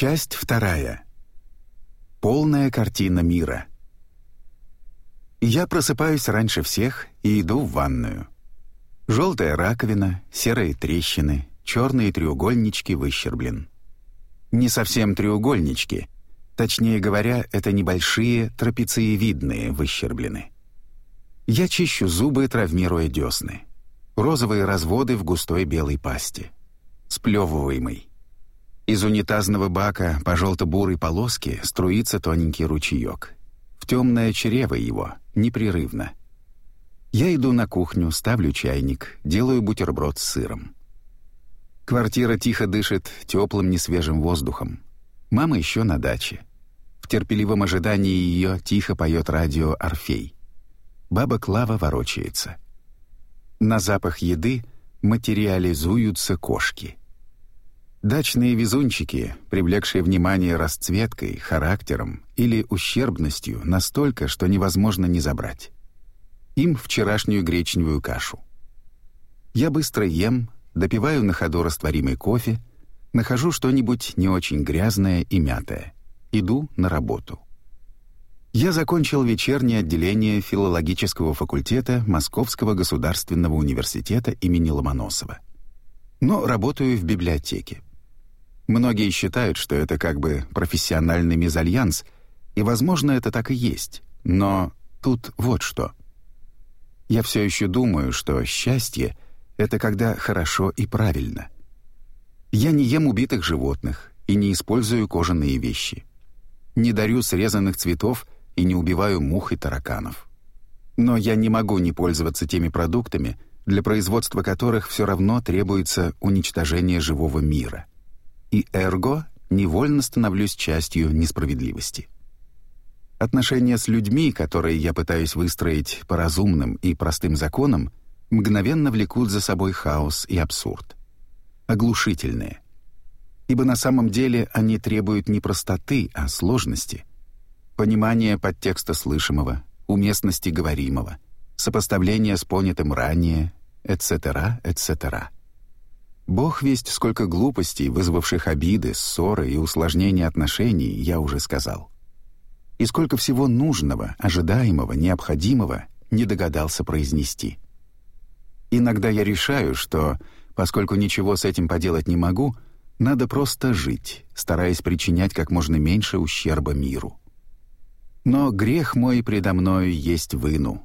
Часть вторая. Полная картина мира. Я просыпаюсь раньше всех и иду в ванную. Желтая раковина, серые трещины, черные треугольнички выщерблен. Не совсем треугольнички, точнее говоря, это небольшие трапециевидные выщерблены. Я чищу зубы, травмируя десны. Розовые разводы в густой белой пасте, Сплевываемый. Из унитазного бака по желто-бурой полоске струится тоненький ручеек. В темное чрево его, непрерывно. Я иду на кухню, ставлю чайник, делаю бутерброд с сыром. Квартира тихо дышит теплым несвежим воздухом. Мама еще на даче. В терпеливом ожидании ее тихо поет радио «Орфей». Баба Клава ворочается. На запах еды материализуются кошки — Дачные везунчики, привлекшие внимание расцветкой, характером или ущербностью настолько, что невозможно не забрать. Им вчерашнюю гречневую кашу. Я быстро ем, допиваю на ходу растворимый кофе, нахожу что-нибудь не очень грязное и мятое. Иду на работу. Я закончил вечернее отделение филологического факультета Московского государственного университета имени Ломоносова. Но работаю в библиотеке, Многие считают, что это как бы профессиональный мезальянс, и, возможно, это так и есть. Но тут вот что. Я все еще думаю, что счастье — это когда хорошо и правильно. Я не ем убитых животных и не использую кожаные вещи. Не дарю срезанных цветов и не убиваю мух и тараканов. Но я не могу не пользоваться теми продуктами, для производства которых все равно требуется уничтожение живого мира и эрго невольно становлюсь частью несправедливости. Отношения с людьми, которые я пытаюсь выстроить по разумным и простым законам, мгновенно влекут за собой хаос и абсурд. Оглушительные. Ибо на самом деле они требуют не простоты, а сложности. Понимания подтекста слышимого, уместности говоримого, сопоставления с понятым ранее, etc., etc. Бог весть, сколько глупостей, вызвавших обиды, ссоры и усложнения отношений, я уже сказал. И сколько всего нужного, ожидаемого, необходимого не догадался произнести. Иногда я решаю, что, поскольку ничего с этим поделать не могу, надо просто жить, стараясь причинять как можно меньше ущерба миру. Но грех мой предо мною есть выну.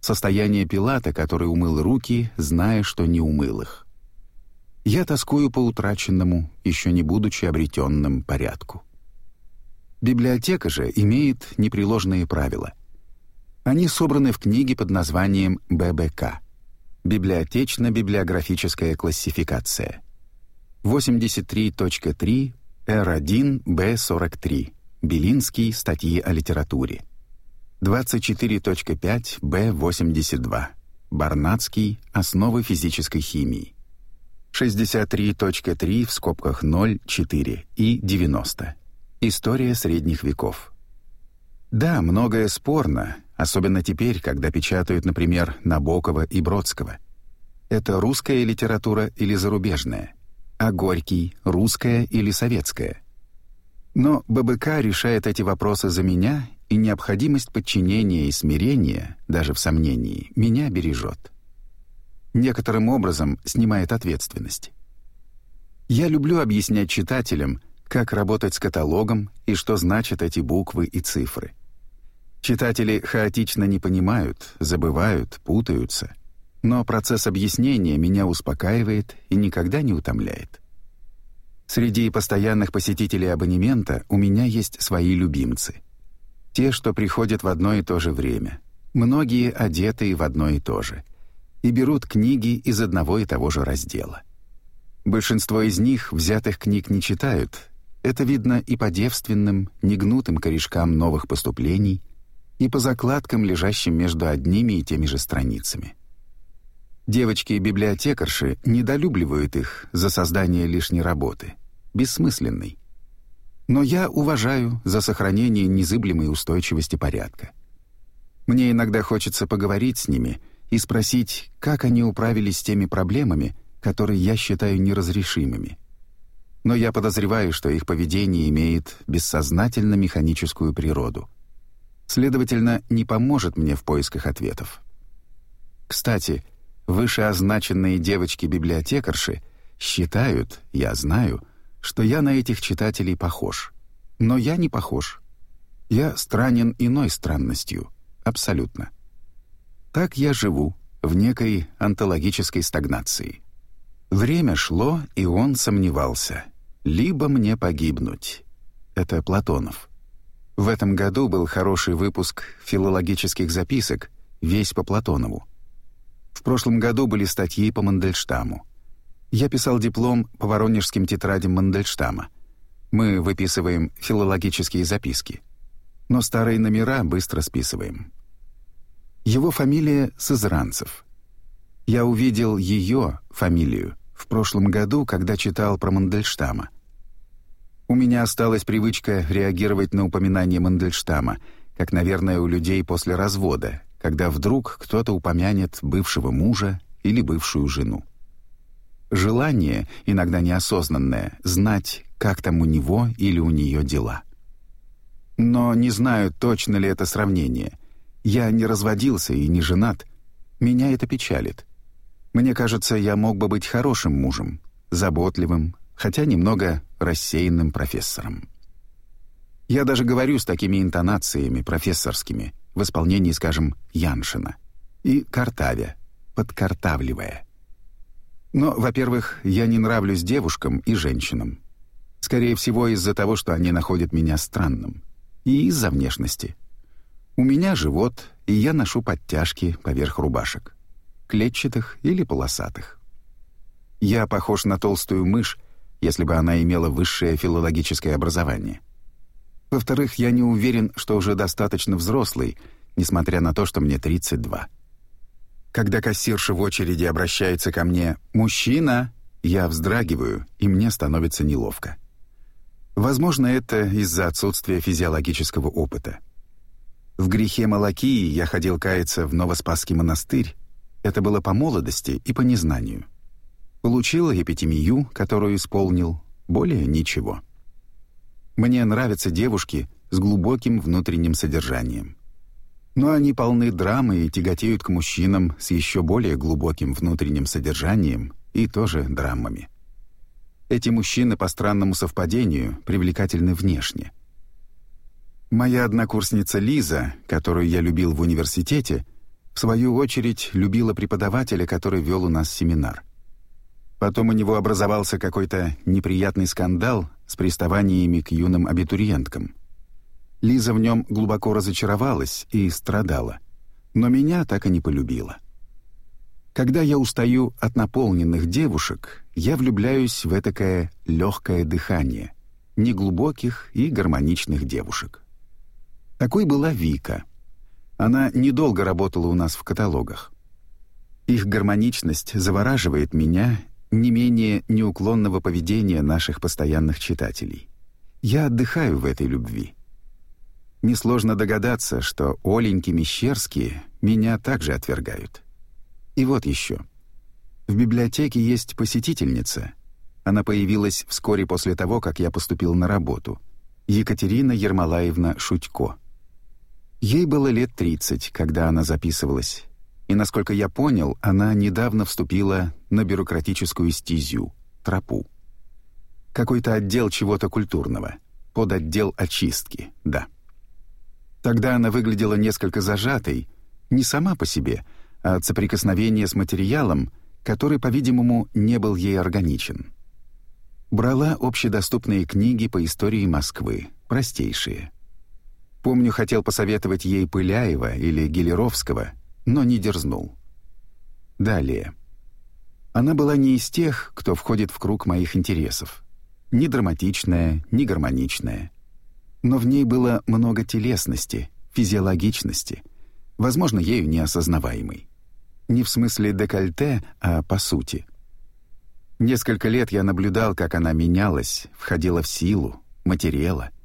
Состояние Пилата, который умыл руки, зная, что не умыл их. Я тоскую по утраченному, еще не будучи обретенным порядку. Библиотека же имеет непреложные правила. Они собраны в книге под названием «ББК» — «Библиотечно-библиографическая классификация». 83.3, R1, B43, Белинский, статьи о литературе. 24.5, B82, Барнацкий, основы физической химии. 63.3 в скобках 0.4 и 90. История средних веков. Да, многое спорно, особенно теперь, когда печатают, например, Набокова и Бродского. Это русская литература или зарубежная? А Горький — русская или советская? Но ББК решает эти вопросы за меня, и необходимость подчинения и смирения, даже в сомнении, меня бережет некоторым образом снимает ответственность. Я люблю объяснять читателям, как работать с каталогом и что значат эти буквы и цифры. Читатели хаотично не понимают, забывают, путаются, но процесс объяснения меня успокаивает и никогда не утомляет. Среди постоянных посетителей абонемента у меня есть свои любимцы. Те, что приходят в одно и то же время. Многие одеты в одно и то же — и берут книги из одного и того же раздела. Большинство из них взятых книг не читают, это видно и по девственным, негнутым корешкам новых поступлений, и по закладкам, лежащим между одними и теми же страницами. Девочки-библиотекарши недолюбливают их за создание лишней работы, бессмысленной. Но я уважаю за сохранение незыблемой устойчивости порядка. Мне иногда хочется поговорить с ними — и спросить, как они управились с теми проблемами, которые я считаю неразрешимыми. Но я подозреваю, что их поведение имеет бессознательно-механическую природу. Следовательно, не поможет мне в поисках ответов. Кстати, вышеозначенные девочки-библиотекарши считают, я знаю, что я на этих читателей похож. Но я не похож. Я странен иной странностью. Абсолютно. Так я живу, в некой онтологической стагнации. Время шло, и он сомневался. «Либо мне погибнуть». Это Платонов. В этом году был хороший выпуск филологических записок, весь по Платонову. В прошлом году были статьи по Мандельштаму. Я писал диплом по воронежским тетрадям Мандельштама. Мы выписываем филологические записки. Но старые номера быстро списываем. Его фамилия Созранцев. Я увидел ее фамилию в прошлом году, когда читал про Мандельштама. У меня осталась привычка реагировать на упоминание Мандельштама, как, наверное, у людей после развода, когда вдруг кто-то упомянет бывшего мужа или бывшую жену. Желание, иногда неосознанное, знать, как там у него или у нее дела. Но не знаю, точно ли это сравнение. Я не разводился и не женат. Меня это печалит. Мне кажется, я мог бы быть хорошим мужем, заботливым, хотя немного рассеянным профессором. Я даже говорю с такими интонациями профессорскими, в исполнении, скажем, Яншина. И картавя, подкартавливая. Но, во-первых, я не нравлюсь девушкам и женщинам. Скорее всего, из-за того, что они находят меня странным. И из-за внешности. У меня живот, и я ношу подтяжки поверх рубашек. Клетчатых или полосатых. Я похож на толстую мышь, если бы она имела высшее филологическое образование. Во-вторых, я не уверен, что уже достаточно взрослый, несмотря на то, что мне 32. Когда кассирша в очереди обращается ко мне «Мужчина!», я вздрагиваю, и мне становится неловко. Возможно, это из-за отсутствия физиологического опыта. В грехе Малакии я ходил каяться в Новоспасский монастырь. Это было по молодости и по незнанию. Получил эпитемию, которую исполнил, более ничего. Мне нравятся девушки с глубоким внутренним содержанием. Но они полны драмы и тяготеют к мужчинам с еще более глубоким внутренним содержанием и тоже драмами. Эти мужчины по странному совпадению привлекательны внешне — Моя однокурсница Лиза, которую я любил в университете, в свою очередь любила преподавателя, который вел у нас семинар. Потом у него образовался какой-то неприятный скандал с приставаниями к юным абитуриенткам. Лиза в нем глубоко разочаровалась и страдала, но меня так и не полюбила. Когда я устаю от наполненных девушек, я влюбляюсь в этакое легкое дыхание неглубоких и гармоничных девушек. Такой была Вика. Она недолго работала у нас в каталогах. Их гармоничность завораживает меня не менее неуклонного поведения наших постоянных читателей. Я отдыхаю в этой любви. Несложно догадаться, что Оленьки Мещерские меня также отвергают. И вот еще. В библиотеке есть посетительница. Она появилась вскоре после того, как я поступил на работу. Екатерина Ермолаевна Шутько. Ей было лет 30, когда она записывалась, и, насколько я понял, она недавно вступила на бюрократическую стезю, тропу. Какой-то отдел чего-то культурного, под отдел очистки, да. Тогда она выглядела несколько зажатой, не сама по себе, а от соприкосновения с материалом, который, по-видимому, не был ей органичен. Брала общедоступные книги по истории Москвы, простейшие — Помню, хотел посоветовать ей Пыляева или Гелеровского, но не дерзнул. Далее. Она была не из тех, кто входит в круг моих интересов. Ни драматичная, ни гармоничная. Но в ней было много телесности, физиологичности, возможно, ею неосознаваемой. Не в смысле декольте, а по сути. Несколько лет я наблюдал, как она менялась, входила в силу, материала —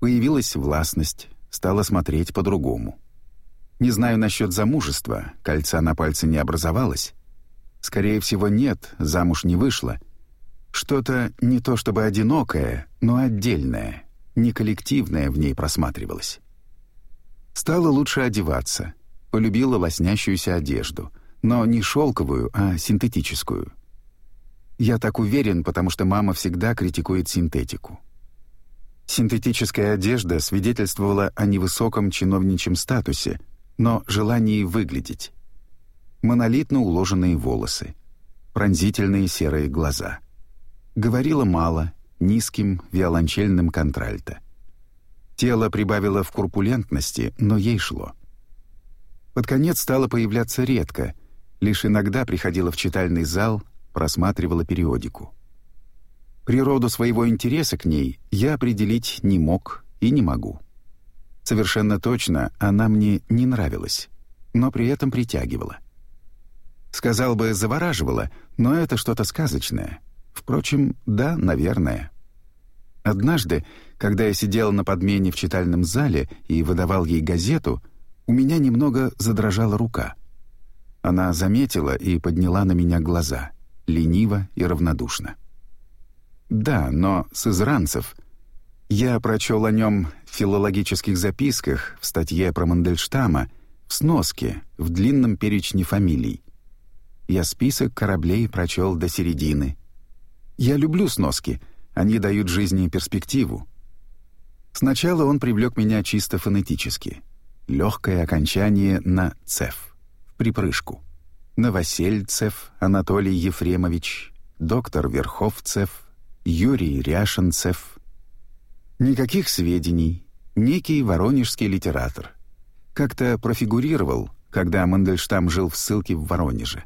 Появилась властность, стала смотреть по-другому. Не знаю насчет замужества, кольца на пальце не образовалось. Скорее всего, нет, замуж не вышла. Что-то не то чтобы одинокое, но отдельное, не коллективное в ней просматривалось. Стала лучше одеваться, полюбила лоснящуюся одежду, но не шелковую, а синтетическую. Я так уверен, потому что мама всегда критикует синтетику. Синтетическая одежда свидетельствовала о невысоком чиновничьем статусе, но желании выглядеть. Монолитно уложенные волосы, пронзительные серые глаза. Говорила мало, низким виолончельным контральто. Тело прибавило в курпулентности, но ей шло. Под конец стало появляться редко, лишь иногда приходила в читальный зал, просматривала периодику. Природу своего интереса к ней я определить не мог и не могу. Совершенно точно она мне не нравилась, но при этом притягивала. Сказал бы, завораживала, но это что-то сказочное. Впрочем, да, наверное. Однажды, когда я сидел на подмене в читальном зале и выдавал ей газету, у меня немного задрожала рука. Она заметила и подняла на меня глаза, лениво и равнодушно. — да, но с изранцев. Я прочел о нем в филологических записках, в статье про Мандельштама, в сноске, в длинном перечне фамилий. Я список кораблей прочел до середины. Я люблю сноски, они дают жизни перспективу. Сначала он привлек меня чисто фонетически. Легкое окончание на «цеф» в припрыжку. Новосельцев Анатолий Ефремович, доктор Верховцев, Юрий Ряшенцев. Никаких сведений. Некий воронежский литератор. Как-то профигурировал, когда Мандельштам жил в ссылке в Воронеже.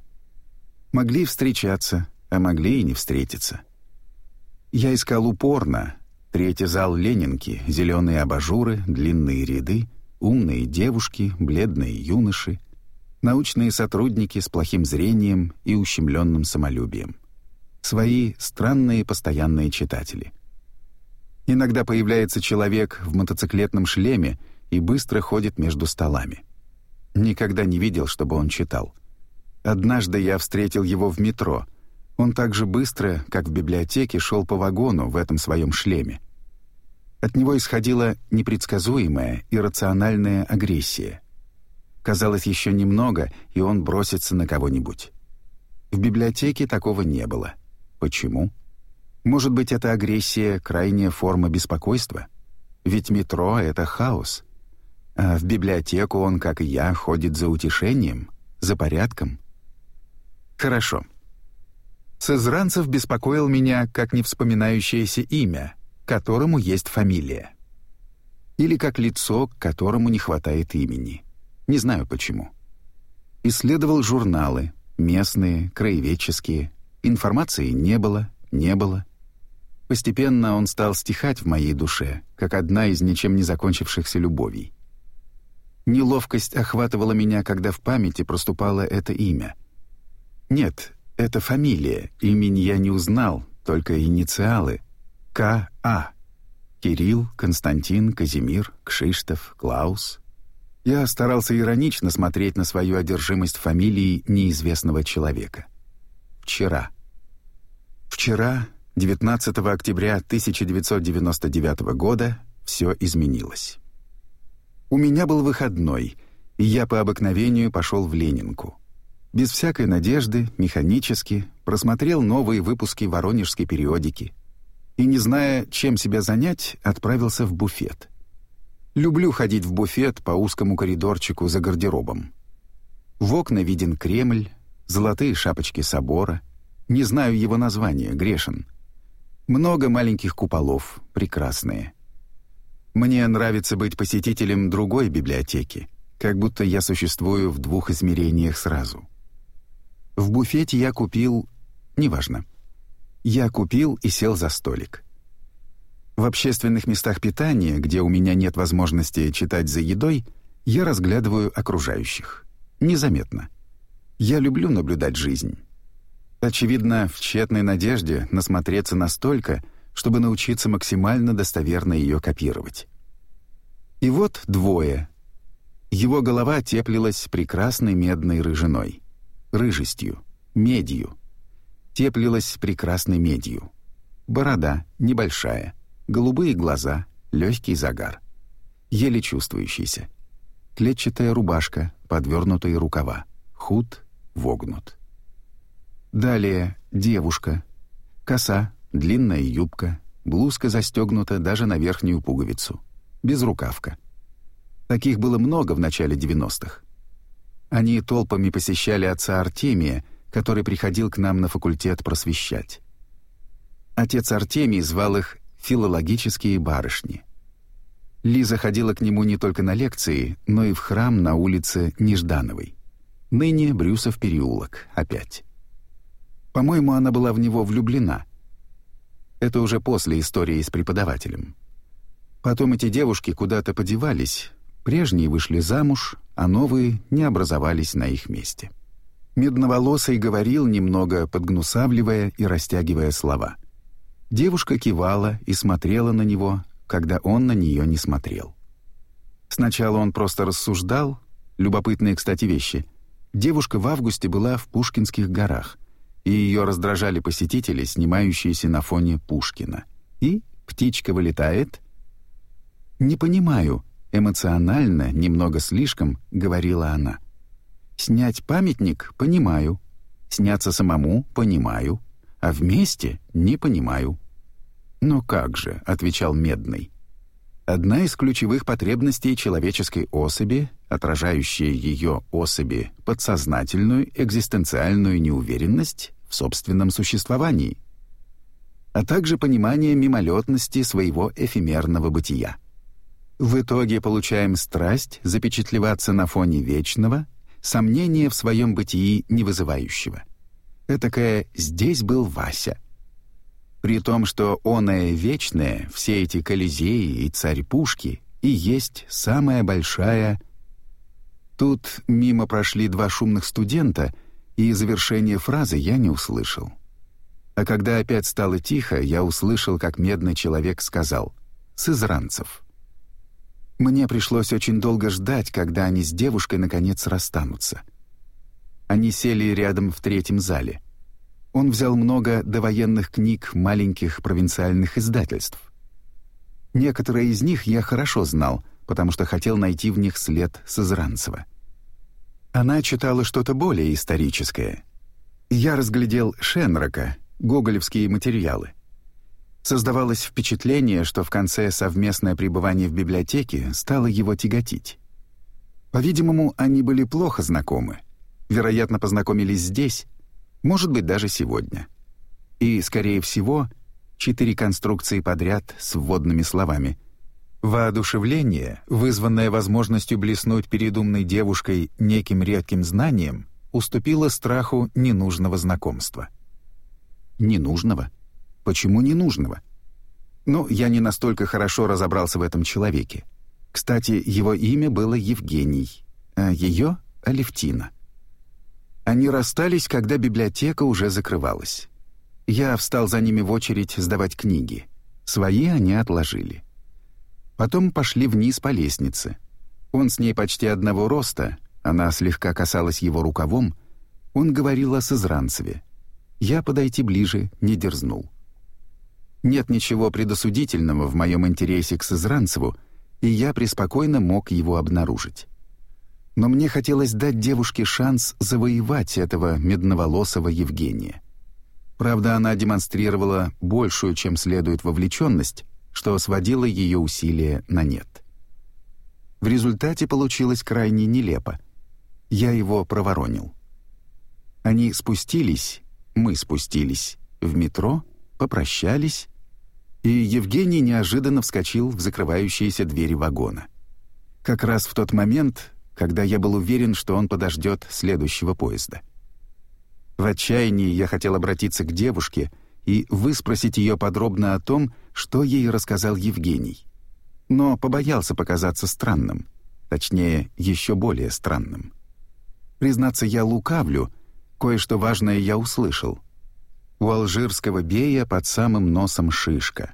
Могли встречаться, а могли и не встретиться. Я искал упорно. Третий зал Ленинки, зеленые абажуры, длинные ряды, умные девушки, бледные юноши, научные сотрудники с плохим зрением и ущемленным самолюбием свои странные постоянные читатели. Иногда появляется человек в мотоциклетном шлеме и быстро ходит между столами. Никогда не видел, чтобы он читал. Однажды я встретил его в метро. Он так же быстро, как в библиотеке, шел по вагону в этом своем шлеме. От него исходила непредсказуемая, иррациональная агрессия. Казалось, еще немного, и он бросится на кого-нибудь. В библиотеке такого не было. Почему? Может быть, это агрессия — крайняя форма беспокойства? Ведь метро — это хаос. А в библиотеку он, как и я, ходит за утешением, за порядком. Хорошо. Сызранцев беспокоил меня, как невспоминающееся имя, которому есть фамилия. Или как лицо, к которому не хватает имени. Не знаю почему. Исследовал журналы, местные, краеведческие — Информации не было, не было. Постепенно он стал стихать в моей душе, как одна из ничем не закончившихся любовей. Неловкость охватывала меня, когда в памяти проступало это имя. Нет, это фамилия, имени я не узнал, только инициалы. К.А. Кирилл, Константин, Казимир, Кшиштов, Клаус. Я старался иронично смотреть на свою одержимость фамилии неизвестного человека. — вчера. Вчера, 19 октября 1999 года, все изменилось. У меня был выходной, и я по обыкновению пошел в Ленинку. Без всякой надежды, механически, просмотрел новые выпуски воронежской периодики и, не зная, чем себя занять, отправился в буфет. Люблю ходить в буфет по узкому коридорчику за гардеробом. В окна виден Кремль, золотые шапочки собора, не знаю его названия, грешен. Много маленьких куполов, прекрасные. Мне нравится быть посетителем другой библиотеки, как будто я существую в двух измерениях сразу. В буфете я купил... неважно. Я купил и сел за столик. В общественных местах питания, где у меня нет возможности читать за едой, я разглядываю окружающих. Незаметно. — я люблю наблюдать жизнь. Очевидно, в тщетной надежде насмотреться настолько, чтобы научиться максимально достоверно ее копировать. И вот двое. Его голова теплилась прекрасной медной рыжиной. Рыжестью. Медью. Теплилась прекрасной медью. Борода, небольшая. Голубые глаза, легкий загар. Еле чувствующийся. Клетчатая рубашка, подвернутые рукава. Худ, вогнут. Далее девушка. Коса, длинная юбка, блузка застегнута даже на верхнюю пуговицу. Безрукавка. Таких было много в начале 90-х. Они толпами посещали отца Артемия, который приходил к нам на факультет просвещать. Отец Артемий звал их «филологические барышни». Лиза ходила к нему не только на лекции, но и в храм на улице Неждановой. Ныне Брюсов переулок, опять. По-моему, она была в него влюблена. Это уже после истории с преподавателем. Потом эти девушки куда-то подевались, прежние вышли замуж, а новые не образовались на их месте. Медноволосый говорил, немного подгнусавливая и растягивая слова. Девушка кивала и смотрела на него, когда он на нее не смотрел. Сначала он просто рассуждал, любопытные, кстати, вещи — Девушка в августе была в Пушкинских горах, и ее раздражали посетители, снимающиеся на фоне Пушкина. И птичка вылетает. «Не понимаю», — эмоционально, немного слишком, — говорила она. «Снять памятник — понимаю. Сняться самому — понимаю. А вместе — не понимаю». Но как же», — отвечал Медный. Одна из ключевых потребностей человеческой особи, отражающая ее особи подсознательную экзистенциальную неуверенность в собственном существовании, а также понимание мимолетности своего эфемерного бытия. В итоге получаем страсть запечатлеваться на фоне вечного, сомнение в своем бытии не вызывающего. Этакое «здесь был Вася», при том, что оное вечное, все эти Колизеи и царь-пушки и есть самая большая... Тут мимо прошли два шумных студента, и завершение фразы я не услышал. А когда опять стало тихо, я услышал, как медный человек сказал «С. Мне пришлось очень долго ждать, когда они с девушкой наконец расстанутся. Они сели рядом в третьем зале — он взял много довоенных книг маленьких провинциальных издательств. Некоторые из них я хорошо знал, потому что хотел найти в них след Сызранцева. Она читала что-то более историческое. Я разглядел Шенрока, гоголевские материалы. Создавалось впечатление, что в конце совместное пребывание в библиотеке стало его тяготить. По-видимому, они были плохо знакомы. Вероятно, познакомились здесь, может быть, даже сегодня. И, скорее всего, четыре конструкции подряд с вводными словами. Воодушевление, вызванное возможностью блеснуть перед умной девушкой неким редким знанием, уступило страху ненужного знакомства. Ненужного? Почему ненужного? Ну, я не настолько хорошо разобрался в этом человеке. Кстати, его имя было Евгений, а ее — Алевтина. Они расстались, когда библиотека уже закрывалась. Я встал за ними в очередь сдавать книги. Свои они отложили. Потом пошли вниз по лестнице. Он с ней почти одного роста, она слегка касалась его рукавом. Он говорил о Сызранцеве. Я подойти ближе не дерзнул. Нет ничего предосудительного в моем интересе к Сызранцеву, и я преспокойно мог его обнаружить но мне хотелось дать девушке шанс завоевать этого медноволосого Евгения. Правда, она демонстрировала большую, чем следует, вовлеченность, что сводило ее усилия на нет. В результате получилось крайне нелепо. Я его проворонил. Они спустились, мы спустились, в метро, попрощались, и Евгений неожиданно вскочил в закрывающиеся двери вагона. Как раз в тот момент, когда я был уверен, что он подождет следующего поезда. В отчаянии я хотел обратиться к девушке и выспросить ее подробно о том, что ей рассказал Евгений. Но побоялся показаться странным, точнее, еще более странным. Признаться, я лукавлю, кое-что важное я услышал. У алжирского бея под самым носом шишка,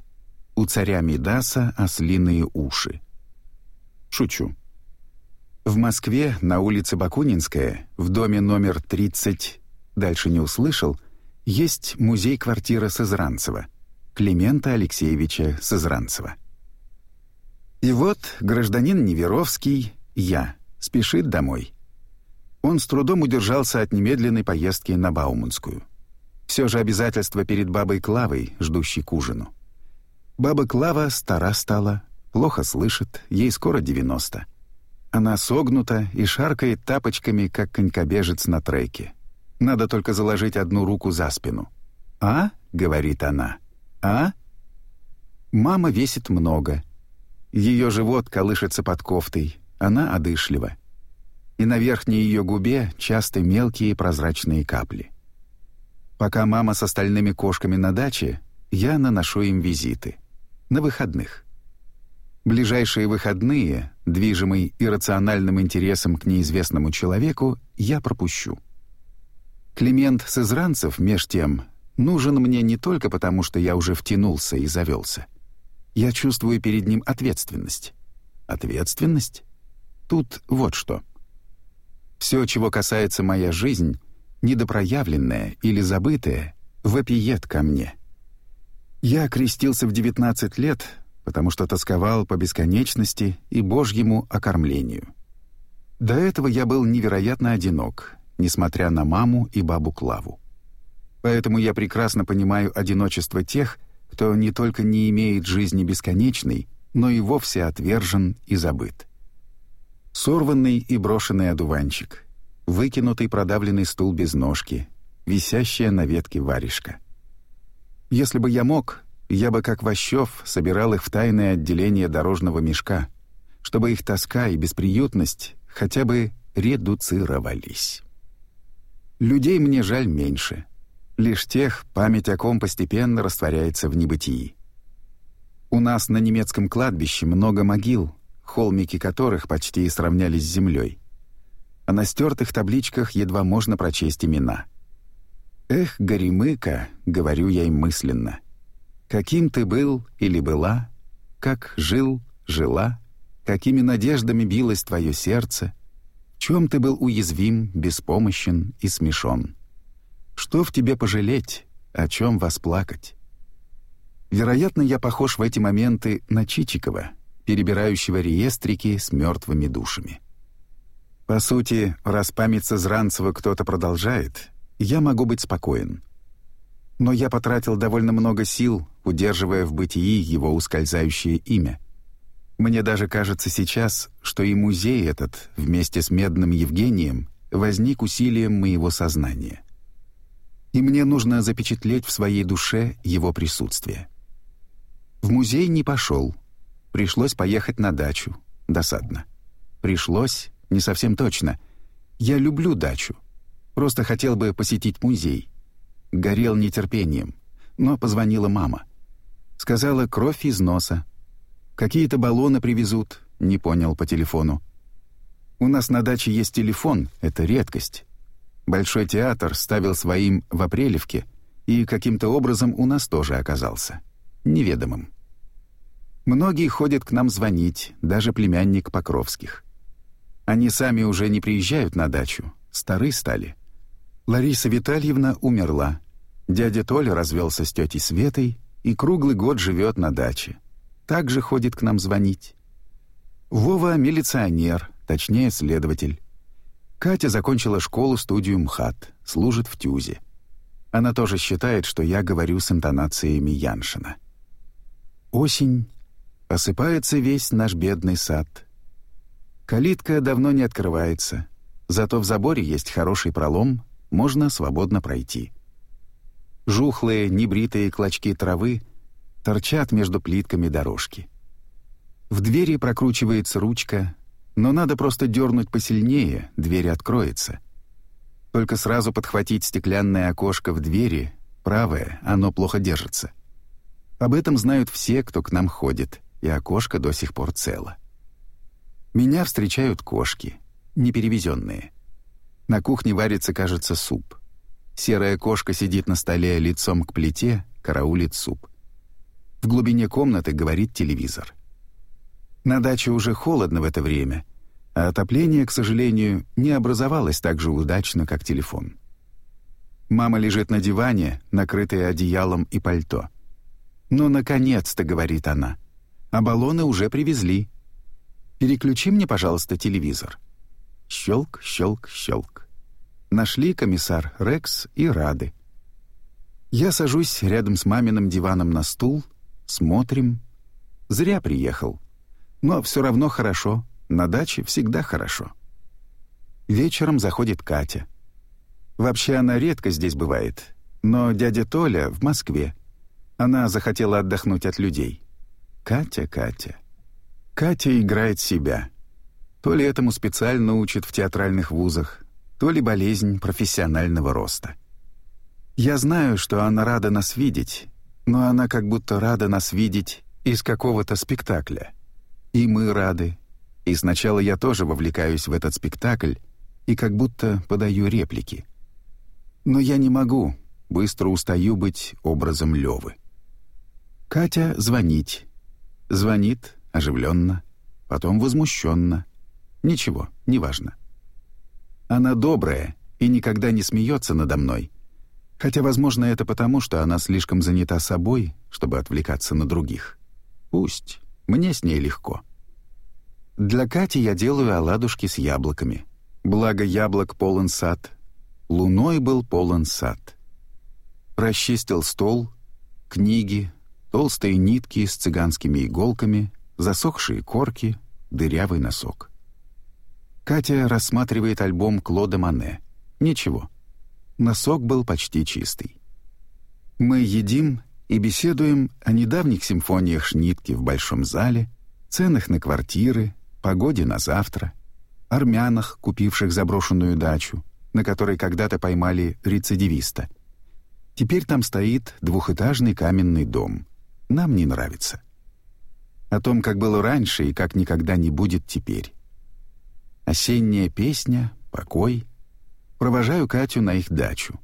у царя Мидаса ослиные уши. Шучу. В Москве на улице Бакунинская, в доме номер 30, дальше не услышал, есть музей-квартира Сызранцева, Климента Алексеевича Сызранцева. И вот гражданин Неверовский, я, спешит домой. Он с трудом удержался от немедленной поездки на Бауманскую. Все же обязательство перед бабой Клавой, ждущей к ужину. Баба Клава стара стала, плохо слышит, ей скоро 90. Она согнута и шаркает тапочками, как конькобежец на трейке. Надо только заложить одну руку за спину. «А?» — говорит она. «А?» Мама весит много. Ее живот колышется под кофтой. Она одышлива. И на верхней ее губе часто мелкие прозрачные капли. Пока мама с остальными кошками на даче, я наношу им визиты. На выходных. Ближайшие выходные Движимый иррациональным интересом к неизвестному человеку, я пропущу. Климент с изранцев, меж тем, нужен мне не только потому, что я уже втянулся и завелся. Я чувствую перед ним ответственность. Ответственность? Тут вот что. Все, чего касается моя жизнь, недопроявленная или забытая вопиет ко мне. Я крестился в 19 лет — потому что тосковал по бесконечности и Божьему окормлению. До этого я был невероятно одинок, несмотря на маму и бабу Клаву. Поэтому я прекрасно понимаю одиночество тех, кто не только не имеет жизни бесконечной, но и вовсе отвержен и забыт. Сорванный и брошенный одуванчик, выкинутый продавленный стул без ножки, висящая на ветке варежка. Если бы я мог, я бы, как Ващев, собирал их в тайное отделение дорожного мешка, чтобы их тоска и бесприютность хотя бы редуцировались. Людей мне жаль меньше. Лишь тех, память о ком постепенно растворяется в небытии. У нас на немецком кладбище много могил, холмики которых почти сравнялись с землей. А на стертых табличках едва можно прочесть имена. «Эх, горемыка», — говорю я им мысленно — Каким ты был или была, как жил, жила, какими надеждами билось твое сердце, в чем ты был уязвим, беспомощен и смешон. Что в тебе пожалеть, о чем восплакать? Вероятно, я похож в эти моменты на Чичикова, перебирающего реестрики с мертвыми душами. По сути, раз память Сызранцева кто-то продолжает, я могу быть спокоен — но я потратил довольно много сил, удерживая в бытии его ускользающее имя. Мне даже кажется сейчас, что и музей этот, вместе с Медным Евгением, возник усилием моего сознания. И мне нужно запечатлеть в своей душе его присутствие. В музей не пошел. Пришлось поехать на дачу. Досадно. Пришлось, не совсем точно. Я люблю дачу. Просто хотел бы посетить музей — горел нетерпением, но позвонила мама. Сказала, кровь из носа. Какие-то баллоны привезут, не понял по телефону. У нас на даче есть телефон, это редкость. Большой театр ставил своим в Апрелевке и каким-то образом у нас тоже оказался. Неведомым. Многие ходят к нам звонить, даже племянник Покровских. Они сами уже не приезжают на дачу, стары стали — Лариса Витальевна умерла. Дядя Толя развелся с тетей Светой и круглый год живет на даче. Также ходит к нам звонить. Вова — милиционер, точнее, следователь. Катя закончила школу-студию МХАТ, служит в ТЮЗе. Она тоже считает, что я говорю с интонациями Яншина. Осень. Осыпается весь наш бедный сад. Калитка давно не открывается, зато в заборе есть хороший пролом, можно свободно пройти. Жухлые, небритые клочки травы торчат между плитками дорожки. В двери прокручивается ручка, но надо просто дернуть посильнее, дверь откроется. Только сразу подхватить стеклянное окошко в двери, правое, оно плохо держится. Об этом знают все, кто к нам ходит, и окошко до сих пор цело. Меня встречают кошки, неперевезенные. На кухне варится, кажется, суп. Серая кошка сидит на столе лицом к плите, караулит суп. В глубине комнаты говорит телевизор. На даче уже холодно в это время, а отопление, к сожалению, не образовалось так же удачно, как телефон. Мама лежит на диване, накрытая одеялом и пальто. «Ну, наконец-то», — говорит она, — «а баллоны уже привезли. Переключи мне, пожалуйста, телевизор». Щелк, щелк, щелк. Нашли комиссар Рекс и Рады. Я сажусь рядом с маминым диваном на стул, смотрим. Зря приехал. Но все равно хорошо, на даче всегда хорошо. Вечером заходит Катя. Вообще она редко здесь бывает, но дядя Толя в Москве. Она захотела отдохнуть от людей. Катя, Катя. Катя играет себя. То ли этому специально учат в театральных вузах, то ли болезнь профессионального роста. Я знаю, что она рада нас видеть, но она как будто рада нас видеть из какого-то спектакля. И мы рады. И сначала я тоже вовлекаюсь в этот спектакль и как будто подаю реплики. Но я не могу, быстро устаю быть образом Лёвы. Катя звонить. Звонит оживленно, потом возмущенно, Ничего, неважно. Она добрая и никогда не смеется надо мной. Хотя, возможно, это потому, что она слишком занята собой, чтобы отвлекаться на других. Пусть. Мне с ней легко. Для Кати я делаю оладушки с яблоками. Благо яблок полон сад. Луной был полон сад. Расчистил стол, книги, толстые нитки с цыганскими иголками, засохшие корки, дырявый носок. Катя рассматривает альбом Клода Мане. Ничего. Носок был почти чистый. Мы едим и беседуем о недавних симфониях Шнитки в Большом зале, ценах на квартиры, погоде на завтра, армянах, купивших заброшенную дачу, на которой когда-то поймали рецидивиста. Теперь там стоит двухэтажный каменный дом. Нам не нравится. О том, как было раньше и как никогда не будет теперь. Осенняя песня, покой. Провожаю Катю на их дачу.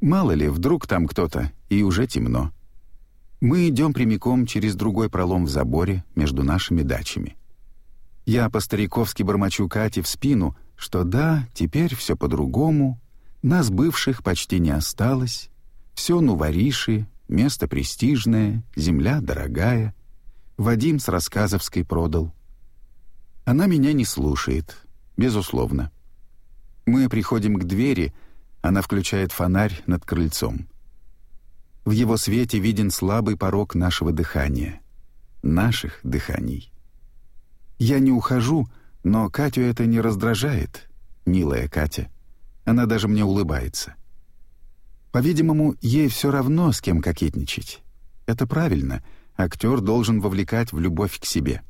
Мало ли, вдруг там кто-то, и уже темно. Мы идем прямиком через другой пролом в заборе между нашими дачами. Я по-стариковски бормочу Кате в спину, что да, теперь все по-другому, нас бывших почти не осталось, все нувариши, место престижное, земля дорогая. Вадим с Рассказовской продал — она меня не слушает, безусловно. Мы приходим к двери, она включает фонарь над крыльцом. В его свете виден слабый порог нашего дыхания, наших дыханий. Я не ухожу, но Катю это не раздражает, милая Катя. Она даже мне улыбается. По-видимому, ей все равно, с кем кокетничать. Это правильно, актер должен вовлекать в любовь к себе».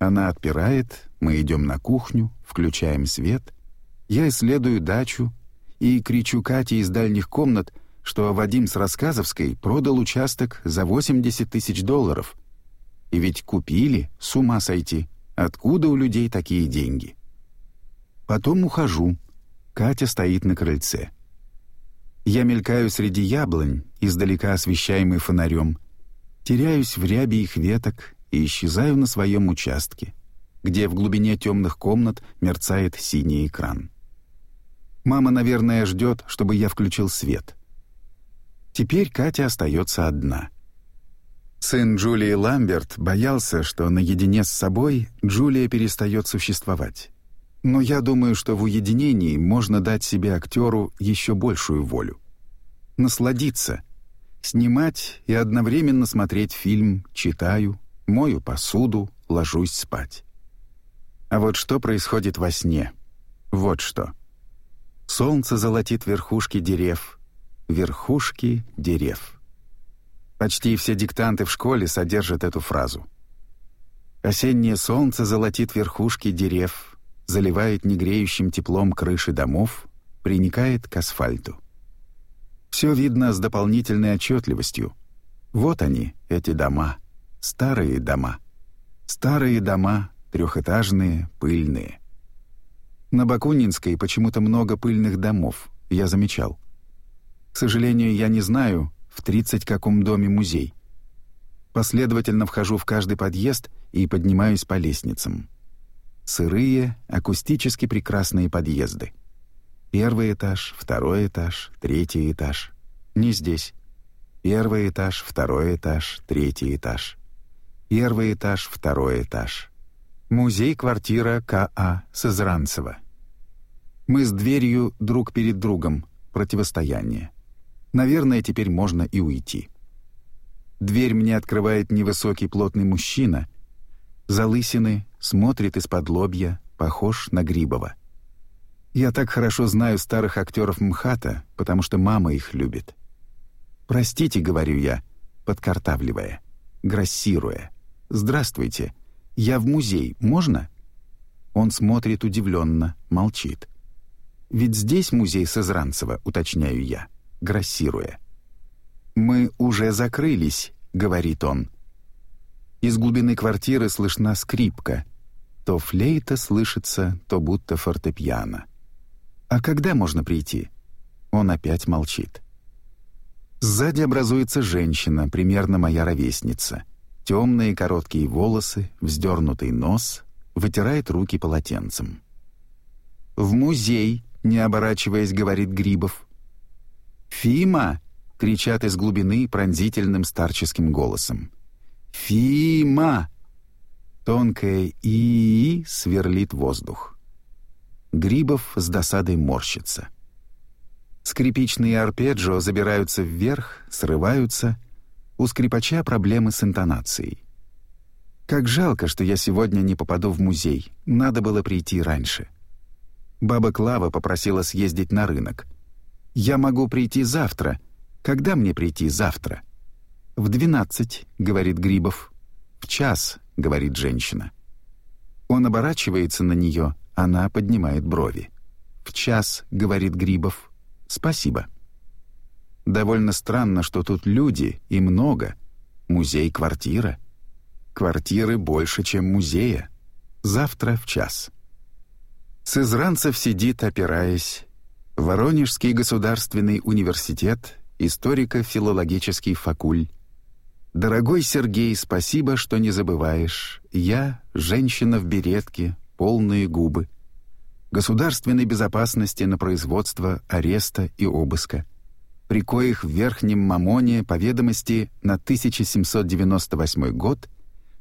Она отпирает, мы идем на кухню, включаем свет. Я исследую дачу и кричу Кате из дальних комнат, что Вадим с Рассказовской продал участок за 80 тысяч долларов. И ведь купили, с ума сойти. Откуда у людей такие деньги? Потом ухожу. Катя стоит на крыльце. Я мелькаю среди яблонь, издалека освещаемый фонарем, теряюсь в рябе их веток и исчезаю на своем участке, где в глубине темных комнат мерцает синий экран. Мама, наверное, ждет, чтобы я включил свет. Теперь Катя остается одна. Сын Джулии Ламберт боялся, что наедине с собой Джулия перестает существовать. Но я думаю, что в уединении можно дать себе актеру еще большую волю. Насладиться, снимать и одновременно смотреть фильм «Читаю», мою посуду, ложусь спать. А вот что происходит во сне? Вот что. Солнце золотит верхушки дерев. Верхушки дерев. Почти все диктанты в школе содержат эту фразу. Осеннее солнце золотит верхушки дерев, заливает негреющим теплом крыши домов, приникает к асфальту. Все видно с дополнительной отчетливостью. Вот они, эти дома старые дома. Старые дома, трехэтажные, пыльные. На Бакунинской почему-то много пыльных домов, я замечал. К сожалению, я не знаю, в 30 каком доме музей. Последовательно вхожу в каждый подъезд и поднимаюсь по лестницам. Сырые, акустически прекрасные подъезды. Первый этаж, второй этаж, третий этаж. Не здесь. Первый этаж, второй этаж, третий этаж. Первый этаж, второй этаж. Музей-квартира К.А. Сызранцева. Мы с дверью друг перед другом. Противостояние. Наверное, теперь можно и уйти. Дверь мне открывает невысокий плотный мужчина. Залысины, смотрит из-под лобья, похож на Грибова. Я так хорошо знаю старых актеров МХАТа, потому что мама их любит. «Простите», — говорю я, подкартавливая, грассируя. «Здравствуйте. Я в музей. Можно?» Он смотрит удивленно, молчит. «Ведь здесь музей Сазранцева», — уточняю я, грассируя. «Мы уже закрылись», — говорит он. Из глубины квартиры слышна скрипка. То флейта слышится, то будто фортепиано. «А когда можно прийти?» Он опять молчит. Сзади образуется женщина, примерно моя ровесница темные короткие волосы, вздернутый нос, вытирает руки полотенцем. «В музей!» — не оборачиваясь, говорит Грибов. «Фима!» — кричат из глубины пронзительным старческим голосом. «Фима!» Тонкое «и» сверлит воздух. Грибов с досадой морщится. Скрипичные арпеджио забираются вверх, срываются — у скрипача проблемы с интонацией. Как жалко, что я сегодня не попаду в музей. Надо было прийти раньше. Баба Клава попросила съездить на рынок. Я могу прийти завтра. Когда мне прийти завтра? В 12, говорит Грибов. В час, говорит женщина. Он оборачивается на нее, она поднимает брови. В час, говорит Грибов. Спасибо. Довольно странно, что тут люди, и много. Музей-квартира. Квартиры больше, чем музея. Завтра в час. Сызранцев сидит, опираясь. Воронежский государственный университет, историко-филологический факуль. «Дорогой Сергей, спасибо, что не забываешь. Я — женщина в беретке, полные губы. Государственной безопасности на производство, ареста и обыска — при коих в Верхнем Мамоне по ведомости на 1798 год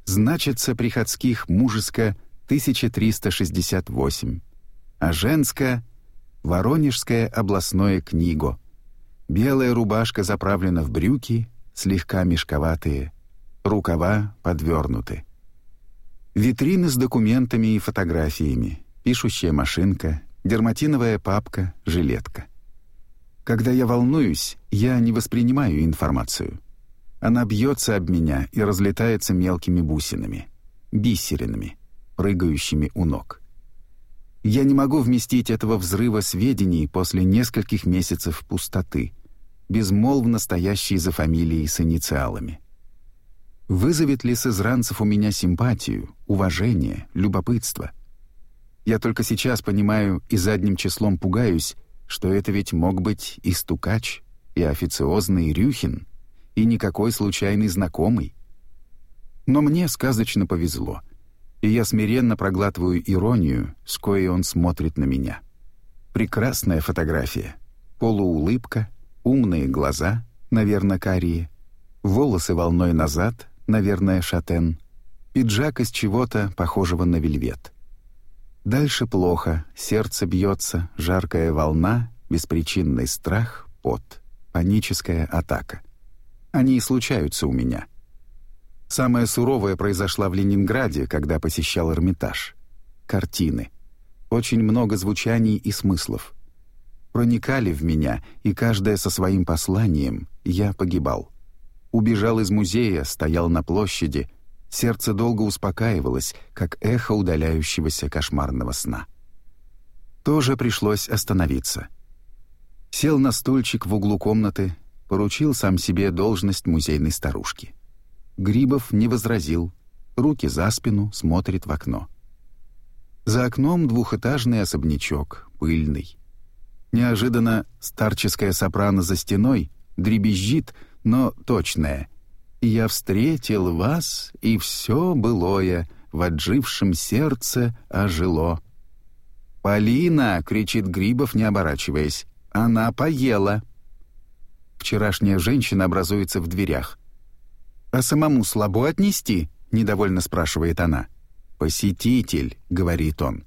значится приходских мужеско 1368, а женско — Воронежское областное книго. Белая рубашка заправлена в брюки, слегка мешковатые, рукава подвернуты. Витрины с документами и фотографиями, пишущая машинка, дерматиновая папка, жилетка. Когда я волнуюсь, я не воспринимаю информацию. Она бьется об меня и разлетается мелкими бусинами, бисеринами, прыгающими у ног. Я не могу вместить этого взрыва сведений после нескольких месяцев пустоты, безмолвно стоящей за фамилией с инициалами. Вызовет ли с изранцев у меня симпатию, уважение, любопытство? Я только сейчас понимаю и задним числом пугаюсь, что это ведь мог быть и стукач, и официозный Рюхин, и никакой случайный знакомый. Но мне сказочно повезло, и я смиренно проглатываю иронию, с коей он смотрит на меня. Прекрасная фотография. Полуулыбка, умные глаза, наверное, карие, волосы волной назад, наверное, шатен, пиджак из чего-то, похожего на вельвет — Дальше плохо, сердце бьется, жаркая волна, беспричинный страх, пот, паническая атака. Они и случаются у меня. Самое суровое произошло в Ленинграде, когда посещал Эрмитаж. Картины. Очень много звучаний и смыслов. Проникали в меня, и каждая со своим посланием я погибал. Убежал из музея, стоял на площади, Сердце долго успокаивалось, как эхо удаляющегося кошмарного сна. Тоже пришлось остановиться. Сел на стульчик в углу комнаты, поручил сам себе должность музейной старушки. Грибов не возразил, руки за спину, смотрит в окно. За окном двухэтажный особнячок, пыльный. Неожиданно старческая сопрано за стеной дребезжит, но точная — я встретил вас, и все былое в отжившем сердце ожило». «Полина!» — кричит Грибов, не оборачиваясь. «Она поела!» Вчерашняя женщина образуется в дверях. «А самому слабо отнести?» — недовольно спрашивает она. «Посетитель», — говорит он.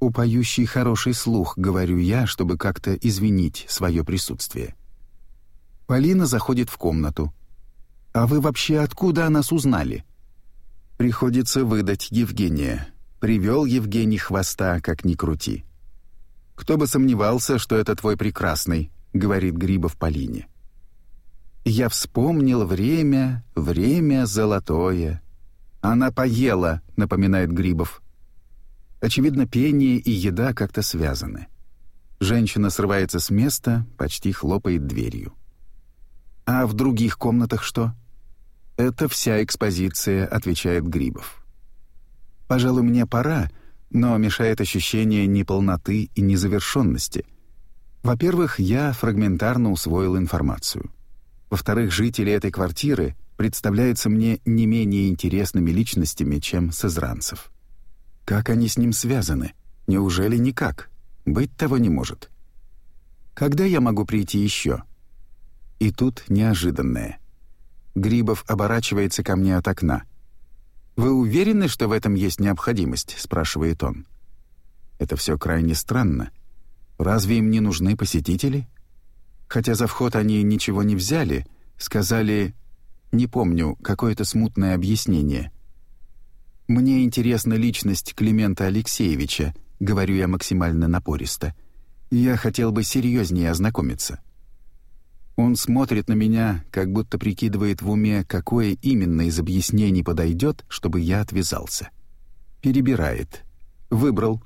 «У хороший слух», — говорю я, чтобы как-то извинить свое присутствие. Полина заходит в комнату. «А вы вообще откуда о нас узнали?» «Приходится выдать Евгения. Привел Евгений хвоста, как ни крути». «Кто бы сомневался, что это твой прекрасный», — говорит Грибов Полине. «Я вспомнил время, время золотое». «Она поела», — напоминает Грибов. Очевидно, пение и еда как-то связаны. Женщина срывается с места, почти хлопает дверью. «А в других комнатах что?» Это вся экспозиция, отвечает Грибов. Пожалуй, мне пора, но мешает ощущение неполноты и незавершенности. Во-первых, я фрагментарно усвоил информацию. Во-вторых, жители этой квартиры представляются мне не менее интересными личностями, чем сызранцев. Как они с ним связаны? Неужели никак? Быть того не может. Когда я могу прийти еще? И тут неожиданное — Грибов оборачивается ко мне от окна. «Вы уверены, что в этом есть необходимость?» — спрашивает он. «Это все крайне странно. Разве им не нужны посетители?» Хотя за вход они ничего не взяли, сказали... Не помню, какое-то смутное объяснение. «Мне интересна личность Климента Алексеевича», — говорю я максимально напористо. «Я хотел бы серьезнее ознакомиться». Он смотрит на меня, как будто прикидывает в уме, какое именно из объяснений подойдет, чтобы я отвязался. Перебирает. Выбрал.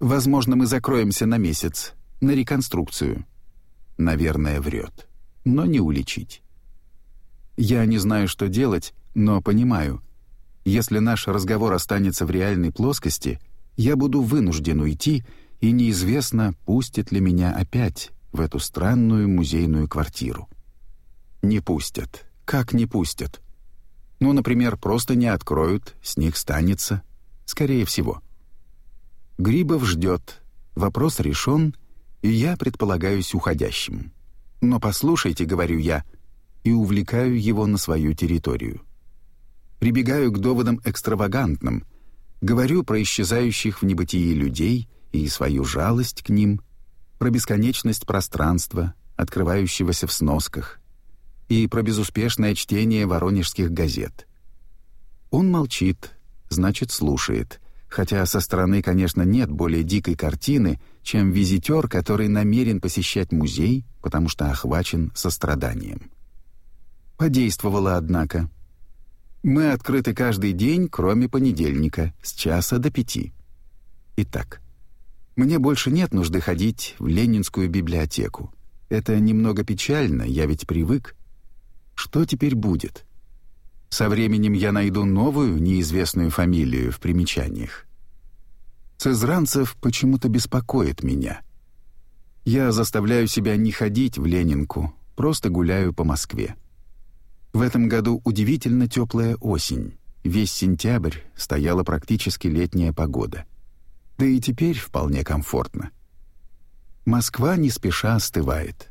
Возможно, мы закроемся на месяц. На реконструкцию. Наверное, врет. Но не уличить. Я не знаю, что делать, но понимаю. Если наш разговор останется в реальной плоскости, я буду вынужден уйти, и неизвестно, пустит ли меня опять в эту странную музейную квартиру. Не пустят. Как не пустят? Ну, например, просто не откроют, с них станется. Скорее всего. Грибов ждет. Вопрос решен, и я предполагаюсь уходящим. Но послушайте, говорю я, и увлекаю его на свою территорию. Прибегаю к доводам экстравагантным, говорю про исчезающих в небытии людей и свою жалость к ним — про бесконечность пространства, открывающегося в сносках, и про безуспешное чтение воронежских газет. Он молчит, значит, слушает, хотя со стороны, конечно, нет более дикой картины, чем визитер, который намерен посещать музей, потому что охвачен состраданием. Подействовало, однако. Мы открыты каждый день, кроме понедельника, с часа до пяти. Итак, мне больше нет нужды ходить в Ленинскую библиотеку. Это немного печально, я ведь привык. Что теперь будет? Со временем я найду новую, неизвестную фамилию в примечаниях. Цезранцев почему-то беспокоит меня. Я заставляю себя не ходить в Ленинку, просто гуляю по Москве. В этом году удивительно теплая осень. Весь сентябрь стояла практически летняя погода — да и теперь вполне комфортно. Москва не спеша остывает.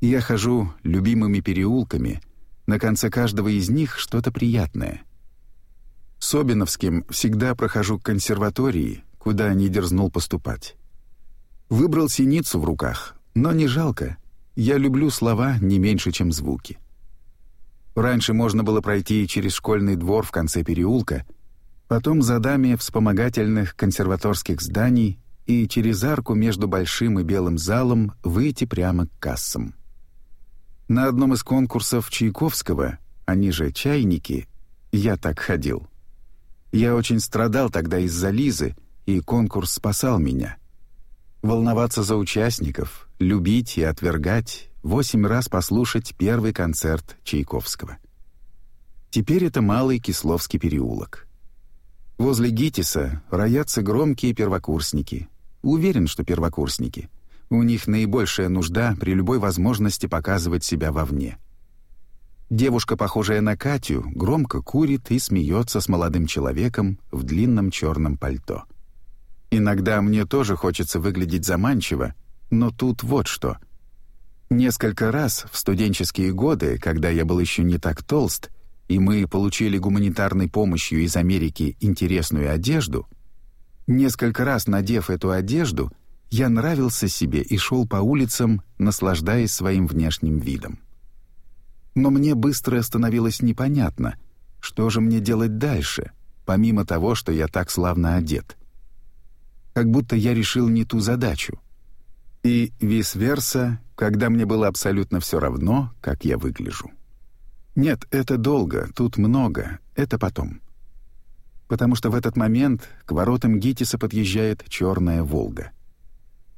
Я хожу любимыми переулками, на конце каждого из них что-то приятное. Собиновским всегда прохожу к консерватории, куда не дерзнул поступать. Выбрал синицу в руках, но не жалко. Я люблю слова не меньше, чем звуки. Раньше можно было пройти через школьный двор в конце переулка — потом за дами вспомогательных консерваторских зданий и через арку между большим и белым залом выйти прямо к кассам. На одном из конкурсов Чайковского, они же «Чайники», я так ходил. Я очень страдал тогда из-за Лизы, и конкурс спасал меня. Волноваться за участников, любить и отвергать, восемь раз послушать первый концерт Чайковского. Теперь это Малый Кисловский переулок. Возле ГИТИСа роятся громкие первокурсники. Уверен, что первокурсники. У них наибольшая нужда при любой возможности показывать себя вовне. Девушка, похожая на Катю, громко курит и смеется с молодым человеком в длинном черном пальто. Иногда мне тоже хочется выглядеть заманчиво, но тут вот что. Несколько раз в студенческие годы, когда я был еще не так толст, и мы получили гуманитарной помощью из Америки интересную одежду, несколько раз надев эту одежду, я нравился себе и шел по улицам, наслаждаясь своим внешним видом. Но мне быстро становилось непонятно, что же мне делать дальше, помимо того, что я так славно одет. Как будто я решил не ту задачу. И вис-верса, когда мне было абсолютно все равно, как я выгляжу. Нет, это долго, тут много, это потом. Потому что в этот момент к воротам Гитиса подъезжает черная «Волга».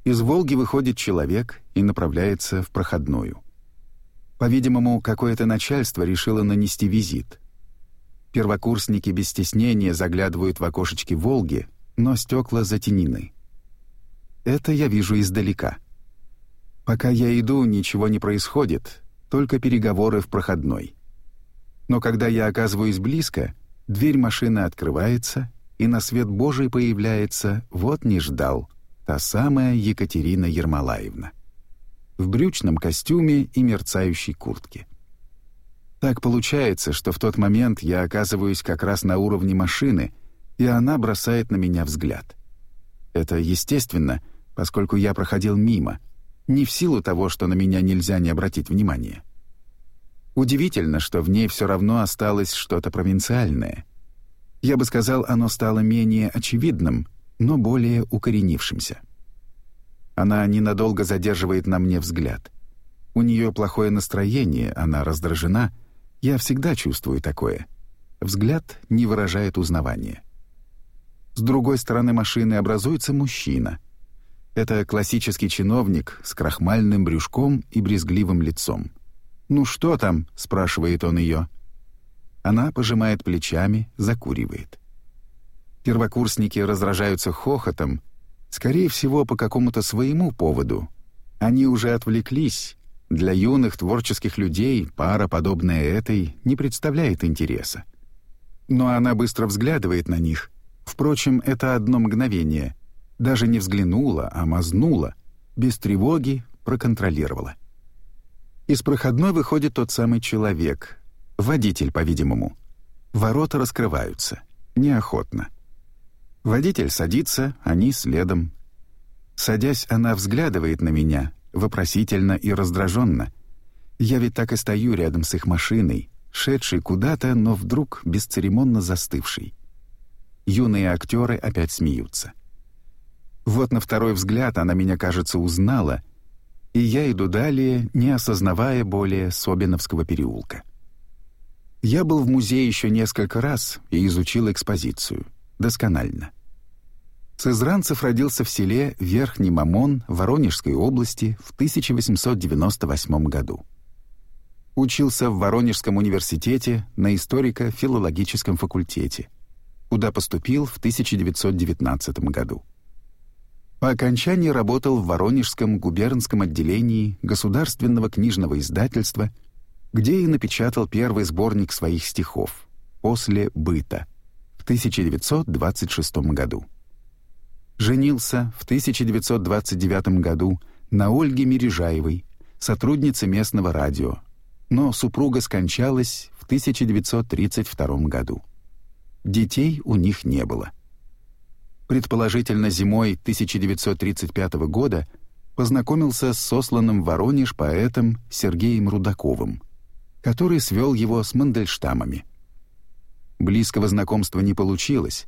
Из «Волги» выходит человек и направляется в проходную. По-видимому, какое-то начальство решило нанести визит. Первокурсники без стеснения заглядывают в окошечки «Волги», но стекла затенены. Это я вижу издалека. Пока я иду, ничего не происходит, только переговоры в проходной но когда я оказываюсь близко, дверь машины открывается, и на свет Божий появляется, вот не ждал, та самая Екатерина Ермолаевна. В брючном костюме и мерцающей куртке. Так получается, что в тот момент я оказываюсь как раз на уровне машины, и она бросает на меня взгляд. Это естественно, поскольку я проходил мимо, не в силу того, что на меня нельзя не обратить внимания. Удивительно, что в ней все равно осталось что-то провинциальное. Я бы сказал, оно стало менее очевидным, но более укоренившимся. Она ненадолго задерживает на мне взгляд. У нее плохое настроение, она раздражена. Я всегда чувствую такое. Взгляд не выражает узнавания. С другой стороны машины образуется мужчина. Это классический чиновник с крахмальным брюшком и брезгливым лицом. «Ну что там?» — спрашивает он ее. Она пожимает плечами, закуривает. Первокурсники раздражаются хохотом, скорее всего, по какому-то своему поводу. Они уже отвлеклись. Для юных творческих людей пара, подобная этой, не представляет интереса. Но она быстро взглядывает на них. Впрочем, это одно мгновение. Даже не взглянула, а мазнула. Без тревоги проконтролировала. Из проходной выходит тот самый человек, водитель, по-видимому. Ворота раскрываются, неохотно. Водитель садится, они следом. Садясь, она взглядывает на меня, вопросительно и раздраженно. Я ведь так и стою рядом с их машиной, шедшей куда-то, но вдруг бесцеремонно застывший. Юные актеры опять смеются. Вот на второй взгляд она меня, кажется, узнала — и я иду далее, не осознавая более Собиновского переулка. Я был в музее еще несколько раз и изучил экспозицию. Досконально. Сызранцев родился в селе Верхний Мамон Воронежской области в 1898 году. Учился в Воронежском университете на историко-филологическом факультете, куда поступил в 1919 году. По окончании работал в Воронежском губернском отделении Государственного книжного издательства, где и напечатал первый сборник своих стихов «После быта» в 1926 году. Женился в 1929 году на Ольге Мережаевой, сотруднице местного радио, но супруга скончалась в 1932 году. Детей у них не было предположительно зимой 1935 года, познакомился с сосланным в Воронеж поэтом Сергеем Рудаковым, который свел его с Мандельштамами. Близкого знакомства не получилось.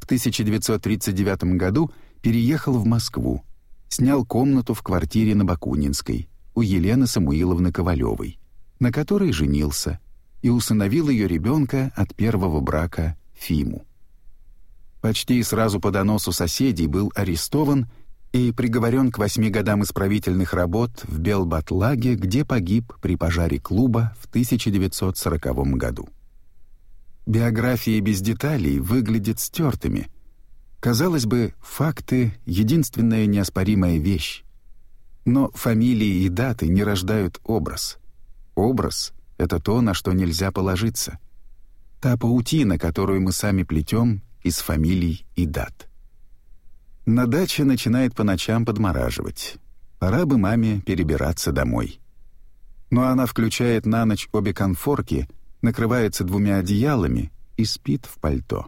В 1939 году переехал в Москву, снял комнату в квартире на Бакунинской у Елены Самуиловны Ковалевой, на которой женился и усыновил ее ребенка от первого брака Фиму почти сразу по доносу соседей был арестован и приговорен к восьми годам исправительных работ в Белбатлаге, где погиб при пожаре клуба в 1940 году. Биографии без деталей выглядят стертыми. Казалось бы, факты — единственная неоспоримая вещь. Но фамилии и даты не рождают образ. Образ — это то, на что нельзя положиться. Та паутина, которую мы сами плетем, из фамилий и дат. На даче начинает по ночам подмораживать. Пора бы маме перебираться домой. Но она включает на ночь обе конфорки, накрывается двумя одеялами и спит в пальто.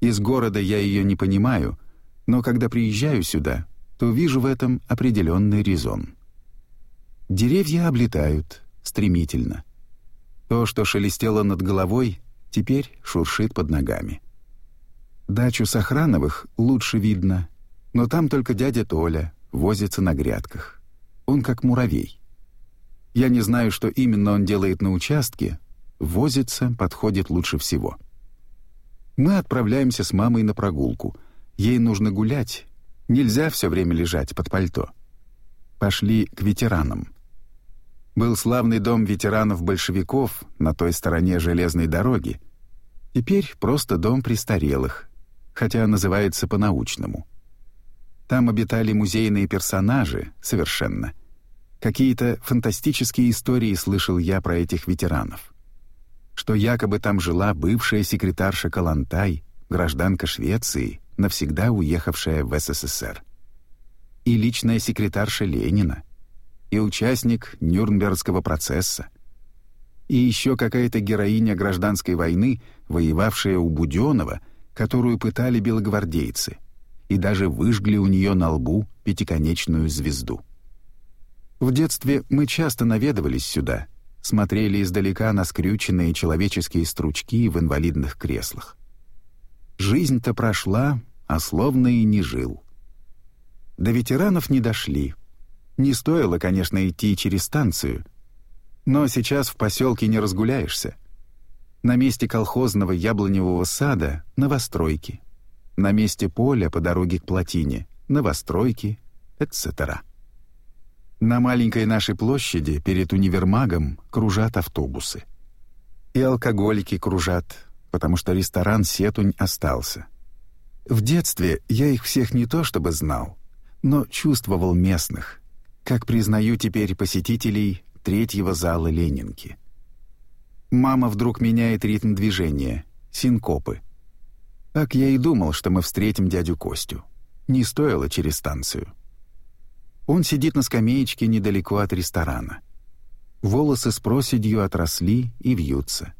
Из города я ее не понимаю, но когда приезжаю сюда, то вижу в этом определенный резон. Деревья облетают стремительно. То, что шелестело над головой, теперь шуршит под ногами. Дачу Сохрановых лучше видно, но там только дядя Толя возится на грядках. Он как муравей. Я не знаю, что именно он делает на участке, возится подходит лучше всего. Мы отправляемся с мамой на прогулку. Ей нужно гулять, нельзя все время лежать под пальто. Пошли к ветеранам. Был славный дом ветеранов-большевиков на той стороне железной дороги. Теперь просто дом престарелых, хотя называется по-научному. Там обитали музейные персонажи совершенно. Какие-то фантастические истории слышал я про этих ветеранов. Что якобы там жила бывшая секретарша Калантай, гражданка Швеции, навсегда уехавшая в СССР. И личная секретарша Ленина, и участник Нюрнбергского процесса, и еще какая-то героиня гражданской войны, воевавшая у Буденова — которую пытали белогвардейцы, и даже выжгли у нее на лбу пятиконечную звезду. В детстве мы часто наведывались сюда, смотрели издалека на скрюченные человеческие стручки в инвалидных креслах. Жизнь-то прошла, а словно и не жил. До ветеранов не дошли. Не стоило, конечно, идти через станцию, но сейчас в поселке не разгуляешься — на месте колхозного яблоневого сада — новостройки. На месте поля по дороге к плотине — новостройки, etc. На маленькой нашей площади перед универмагом кружат автобусы. И алкоголики кружат, потому что ресторан «Сетунь» остался. В детстве я их всех не то чтобы знал, но чувствовал местных, как признаю теперь посетителей третьего зала Ленинки — Мама вдруг меняет ритм движения. Синкопы. Так я и думал, что мы встретим дядю Костю. Не стоило через станцию. Он сидит на скамеечке недалеко от ресторана. Волосы с проседью отросли и вьются.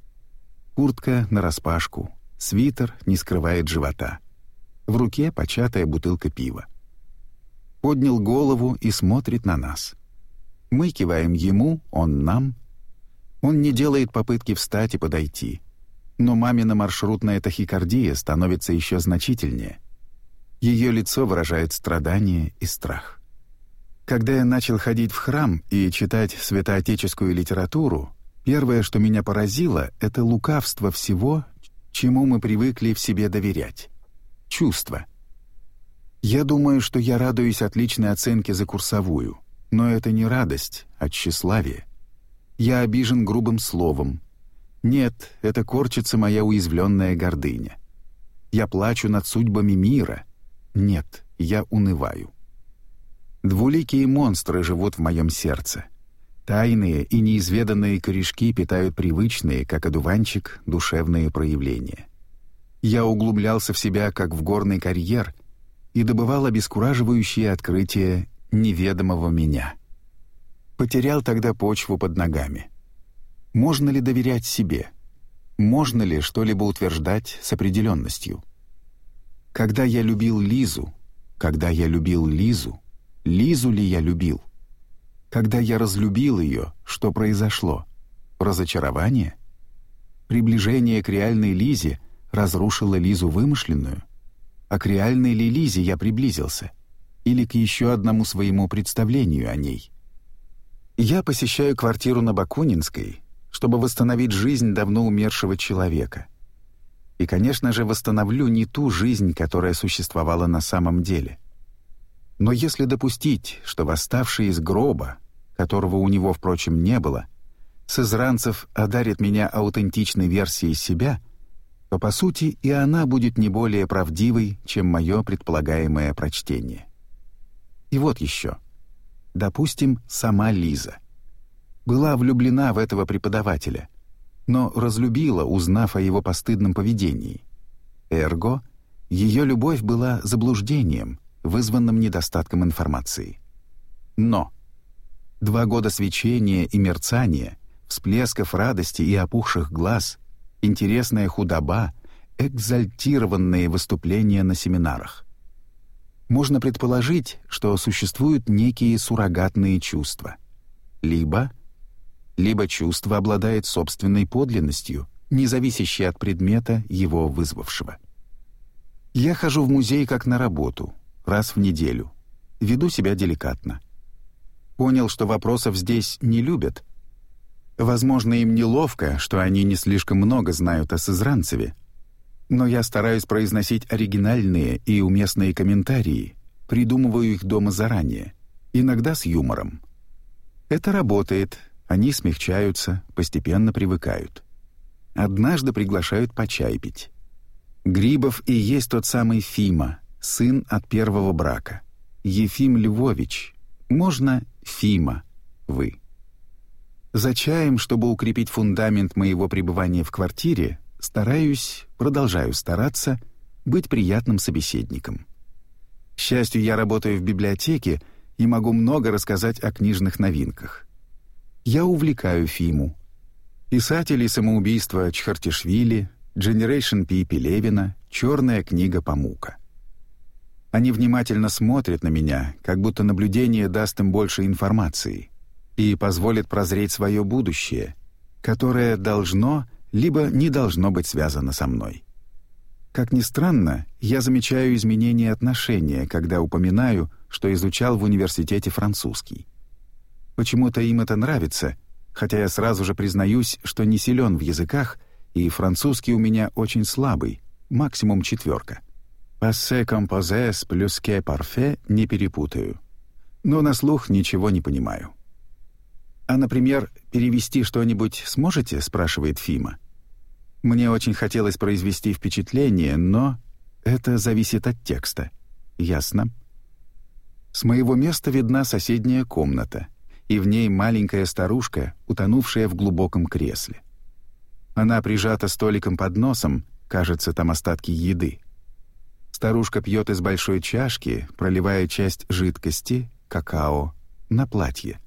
Куртка нараспашку, свитер не скрывает живота. В руке початая бутылка пива. Поднял голову и смотрит на нас. Мы киваем ему, он нам — он не делает попытки встать и подойти. Но мамина маршрутная тахикардия становится еще значительнее. Ее лицо выражает страдание и страх. Когда я начал ходить в храм и читать святоотеческую литературу, первое, что меня поразило, это лукавство всего, чему мы привыкли в себе доверять. Чувства. Я думаю, что я радуюсь отличной оценке за курсовую, но это не радость, а тщеславие я обижен грубым словом. Нет, это корчится моя уязвленная гордыня. Я плачу над судьбами мира. Нет, я унываю. Двуликие монстры живут в моем сердце. Тайные и неизведанные корешки питают привычные, как одуванчик, душевные проявления. Я углублялся в себя, как в горный карьер, и добывал обескураживающие открытия неведомого меня» потерял тогда почву под ногами. Можно ли доверять себе? Можно ли что-либо утверждать с определенностью? Когда я любил Лизу, когда я любил Лизу, Лизу ли я любил? Когда я разлюбил ее, что произошло? Разочарование? Приближение к реальной Лизе разрушило Лизу вымышленную? А к реальной ли Лизе я приблизился? Или к еще одному своему представлению о ней? Я посещаю квартиру на Бакунинской, чтобы восстановить жизнь давно умершего человека. И, конечно же, восстановлю не ту жизнь, которая существовала на самом деле. Но если допустить, что восставший из гроба, которого у него, впрочем, не было, Сызранцев одарит меня аутентичной версией себя, то, по сути, и она будет не более правдивой, чем мое предполагаемое прочтение. И вот еще — допустим, сама Лиза. Была влюблена в этого преподавателя, но разлюбила, узнав о его постыдном поведении. Эрго, ее любовь была заблуждением, вызванным недостатком информации. Но два года свечения и мерцания, всплесков радости и опухших глаз, интересная худоба, экзальтированные выступления на семинарах можно предположить, что существуют некие суррогатные чувства. Либо либо чувство обладает собственной подлинностью, не зависящей от предмета, его вызвавшего. Я хожу в музей как на работу, раз в неделю. Веду себя деликатно. Понял, что вопросов здесь не любят. Возможно, им неловко, что они не слишком много знают о Сызранцеве, но я стараюсь произносить оригинальные и уместные комментарии, придумываю их дома заранее, иногда с юмором. Это работает, они смягчаются, постепенно привыкают. Однажды приглашают почайпить. Грибов и есть тот самый Фима, сын от первого брака. Ефим Львович, можно Фима, вы. За чаем, чтобы укрепить фундамент моего пребывания в квартире, Стараюсь, продолжаю стараться быть приятным собеседником. К счастью, я работаю в библиотеке и могу много рассказать о книжных новинках. Я увлекаю Фиму. Писатели самоубийства Чхартишвили, Generation P. Пелевина, «Черная книга Памука». Они внимательно смотрят на меня, как будто наблюдение даст им больше информации и позволит прозреть свое будущее, которое должно либо не должно быть связано со мной. Как ни странно, я замечаю изменение отношения, когда упоминаю, что изучал в университете французский. Почему-то им это нравится, хотя я сразу же признаюсь, что не силен в языках, и французский у меня очень слабый, максимум четверка. «Пассе композес плюс ке парфе» не перепутаю. Но на слух ничего не понимаю. «А, например, перевести что-нибудь сможете?» — спрашивает Фима. Мне очень хотелось произвести впечатление, но это зависит от текста. Ясно? С моего места видна соседняя комната, и в ней маленькая старушка, утонувшая в глубоком кресле. Она прижата столиком под носом, кажется, там остатки еды. Старушка пьет из большой чашки, проливая часть жидкости, какао, на платье.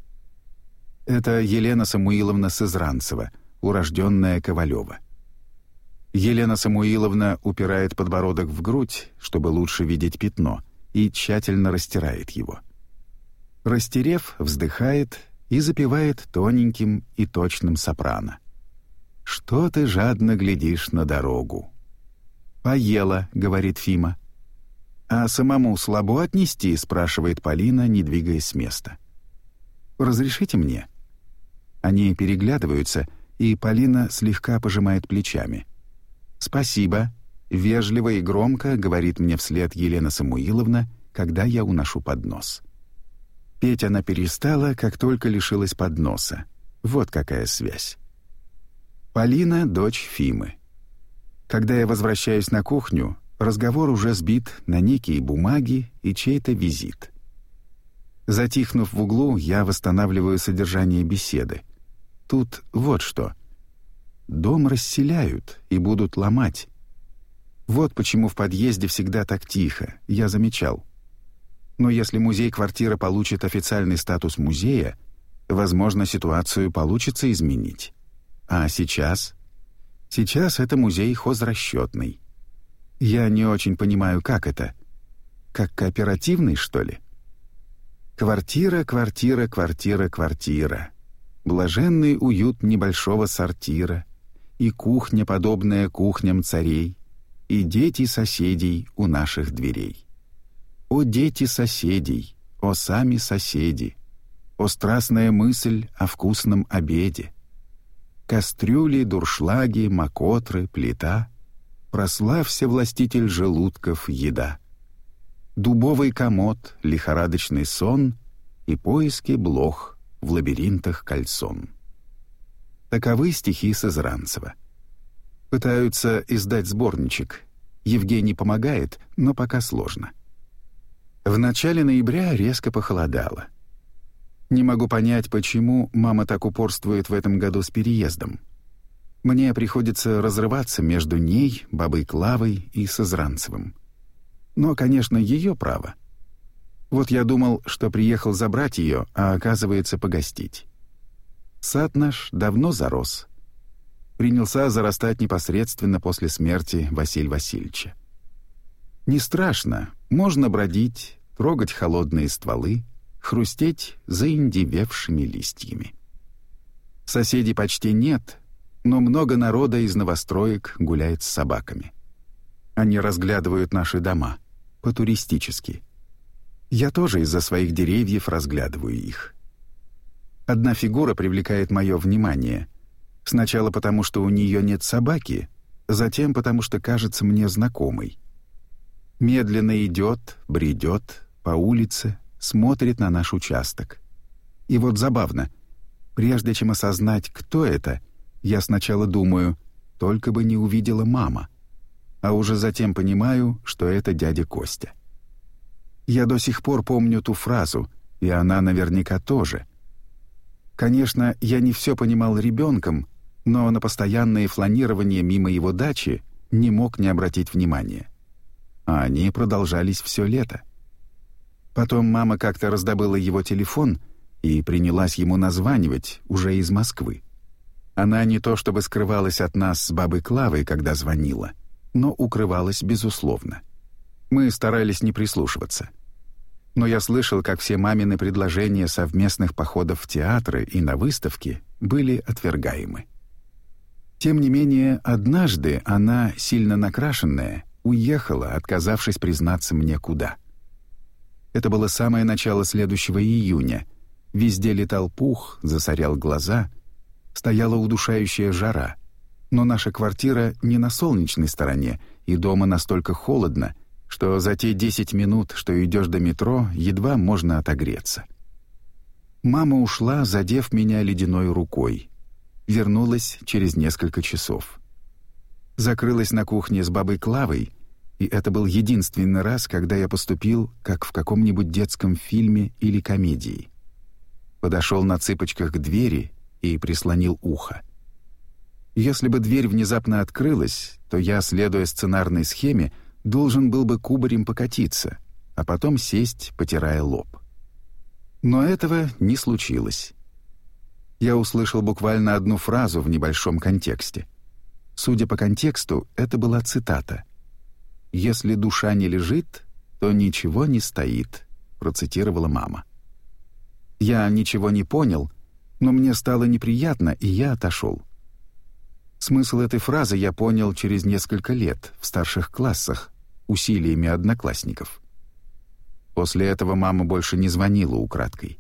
Это Елена Самуиловна Сызранцева, урожденная Ковалева. Елена Самуиловна упирает подбородок в грудь, чтобы лучше видеть пятно, и тщательно растирает его. Растерев, вздыхает и запевает тоненьким и точным сопрано. «Что ты жадно глядишь на дорогу?» «Поела», — говорит Фима. «А самому слабо отнести?» — спрашивает Полина, не двигаясь с места. «Разрешите мне?» Они переглядываются, и Полина слегка пожимает плечами — «Спасибо», — вежливо и громко говорит мне вслед Елена Самуиловна, когда я уношу поднос. Петь она перестала, как только лишилась подноса. Вот какая связь. Полина — дочь Фимы. Когда я возвращаюсь на кухню, разговор уже сбит на некие бумаги и чей-то визит. Затихнув в углу, я восстанавливаю содержание беседы. Тут вот что — Дом расселяют и будут ломать. Вот почему в подъезде всегда так тихо, я замечал. Но если музей-квартира получит официальный статус музея, возможно, ситуацию получится изменить. А сейчас? Сейчас это музей хозрасчетный. Я не очень понимаю, как это. Как кооперативный, что ли? Квартира, квартира, квартира, квартира. Блаженный уют небольшого сортира и кухня, подобная кухням царей, и дети соседей у наших дверей. О дети соседей, о сами соседи, о страстная мысль о вкусном обеде. Кастрюли, дуршлаги, макотры, плита, прославься властитель желудков еда. Дубовый комод, лихорадочный сон и поиски блох в лабиринтах кольцом. Таковы стихи Сызранцева. Пытаются издать сборничек. Евгений помогает, но пока сложно. В начале ноября резко похолодало. Не могу понять, почему мама так упорствует в этом году с переездом. Мне приходится разрываться между ней, бабой Клавой и Сызранцевым. Но, конечно, ее право. Вот я думал, что приехал забрать ее, а оказывается погостить. Сад наш давно зарос. Принялся зарастать непосредственно после смерти Василь Васильевича. Не страшно, можно бродить, трогать холодные стволы, хрустеть заиндевевшими листьями. Соседей почти нет, но много народа из новостроек гуляет с собаками. Они разглядывают наши дома, по-туристически. Я тоже из-за своих деревьев разглядываю их. Одна фигура привлекает мое внимание. Сначала потому, что у нее нет собаки, затем потому, что кажется мне знакомой. Медленно идет, бредет по улице, смотрит на наш участок. И вот забавно, прежде чем осознать, кто это, я сначала думаю, только бы не увидела мама, а уже затем понимаю, что это дядя Костя. Я до сих пор помню ту фразу, и она наверняка тоже — Конечно, я не все понимал ребенком, но на постоянное фланирование мимо его дачи не мог не обратить внимания. А они продолжались все лето. Потом мама как-то раздобыла его телефон и принялась ему названивать уже из Москвы. Она не то чтобы скрывалась от нас с бабой Клавой, когда звонила, но укрывалась безусловно. Мы старались не прислушиваться — но я слышал, как все мамины предложения совместных походов в театры и на выставки были отвергаемы. Тем не менее, однажды она, сильно накрашенная, уехала, отказавшись признаться мне куда. Это было самое начало следующего июня. Везде летал пух, засорял глаза, стояла удушающая жара. Но наша квартира не на солнечной стороне, и дома настолько холодно — что за те 10 минут, что идешь до метро, едва можно отогреться. Мама ушла, задев меня ледяной рукой. Вернулась через несколько часов. Закрылась на кухне с бабой Клавой, и это был единственный раз, когда я поступил, как в каком-нибудь детском фильме или комедии. Подошел на цыпочках к двери и прислонил ухо. Если бы дверь внезапно открылась, то я, следуя сценарной схеме, должен был бы кубарем покатиться, а потом сесть, потирая лоб. Но этого не случилось. Я услышал буквально одну фразу в небольшом контексте. Судя по контексту, это была цитата. «Если душа не лежит, то ничего не стоит», — процитировала мама. Я ничего не понял, но мне стало неприятно, и я отошел. Смысл этой фразы я понял через несколько лет, в старших классах, усилиями одноклассников. После этого мама больше не звонила украдкой.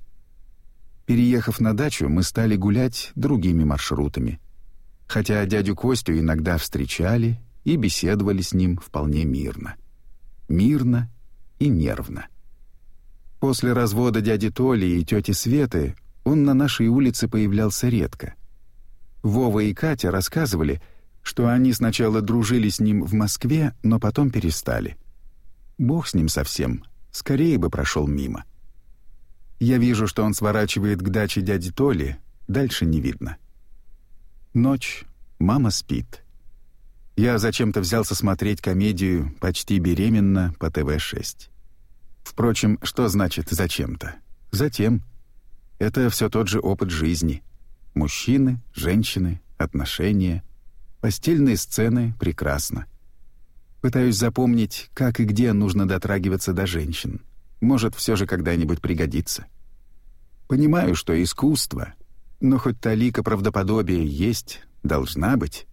Переехав на дачу, мы стали гулять другими маршрутами. Хотя дядю Костю иногда встречали и беседовали с ним вполне мирно. Мирно и нервно. После развода дяди Толи и тети Светы он на нашей улице появлялся редко. Вова и Катя рассказывали, что они сначала дружили с ним в Москве, но потом перестали. Бог с ним совсем, скорее бы прошел мимо. Я вижу, что он сворачивает к даче дяди Толи, дальше не видно. Ночь, мама спит. Я зачем-то взялся смотреть комедию «Почти беременна» по ТВ-6. Впрочем, что значит «зачем-то»? Затем. Это все тот же опыт жизни. Мужчины, женщины, отношения. Постельные сцены — прекрасно. Пытаюсь запомнить, как и где нужно дотрагиваться до женщин. Может, все же когда-нибудь пригодится. Понимаю, что искусство, но хоть талика правдоподобия есть, должна быть.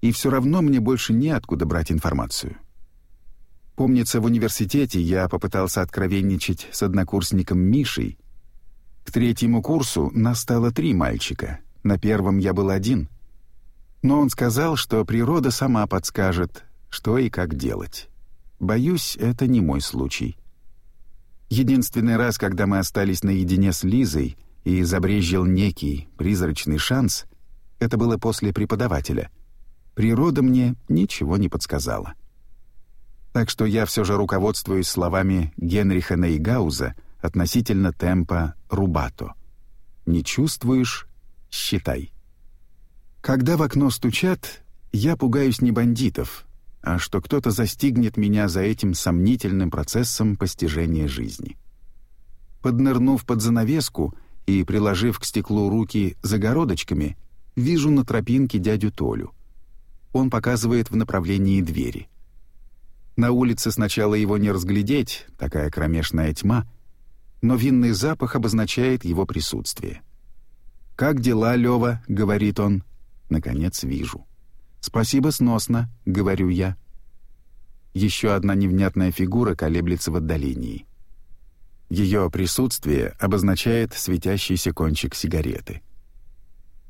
И все равно мне больше неоткуда брать информацию. Помнится, в университете я попытался откровенничать с однокурсником Мишей, к третьему курсу нас стало три мальчика. На первом я был один. Но он сказал, что природа сама подскажет, что и как делать. Боюсь, это не мой случай. Единственный раз, когда мы остались наедине с Лизой и изобрежил некий призрачный шанс, это было после преподавателя. Природа мне ничего не подсказала. Так что я все же руководствуюсь словами Генриха Нейгауза относительно темпа рубато. Не чувствуешь — считай. Когда в окно стучат, я пугаюсь не бандитов, а что кто-то застигнет меня за этим сомнительным процессом постижения жизни. Поднырнув под занавеску и приложив к стеклу руки загородочками, вижу на тропинке дядю Толю. Он показывает в направлении двери — на улице сначала его не разглядеть, такая кромешная тьма, но винный запах обозначает его присутствие. «Как дела, Лева?» — говорит он. «Наконец вижу». «Спасибо, сносно», — говорю я. Еще одна невнятная фигура колеблется в отдалении. Ее присутствие обозначает светящийся кончик сигареты.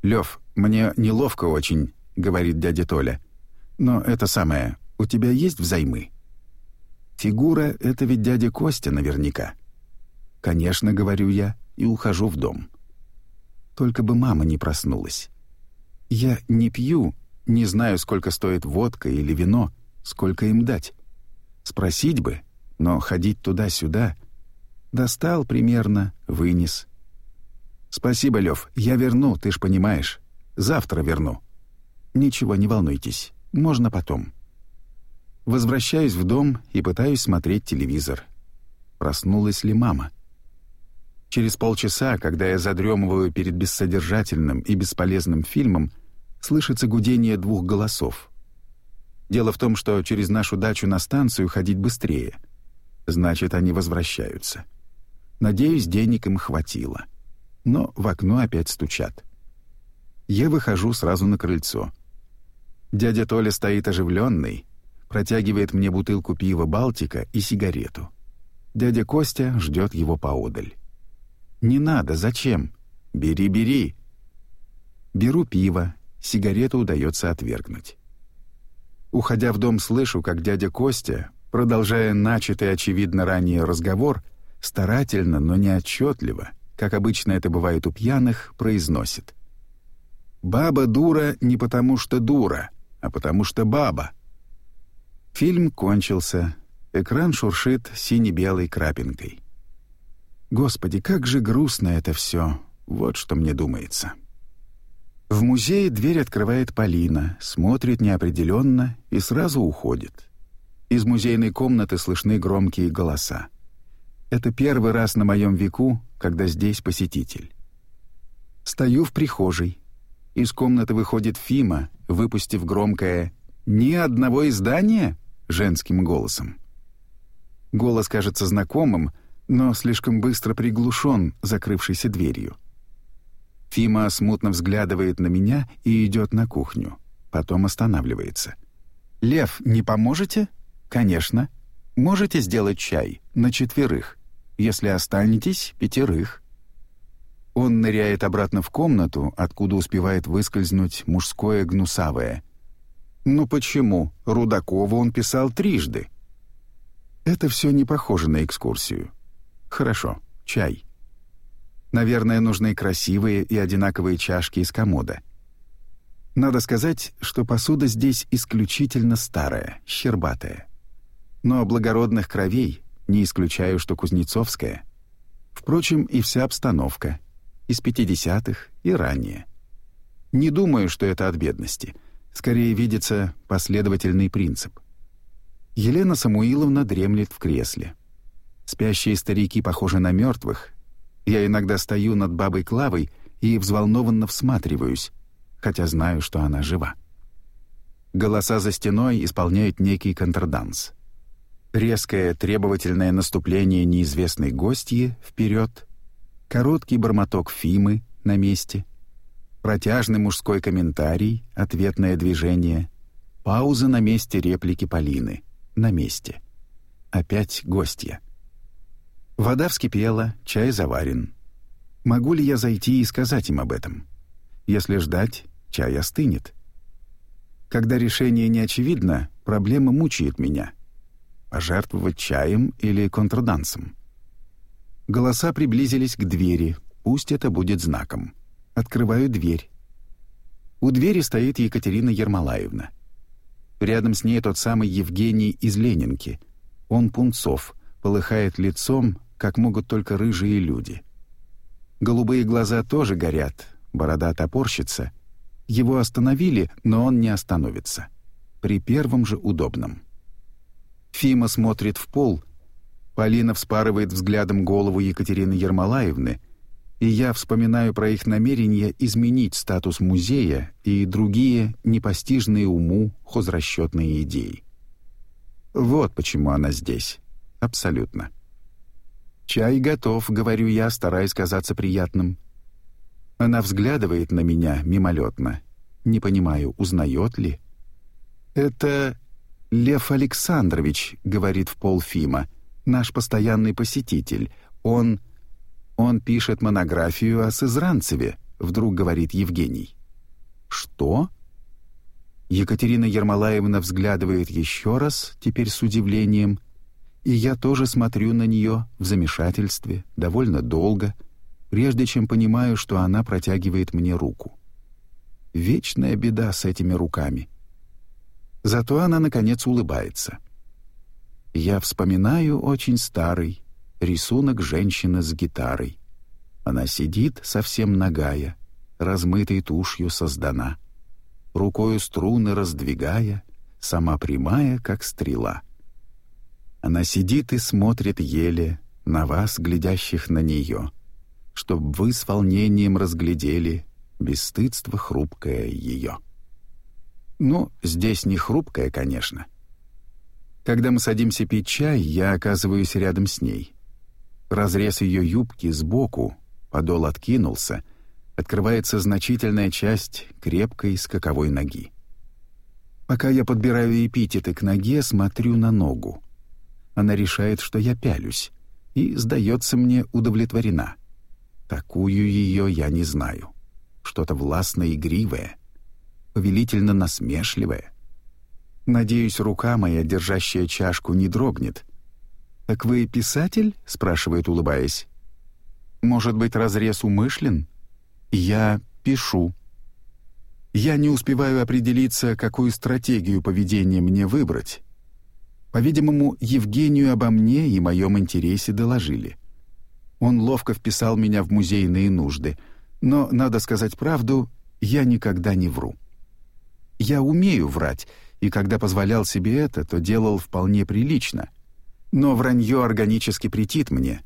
«Лев, мне неловко очень», — говорит дядя Толя. «Но это самое, у тебя есть взаймы?» Фигура — это ведь дядя Костя наверняка. «Конечно», — говорю я, и ухожу в дом. Только бы мама не проснулась. Я не пью, не знаю, сколько стоит водка или вино, сколько им дать. Спросить бы, но ходить туда-сюда. Достал примерно, вынес. «Спасибо, Лев, я верну, ты ж понимаешь. Завтра верну». «Ничего, не волнуйтесь, можно потом». Возвращаюсь в дом и пытаюсь смотреть телевизор. Проснулась ли мама? Через полчаса, когда я задремываю перед бессодержательным и бесполезным фильмом, слышится гудение двух голосов. Дело в том, что через нашу дачу на станцию ходить быстрее. Значит, они возвращаются. Надеюсь, денег им хватило. Но в окно опять стучат. Я выхожу сразу на крыльцо. Дядя Толя стоит оживленный, протягивает мне бутылку пива «Балтика» и сигарету. Дядя Костя ждет его поодаль. «Не надо, зачем? Бери, бери!» Беру пиво, сигарету удается отвергнуть. Уходя в дом, слышу, как дядя Костя, продолжая начатый, очевидно, ранее разговор, старательно, но неотчетливо, как обычно это бывает у пьяных, произносит. «Баба дура не потому что дура, а потому что баба». Фильм кончился. Экран шуршит сине-белой крапинкой. Господи, как же грустно это все. Вот что мне думается. В музее дверь открывает Полина, смотрит неопределенно и сразу уходит. Из музейной комнаты слышны громкие голоса. Это первый раз на моем веку, когда здесь посетитель. Стою в прихожей. Из комнаты выходит Фима, выпустив громкое «Ни одного издания?» женским голосом. Голос кажется знакомым — но слишком быстро приглушен, закрывшейся дверью. Фима смутно взглядывает на меня и идет на кухню. Потом останавливается. «Лев, не поможете?» «Конечно. Можете сделать чай на четверых. Если останетесь, пятерых». Он ныряет обратно в комнату, откуда успевает выскользнуть мужское гнусавое. «Ну почему? Рудакову он писал трижды». Это все не похоже на экскурсию. Хорошо, чай. Наверное, нужны красивые и одинаковые чашки из комода. Надо сказать, что посуда здесь исключительно старая, щербатая. Но благородных кровей, не исключаю, что кузнецовская. Впрочем, и вся обстановка. Из 50-х и ранее. Не думаю, что это от бедности. Скорее видится последовательный принцип. Елена Самуиловна дремлет в кресле. Спящие старики похожи на мертвых. Я иногда стою над бабой Клавой и взволнованно всматриваюсь, хотя знаю, что она жива. Голоса за стеной исполняют некий контрданс. Резкое требовательное наступление неизвестной гостьи вперед, короткий бормоток Фимы на месте, протяжный мужской комментарий, ответное движение, пауза на месте реплики Полины, на месте. Опять гостья. Вода вскипела, чай заварен. Могу ли я зайти и сказать им об этом? Если ждать, чай остынет. Когда решение не очевидно, проблема мучает меня. А Пожертвовать чаем или контрдансом? Голоса приблизились к двери, пусть это будет знаком. Открываю дверь. У двери стоит Екатерина Ермолаевна. Рядом с ней тот самый Евгений из Ленинки. Он пунцов, полыхает лицом, как могут только рыжие люди. Голубые глаза тоже горят, борода топорщится. Его остановили, но он не остановится. При первом же удобном. Фима смотрит в пол, Полина вспарывает взглядом голову Екатерины Ермолаевны, и я вспоминаю про их намерение изменить статус музея и другие непостижные уму хозрасчетные идеи. Вот почему она здесь. Абсолютно. «Чай готов», — говорю я, стараясь казаться приятным. Она взглядывает на меня мимолетно. Не понимаю, узнает ли. «Это Лев Александрович», — говорит в полфима, — «наш постоянный посетитель. Он... он пишет монографию о Сызранцеве», — вдруг говорит Евгений. «Что?» Екатерина Ермолаевна взглядывает еще раз, теперь с удивлением, и я тоже смотрю на нее в замешательстве довольно долго, прежде чем понимаю, что она протягивает мне руку. Вечная беда с этими руками. Зато она, наконец, улыбается. Я вспоминаю очень старый рисунок женщины с гитарой. Она сидит, совсем нагая, размытой тушью создана, рукою струны раздвигая, сама прямая, как стрела — она сидит и смотрит еле на вас, глядящих на нее, чтоб вы с волнением разглядели бесстыдство хрупкое ее. Ну, здесь не хрупкое, конечно. Когда мы садимся пить чай, я оказываюсь рядом с ней. Разрез ее юбки сбоку, подол откинулся, открывается значительная часть крепкой скаковой ноги. Пока я подбираю эпитеты к ноге, смотрю на ногу. Она решает, что я пялюсь, и, сдается мне, удовлетворена. Такую ее я не знаю. Что-то властно-игривое, повелительно-насмешливое. Надеюсь, рука моя, держащая чашку, не дрогнет. «Так вы писатель?» — спрашивает, улыбаясь. «Может быть, разрез умышлен?» «Я пишу». Я не успеваю определиться, какую стратегию поведения мне выбрать, по-видимому, Евгению обо мне и моем интересе доложили. Он ловко вписал меня в музейные нужды, но, надо сказать правду, я никогда не вру. Я умею врать, и когда позволял себе это, то делал вполне прилично. Но вранье органически претит мне.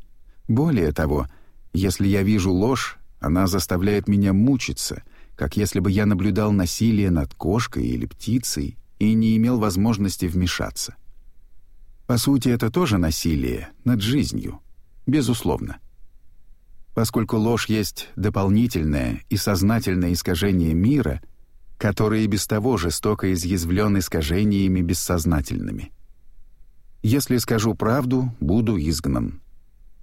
Более того, если я вижу ложь, она заставляет меня мучиться, как если бы я наблюдал насилие над кошкой или птицей и не имел возможности вмешаться. По сути, это тоже насилие над жизнью. Безусловно. Поскольку ложь есть дополнительное и сознательное искажение мира, который и без того жестоко изъязвлен искажениями бессознательными. Если скажу правду, буду изгнан.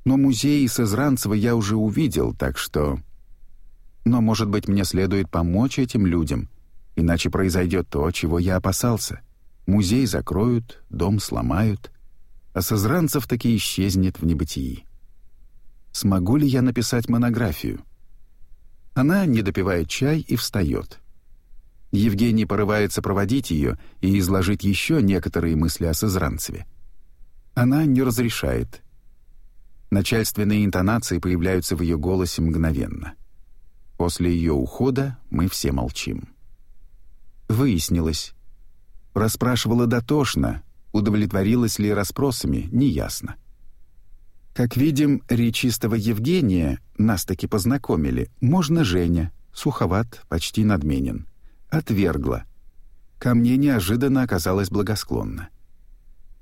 Но музей Сызранцева я уже увидел, так что... Но, может быть, мне следует помочь этим людям, иначе произойдет то, чего я опасался. Музей закроют, дом сломают а Созранцев таки исчезнет в небытии. Смогу ли я написать монографию? Она не допивает чай и встает. Евгений порывается проводить ее и изложить еще некоторые мысли о Созранцеве. Она не разрешает. Начальственные интонации появляются в ее голосе мгновенно. После ее ухода мы все молчим. Выяснилось. Расспрашивала дотошно, Удовлетворилась ли расспросами, неясно. Как видим, речистого Евгения, нас таки познакомили, можно Женя, суховат, почти надменен. Отвергла. Ко мне неожиданно оказалась благосклонна.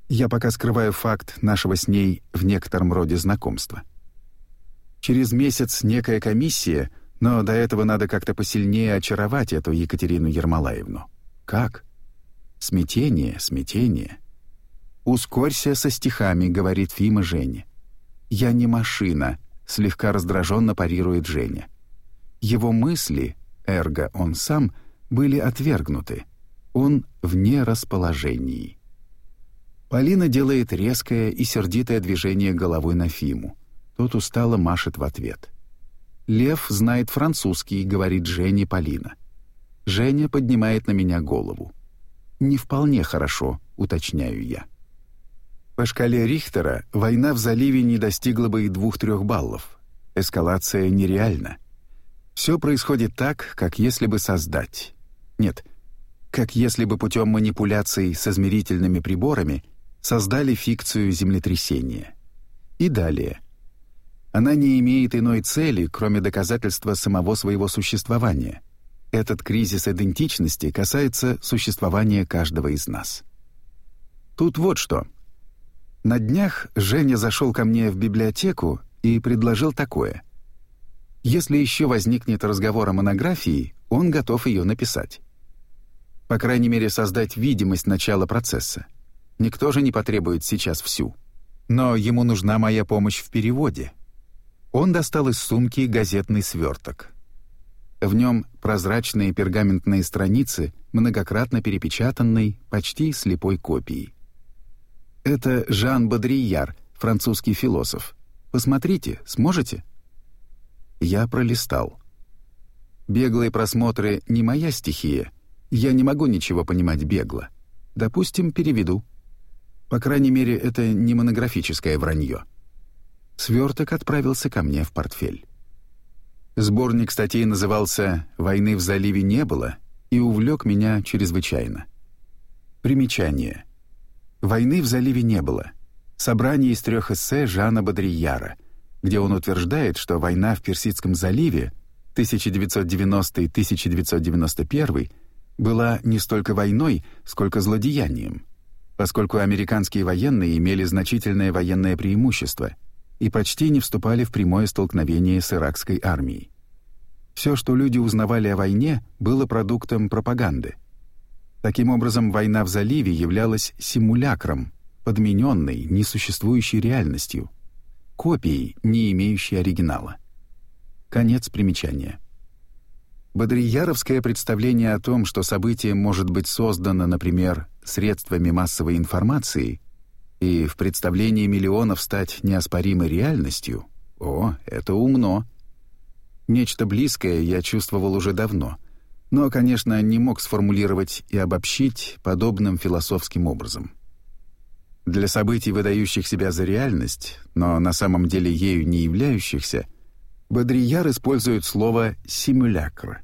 Я пока скрываю факт нашего с ней в некотором роде знакомства. Через месяц некая комиссия, но до этого надо как-то посильнее очаровать эту Екатерину Ермолаевну. Как? Смятение, смятение. «Ускорься со стихами», — говорит Фима Жене. «Я не машина», — слегка раздраженно парирует Женя. Его мысли, эрго он сам, были отвергнуты. Он вне расположений. Полина делает резкое и сердитое движение головой на Фиму. Тот устало машет в ответ. «Лев знает французский», — говорит Жене Полина. Женя поднимает на меня голову. «Не вполне хорошо», — уточняю я. По шкале Рихтера война в заливе не достигла бы и двух-трех баллов. Эскалация нереальна. Все происходит так, как если бы создать. Нет, как если бы путем манипуляций с измерительными приборами создали фикцию землетрясения. И далее. Она не имеет иной цели, кроме доказательства самого своего существования. Этот кризис идентичности касается существования каждого из нас. Тут вот что — на днях Женя зашел ко мне в библиотеку и предложил такое. Если еще возникнет разговор о монографии, он готов ее написать. По крайней мере, создать видимость начала процесса. Никто же не потребует сейчас всю. Но ему нужна моя помощь в переводе. Он достал из сумки газетный сверток. В нем прозрачные пергаментные страницы, многократно перепечатанной, почти слепой копией. Это Жан Бодрияр, французский философ. Посмотрите, сможете? Я пролистал. Беглые просмотры не моя стихия. Я не могу ничего понимать бегло. Допустим, переведу. По крайней мере, это не монографическое вранье. Сверток отправился ко мне в портфель. Сборник статей назывался «Войны в заливе не было» и увлек меня чрезвычайно. Примечание — Войны в заливе не было. Собрание из трех эссе Жана Бодрияра, где он утверждает, что война в Персидском заливе 1990-1991 была не столько войной, сколько злодеянием, поскольку американские военные имели значительное военное преимущество и почти не вступали в прямое столкновение с иракской армией. Все, что люди узнавали о войне, было продуктом пропаганды — Таким образом, война в заливе являлась симулякром, подмененной, несуществующей реальностью, копией, не имеющей оригинала. Конец примечания. Бодрияровское представление о том, что событие может быть создано, например, средствами массовой информации и в представлении миллионов стать неоспоримой реальностью, о, это умно. Нечто близкое я чувствовал уже давно — но, конечно, не мог сформулировать и обобщить подобным философским образом. Для событий, выдающих себя за реальность, но на самом деле ею не являющихся, Бодрияр использует слово «симулякр».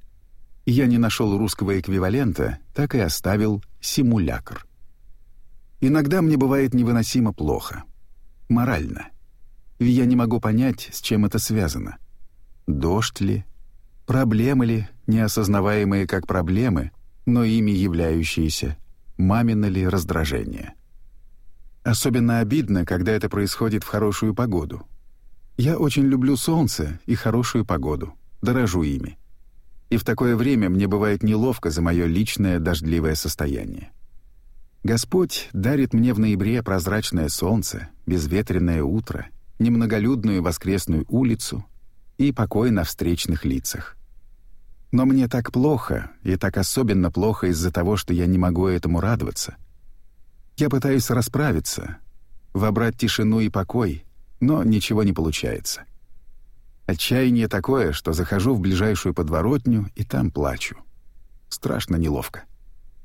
Я не нашел русского эквивалента, так и оставил «симулякр». Иногда мне бывает невыносимо плохо. Морально. Я не могу понять, с чем это связано. Дождь ли, Проблемы ли, неосознаваемые как проблемы, но ими являющиеся, мамино ли раздражение? Особенно обидно, когда это происходит в хорошую погоду. Я очень люблю солнце и хорошую погоду, дорожу ими. И в такое время мне бывает неловко за мое личное дождливое состояние. Господь дарит мне в ноябре прозрачное солнце, безветренное утро, немноголюдную воскресную улицу и покой на встречных лицах. Но мне так плохо, и так особенно плохо из-за того, что я не могу этому радоваться. Я пытаюсь расправиться, вобрать тишину и покой, но ничего не получается. Отчаяние такое, что захожу в ближайшую подворотню и там плачу. Страшно неловко.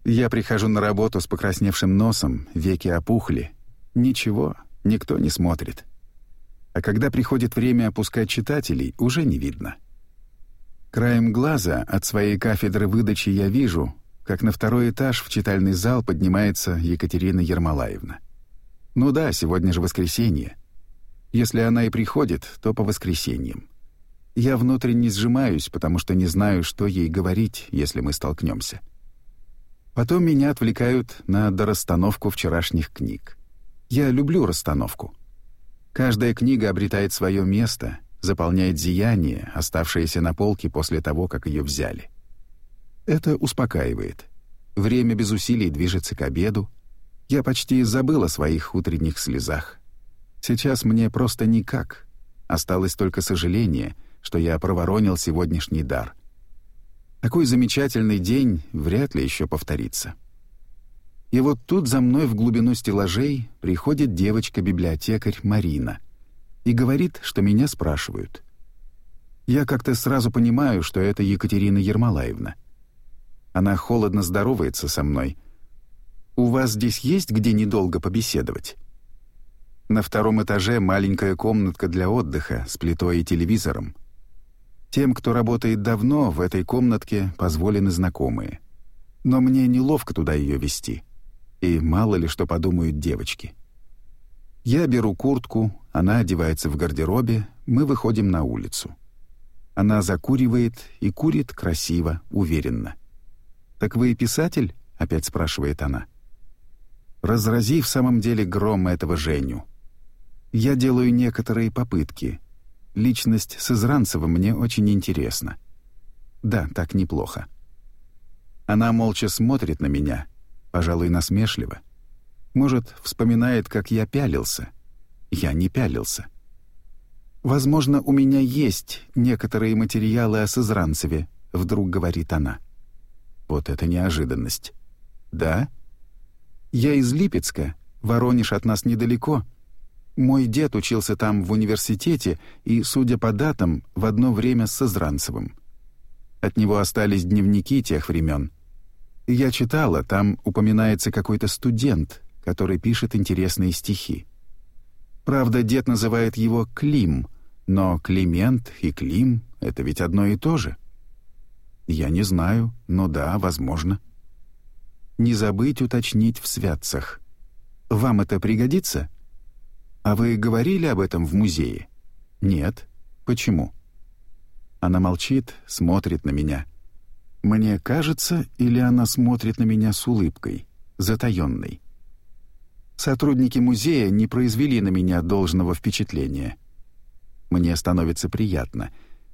Я прихожу на работу с покрасневшим носом, веки опухли. Ничего, никто не смотрит. А когда приходит время опускать читателей, уже не видно — Краем глаза от своей кафедры выдачи я вижу, как на второй этаж в читальный зал поднимается Екатерина Ермолаевна. Ну да, сегодня же воскресенье. Если она и приходит, то по воскресеньям. Я внутренне сжимаюсь, потому что не знаю, что ей говорить, если мы столкнемся. Потом меня отвлекают на дорасстановку вчерашних книг. Я люблю расстановку. Каждая книга обретает свое место, заполняет зияние, оставшееся на полке после того, как ее взяли. Это успокаивает. Время без усилий движется к обеду. Я почти забыл о своих утренних слезах. Сейчас мне просто никак. Осталось только сожаление, что я проворонил сегодняшний дар. Такой замечательный день вряд ли еще повторится. И вот тут за мной в глубину стеллажей приходит девочка-библиотекарь Марина и говорит, что меня спрашивают. Я как-то сразу понимаю, что это Екатерина Ермолаевна. Она холодно здоровается со мной. «У вас здесь есть где недолго побеседовать?» На втором этаже маленькая комнатка для отдыха с плитой и телевизором. Тем, кто работает давно, в этой комнатке позволены знакомые. Но мне неловко туда ее вести. И мало ли что подумают девочки. Я беру куртку, она одевается в гардеробе, мы выходим на улицу. Она закуривает и курит красиво, уверенно. «Так вы писатель?» — опять спрашивает она. «Разрази в самом деле гром этого Женю. Я делаю некоторые попытки. Личность Сызранцева мне очень интересна. Да, так неплохо». Она молча смотрит на меня, пожалуй, насмешливо. Может, вспоминает, как я пялился — я не пялился. «Возможно, у меня есть некоторые материалы о Сызранцеве», — вдруг говорит она. «Вот это неожиданность». «Да?» «Я из Липецка. Воронеж от нас недалеко. Мой дед учился там в университете и, судя по датам, в одно время с Сызранцевым. От него остались дневники тех времен. Я читала, там упоминается какой-то студент, который пишет интересные стихи. Правда, дед называет его Клим, но Климент и Клим — это ведь одно и то же. Я не знаю, но да, возможно. Не забыть уточнить в святцах. Вам это пригодится? А вы говорили об этом в музее? Нет. Почему? Она молчит, смотрит на меня. Мне кажется, или она смотрит на меня с улыбкой, затаённой. Сотрудники музея не произвели на меня должного впечатления. Мне становится приятно,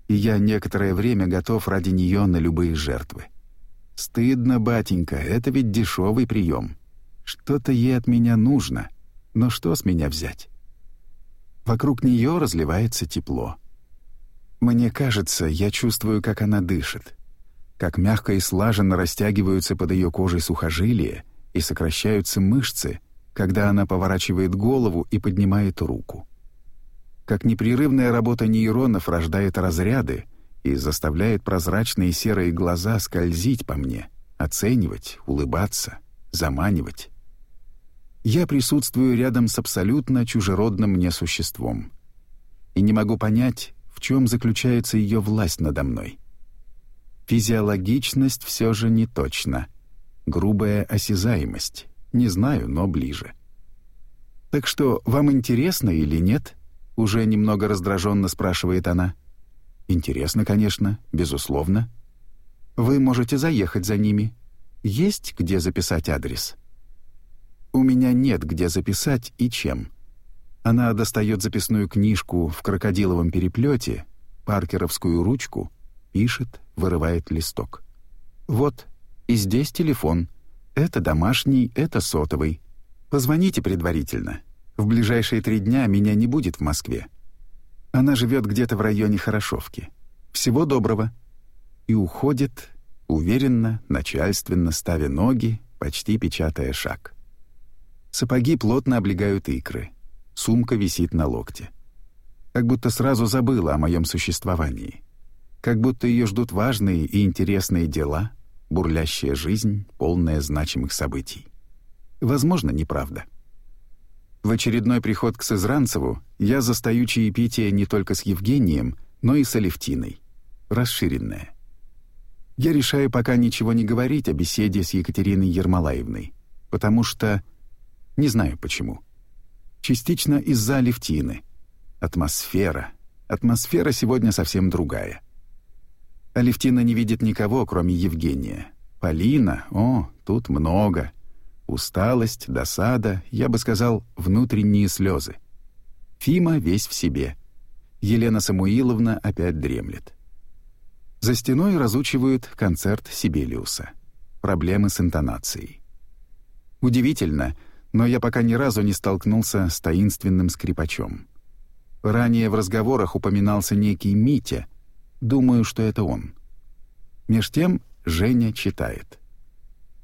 и я некоторое время готов ради нее на любые жертвы. Стыдно, батенька, это ведь дешевый прием. Что-то ей от меня нужно, но что с меня взять? Вокруг нее разливается тепло. Мне кажется, я чувствую, как она дышит, как мягко и слаженно растягиваются под ее кожей сухожилия и сокращаются мышцы — когда она поворачивает голову и поднимает руку. Как непрерывная работа нейронов рождает разряды и заставляет прозрачные серые глаза скользить по мне, оценивать, улыбаться, заманивать. Я присутствую рядом с абсолютно чужеродным мне существом и не могу понять, в чем заключается ее власть надо мной. Физиологичность все же не точно, грубая осязаемость. Не знаю, но ближе. Так что, вам интересно или нет? Уже немного раздраженно спрашивает она. Интересно, конечно, безусловно. Вы можете заехать за ними. Есть где записать адрес? У меня нет где записать и чем. Она достает записную книжку в крокодиловом переплете, паркеровскую ручку, пишет, вырывает листок. «Вот, и здесь телефон. Это домашний, это сотовый. Позвоните предварительно. В ближайшие три дня меня не будет в Москве. Она живет где-то в районе Хорошовки. Всего доброго». И уходит, уверенно, начальственно ставя ноги, почти печатая шаг. Сапоги плотно облегают икры. Сумка висит на локте. Как будто сразу забыла о моем существовании. Как будто ее ждут важные и интересные дела — бурлящая жизнь, полная значимых событий. Возможно, неправда. В очередной приход к Сызранцеву я застаю чаепитие не только с Евгением, но и с Алевтиной, расширенное. Я решаю пока ничего не говорить о беседе с Екатериной Ермолаевной, потому что... не знаю почему. Частично из-за Алевтины. Атмосфера. Атмосфера сегодня совсем другая — Алевтина не видит никого, кроме Евгения. Полина, о, тут много. Усталость, досада, я бы сказал, внутренние слезы. Фима весь в себе. Елена Самуиловна опять дремлет. За стеной разучивают концерт Сибелиуса. Проблемы с интонацией. Удивительно, но я пока ни разу не столкнулся с таинственным скрипачом. Ранее в разговорах упоминался некий Митя — Думаю, что это он. Меж тем Женя читает.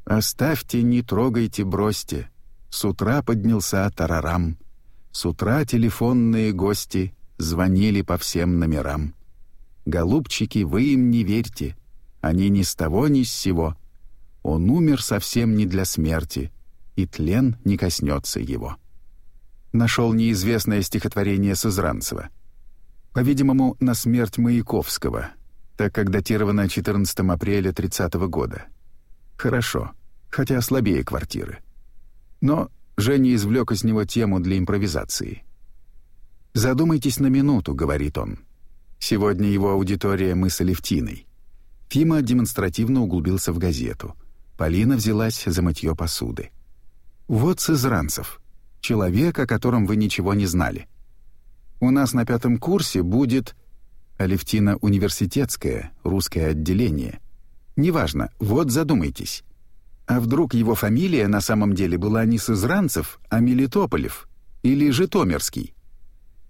«Оставьте, не трогайте, бросьте. С утра поднялся тарарам. С утра телефонные гости звонили по всем номерам. Голубчики, вы им не верьте. Они ни с того, ни с сего. Он умер совсем не для смерти, и тлен не коснется его». Нашел неизвестное стихотворение Сызранцева — по-видимому, на смерть Маяковского, так как датировано 14 апреля 30 -го года. Хорошо, хотя слабее квартиры. Но Женя извлек из него тему для импровизации. «Задумайтесь на минуту», — говорит он. Сегодня его аудитория мы с Тиной. Фима демонстративно углубился в газету. Полина взялась за мытье посуды. «Вот Сызранцев, человек, о котором вы ничего не знали. У нас на пятом курсе будет Алевтина университетское русское отделение. Неважно, вот задумайтесь. А вдруг его фамилия на самом деле была не Сызранцев, а Мелитополев или Житомирский?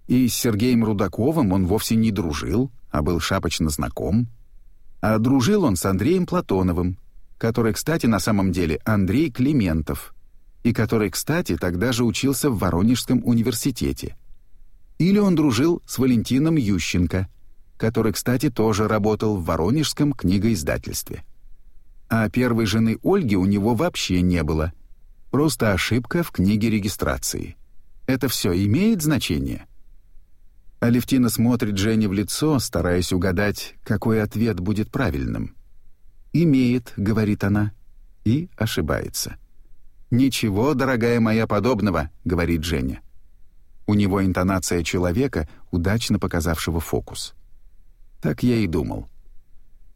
И с Сергеем Рудаковым он вовсе не дружил, а был шапочно знаком. А дружил он с Андреем Платоновым, который, кстати, на самом деле Андрей Климентов, и который, кстати, тогда же учился в Воронежском университете. Или он дружил с Валентином Ющенко, который, кстати, тоже работал в Воронежском книгоиздательстве. А первой жены Ольги у него вообще не было. Просто ошибка в книге регистрации. Это все имеет значение? Алевтина смотрит Жене в лицо, стараясь угадать, какой ответ будет правильным. «Имеет», — говорит она, — и ошибается. «Ничего, дорогая моя, подобного», — говорит Женя. У него интонация человека, удачно показавшего фокус. Так я и думал.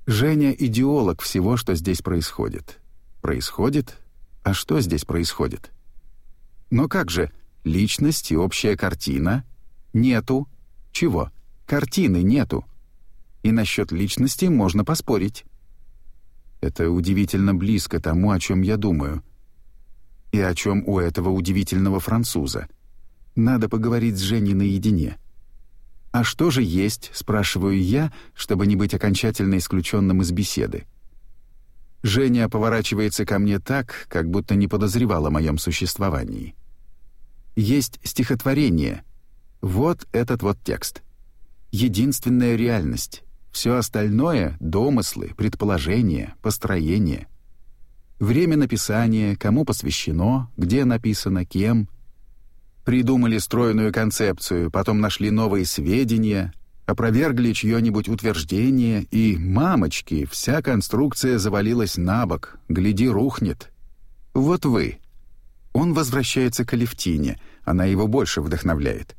Женя — идеолог всего, что здесь происходит. Происходит? А что здесь происходит? Но как же? Личность и общая картина? Нету. Чего? Картины нету. И насчет личности можно поспорить. Это удивительно близко тому, о чем я думаю. И о чем у этого удивительного француза — надо поговорить с Женей наедине. «А что же есть?» — спрашиваю я, чтобы не быть окончательно исключенным из беседы. Женя поворачивается ко мне так, как будто не подозревала о моем существовании. «Есть стихотворение. Вот этот вот текст. Единственная реальность. Все остальное — домыслы, предположения, построения. Время написания, кому посвящено, где написано, кем — Придумали стройную концепцию, потом нашли новые сведения, опровергли чье-нибудь утверждение, и, мамочки, вся конструкция завалилась на бок, гляди, рухнет. Вот вы. Он возвращается к Алевтине, она его больше вдохновляет.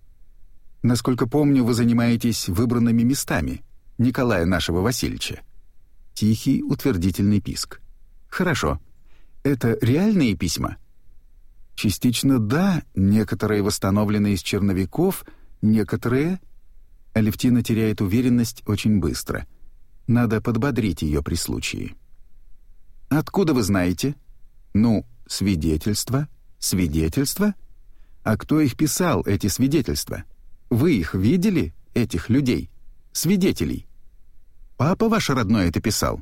Насколько помню, вы занимаетесь выбранными местами, Николая нашего Васильевича. Тихий утвердительный писк. Хорошо. Это реальные письма? Частично да, некоторые восстановлены из черновиков, некоторые... Алевтина теряет уверенность очень быстро. Надо подбодрить ее при случае. «Откуда вы знаете?» «Ну, свидетельства. Свидетельства? А кто их писал, эти свидетельства? Вы их видели, этих людей? Свидетелей?» «Папа ваш родной это писал?»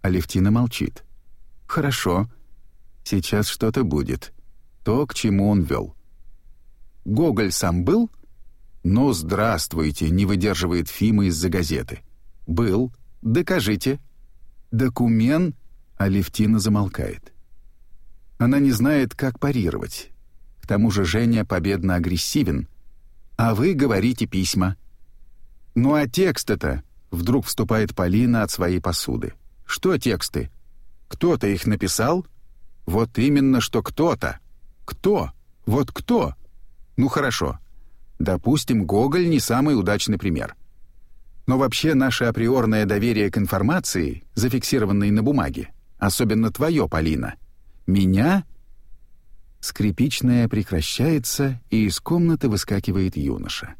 Алевтина молчит. «Хорошо. Сейчас что-то будет то, к чему он вел. Гоголь сам был? Ну, здравствуйте, не выдерживает Фима из-за газеты. Был. Докажите. Документ. А Левтина замолкает. Она не знает, как парировать. К тому же Женя победно агрессивен. А вы говорите письма. Ну а текст это? Вдруг вступает Полина от своей посуды. Что тексты? Кто-то их написал? Вот именно, что кто-то. Кто? Вот кто? Ну хорошо. Допустим, Гоголь не самый удачный пример. Но вообще наше априорное доверие к информации, зафиксированной на бумаге, особенно твое, Полина, меня... Скрипичная прекращается, и из комнаты выскакивает юноша.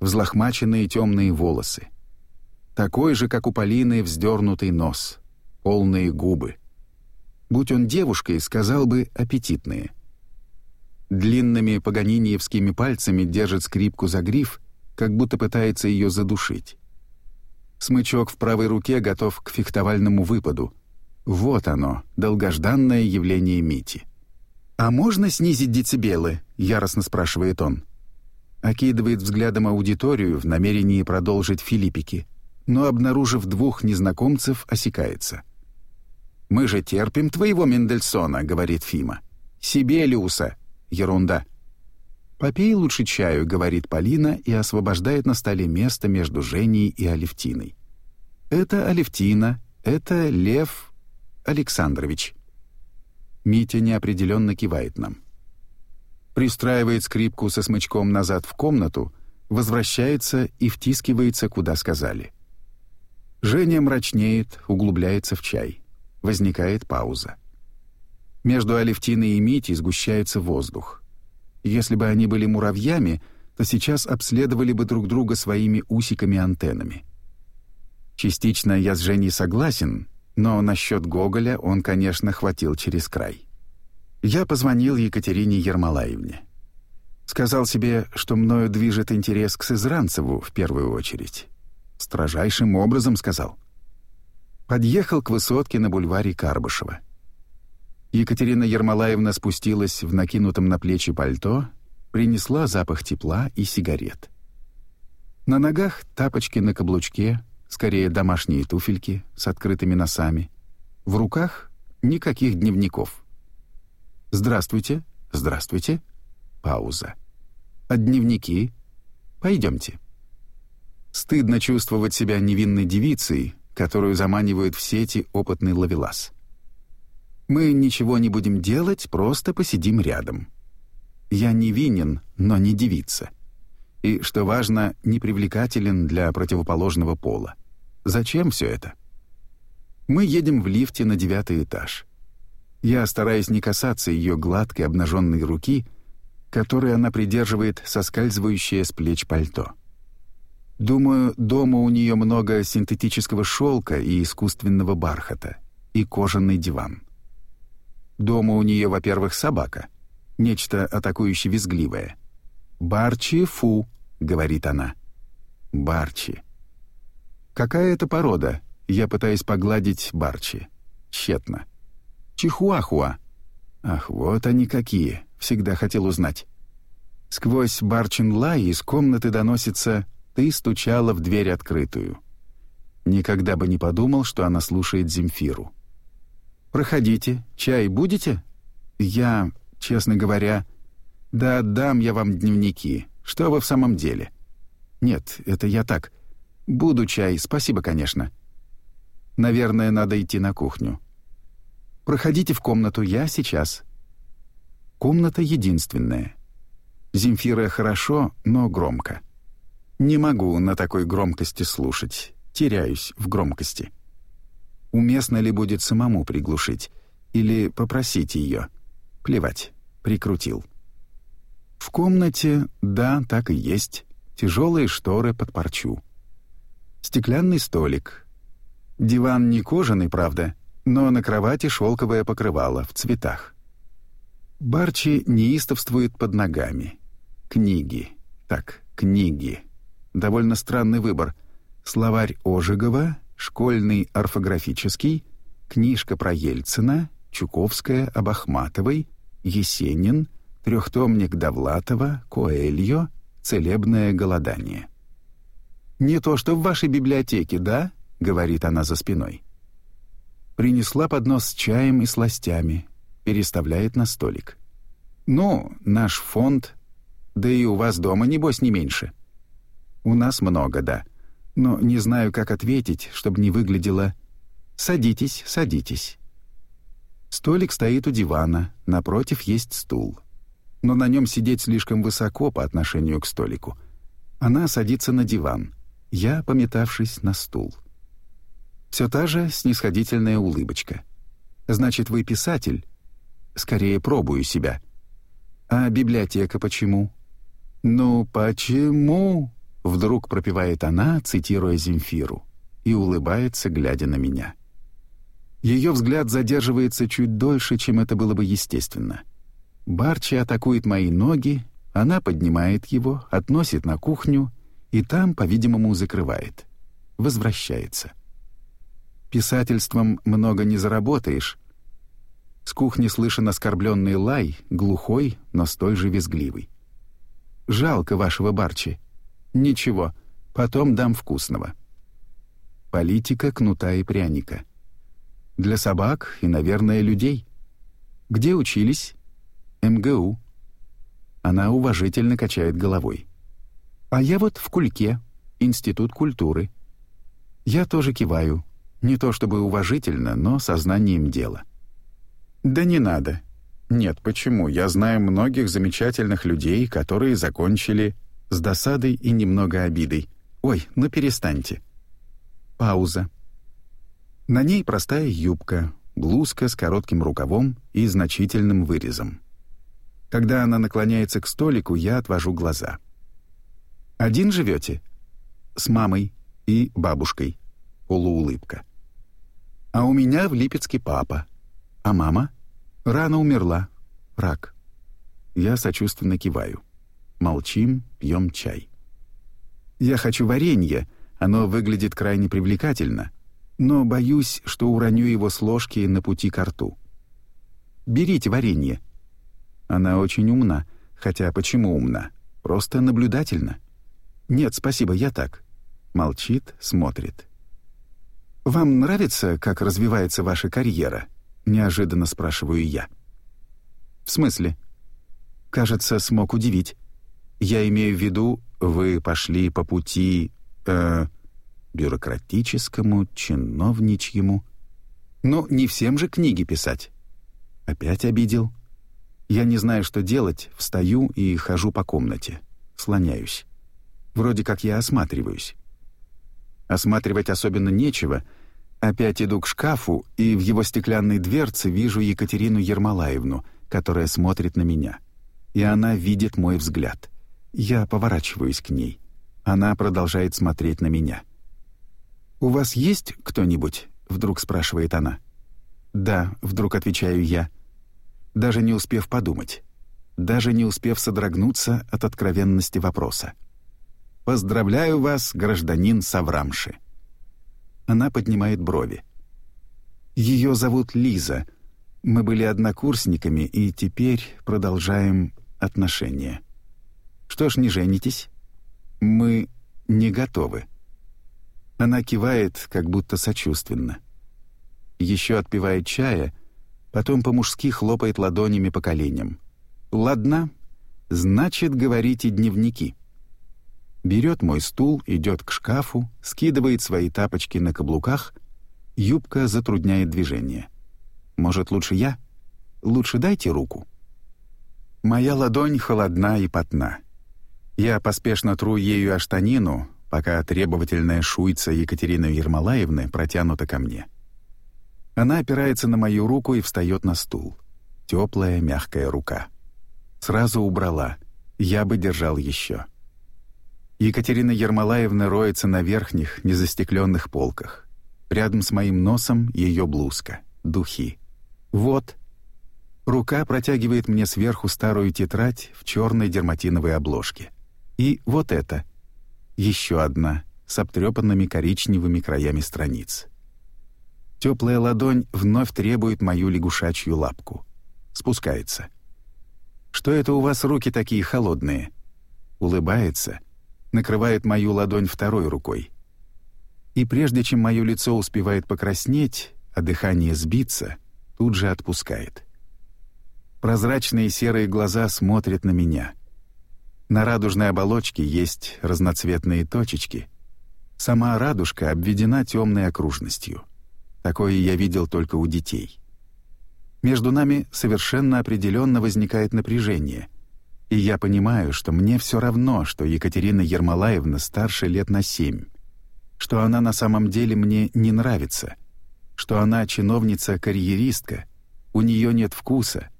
Взлохмаченные темные волосы. Такой же, как у Полины, вздернутый нос, полные губы. Будь он девушкой, сказал бы «аппетитные». Длинными паганиниевскими пальцами держит скрипку за гриф, как будто пытается ее задушить. Смычок в правой руке готов к фехтовальному выпаду. Вот оно, долгожданное явление Мити. «А можно снизить децибелы?» — яростно спрашивает он. Окидывает взглядом аудиторию в намерении продолжить филиппики, но, обнаружив двух незнакомцев, осекается. «Мы же терпим твоего Мендельсона», — говорит Фима. «Сибелиуса, Ерунда. «Попей лучше чаю», — говорит Полина и освобождает на столе место между Женей и Алевтиной. «Это Алевтина, это Лев Александрович». Митя неопределенно кивает нам. Пристраивает скрипку со смычком назад в комнату, возвращается и втискивается, куда сказали. Женя мрачнеет, углубляется в чай. Возникает пауза. Между Алевтиной и Митей сгущается воздух. Если бы они были муравьями, то сейчас обследовали бы друг друга своими усиками-антеннами. Частично я с Женей согласен, но насчет Гоголя он, конечно, хватил через край. Я позвонил Екатерине Ермолаевне. Сказал себе, что мною движет интерес к Сызранцеву в первую очередь. Строжайшим образом сказал. Подъехал к высотке на бульваре Карбышева — Екатерина Ермолаевна спустилась в накинутом на плечи пальто, принесла запах тепла и сигарет. На ногах тапочки на каблучке, скорее домашние туфельки с открытыми носами. В руках никаких дневников. «Здравствуйте, здравствуйте». Пауза. «А дневники? Пойдемте». Стыдно чувствовать себя невинной девицей, которую заманивают в сети опытный ловелас. Мы ничего не будем делать, просто посидим рядом. Я невинен, но не девица. И, что важно, не привлекателен для противоположного пола. Зачем все это? Мы едем в лифте на девятый этаж. Я стараюсь не касаться ее гладкой обнаженной руки, которой она придерживает соскальзывающее с плеч пальто. Думаю, дома у нее много синтетического шелка и искусственного бархата, и кожаный диван. Дома у нее, во-первых, собака. Нечто атакующе визгливое. «Барчи фу», — говорит она. «Барчи». «Какая это порода?» Я пытаюсь погладить Барчи. Тщетно. «Чихуахуа». «Ах, вот они какие!» Всегда хотел узнать. Сквозь Барчин лай из комнаты доносится «Ты стучала в дверь открытую». Никогда бы не подумал, что она слушает Земфиру. «Проходите. Чай будете?» «Я, честно говоря...» «Да отдам я вам дневники. Что вы в самом деле?» «Нет, это я так. Буду чай, спасибо, конечно». «Наверное, надо идти на кухню». «Проходите в комнату, я сейчас». Комната единственная. Земфира хорошо, но громко. Не могу на такой громкости слушать. Теряюсь в громкости. Уместно ли будет самому приглушить? Или попросить ее? Плевать, прикрутил. В комнате, да, так и есть, тяжелые шторы под парчу. Стеклянный столик. Диван не кожаный, правда, но на кровати шелковое покрывало в цветах. Барчи неистовствует под ногами. Книги. Так, книги. Довольно странный выбор. Словарь Ожегова школьный орфографический, книжка про Ельцина, Чуковская об Ахматовой, Есенин, трехтомник Довлатова, Коэльо, целебное голодание. «Не то, что в вашей библиотеке, да?» — говорит она за спиной. Принесла поднос с чаем и сластями, переставляет на столик. «Ну, наш фонд. Да и у вас дома, небось, не меньше». «У нас много, да», но не знаю, как ответить, чтобы не выглядело «Садитесь, садитесь». Столик стоит у дивана, напротив есть стул. Но на нем сидеть слишком высоко по отношению к столику. Она садится на диван, я, пометавшись, на стул. Все та же снисходительная улыбочка. «Значит, вы писатель?» «Скорее пробую себя». «А библиотека почему?» «Ну почему?» Вдруг пропевает она, цитируя Земфиру, и улыбается, глядя на меня. Ее взгляд задерживается чуть дольше, чем это было бы естественно. Барчи атакует мои ноги, она поднимает его, относит на кухню и там, по-видимому, закрывает. Возвращается. Писательством много не заработаешь. С кухни слышен оскорбленный лай, глухой, но столь же визгливый. «Жалко вашего Барчи», Ничего, потом дам вкусного. Политика кнута и пряника. Для собак и, наверное, людей. Где учились? МГУ. Она уважительно качает головой. А я вот в Кульке, Институт культуры. Я тоже киваю, не то чтобы уважительно, но сознанием дела. Да не надо. Нет, почему? Я знаю многих замечательных людей, которые закончили с досадой и немного обидой. «Ой, ну перестаньте». Пауза. На ней простая юбка, блузка с коротким рукавом и значительным вырезом. Когда она наклоняется к столику, я отвожу глаза. «Один живете?» «С мамой и бабушкой». Полуулыбка. «А у меня в Липецке папа. А мама?» «Рано умерла. Рак». Я сочувственно киваю. Молчим, пьем чай. Я хочу варенье, оно выглядит крайне привлекательно, но боюсь, что уроню его с ложки на пути к рту. Берите варенье. Она очень умна, хотя почему умна? Просто наблюдательна. Нет, спасибо, я так. Молчит, смотрит. «Вам нравится, как развивается ваша карьера?» — неожиданно спрашиваю я. «В смысле?» «Кажется, смог удивить. Я имею в виду, вы пошли по пути... Э, бюрократическому, чиновничьему. Но не всем же книги писать. Опять обидел. Я не знаю, что делать, встаю и хожу по комнате. Слоняюсь. Вроде как я осматриваюсь. Осматривать особенно нечего. Опять иду к шкафу, и в его стеклянной дверце вижу Екатерину Ермолаевну, которая смотрит на меня. И она видит мой взгляд. Я поворачиваюсь к ней. Она продолжает смотреть на меня. «У вас есть кто-нибудь?» — вдруг спрашивает она. «Да», — вдруг отвечаю я. Даже не успев подумать. Даже не успев содрогнуться от откровенности вопроса. «Поздравляю вас, гражданин Саврамши!» Она поднимает брови. «Ее зовут Лиза. Мы были однокурсниками и теперь продолжаем отношения». Что ж, не женитесь? Мы не готовы. Она кивает, как будто сочувственно. Еще отпивает чая, потом по-мужски хлопает ладонями по коленям. «Ладно, значит, говорите дневники». Берет мой стул, идет к шкафу, скидывает свои тапочки на каблуках. Юбка затрудняет движение. «Может, лучше я? Лучше дайте руку». Моя ладонь холодна и потна. Я поспешно тру ею о штанину, пока требовательная шуйца Екатерины Ермолаевны протянута ко мне. Она опирается на мою руку и встает на стул. Теплая, мягкая рука. Сразу убрала. Я бы держал еще. Екатерина Ермолаевна роется на верхних, незастекленных полках. Рядом с моим носом ее блузка, духи. «Вот». Рука протягивает мне сверху старую тетрадь в черной дерматиновой обложке. И вот это. еще одна, с обтрёпанными коричневыми краями страниц. Теплая ладонь вновь требует мою лягушачью лапку. Спускается. «Что это у вас руки такие холодные?» Улыбается, накрывает мою ладонь второй рукой. И прежде чем мое лицо успевает покраснеть, а дыхание сбиться, тут же отпускает. Прозрачные серые глаза смотрят на меня — на радужной оболочке есть разноцветные точечки. Сама радужка обведена темной окружностью. Такое я видел только у детей. Между нами совершенно определенно возникает напряжение, и я понимаю, что мне все равно, что Екатерина Ермолаевна старше лет на семь, что она на самом деле мне не нравится, что она чиновница-карьеристка, у нее нет вкуса,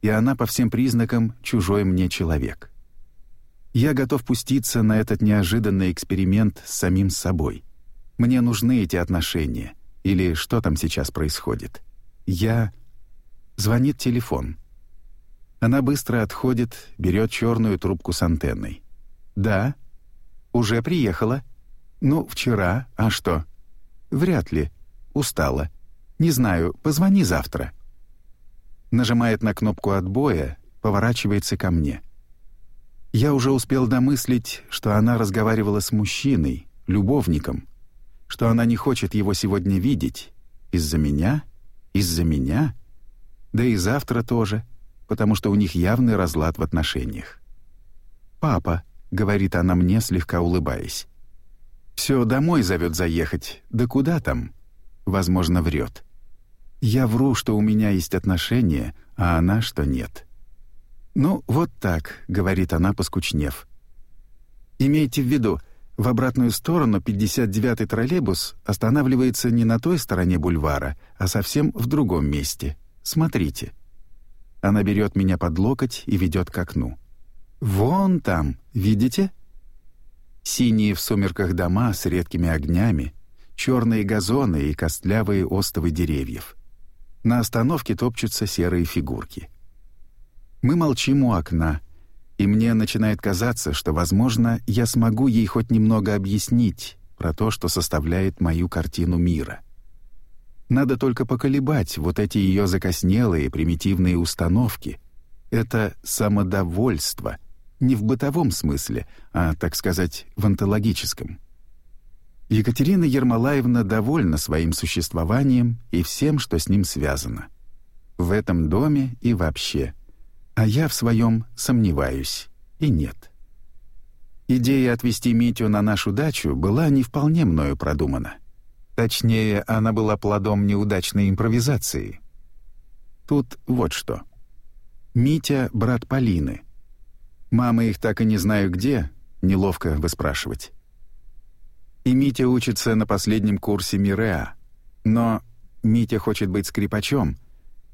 и она по всем признакам чужой мне человек. Я готов пуститься на этот неожиданный эксперимент с самим собой. Мне нужны эти отношения. Или что там сейчас происходит? Я... Звонит телефон. Она быстро отходит, берет черную трубку с антенной. «Да? Уже приехала?» «Ну, вчера. А что?» «Вряд ли. Устала. Не знаю. Позвони завтра». Нажимает на кнопку отбоя, поворачивается ко мне — я уже успел домыслить, что она разговаривала с мужчиной, любовником, что она не хочет его сегодня видеть. Из-за меня? Из-за меня? Да и завтра тоже, потому что у них явный разлад в отношениях. «Папа», — говорит она мне, слегка улыбаясь. «Все домой зовет заехать. Да куда там?» Возможно, врет. Я вру, что у меня есть отношения, а она, что нет. «Ну, вот так», — говорит она, поскучнев. «Имейте в виду, в обратную сторону 59-й троллейбус останавливается не на той стороне бульвара, а совсем в другом месте. Смотрите». Она берет меня под локоть и ведет к окну. «Вон там, видите?» Синие в сумерках дома с редкими огнями, черные газоны и костлявые остовы деревьев. На остановке топчутся серые фигурки — мы молчим у окна, и мне начинает казаться, что, возможно, я смогу ей хоть немного объяснить про то, что составляет мою картину мира. Надо только поколебать вот эти ее закоснелые примитивные установки. Это самодовольство, не в бытовом смысле, а, так сказать, в онтологическом. Екатерина Ермолаевна довольна своим существованием и всем, что с ним связано. В этом доме и вообще – а я в своем сомневаюсь. И нет. Идея отвезти Митю на нашу дачу была не вполне мною продумана. Точнее, она была плодом неудачной импровизации. Тут вот что. Митя — брат Полины. Мама их так и не знаю где, неловко выспрашивать. И Митя учится на последнем курсе МИРЭА. Но Митя хочет быть скрипачом,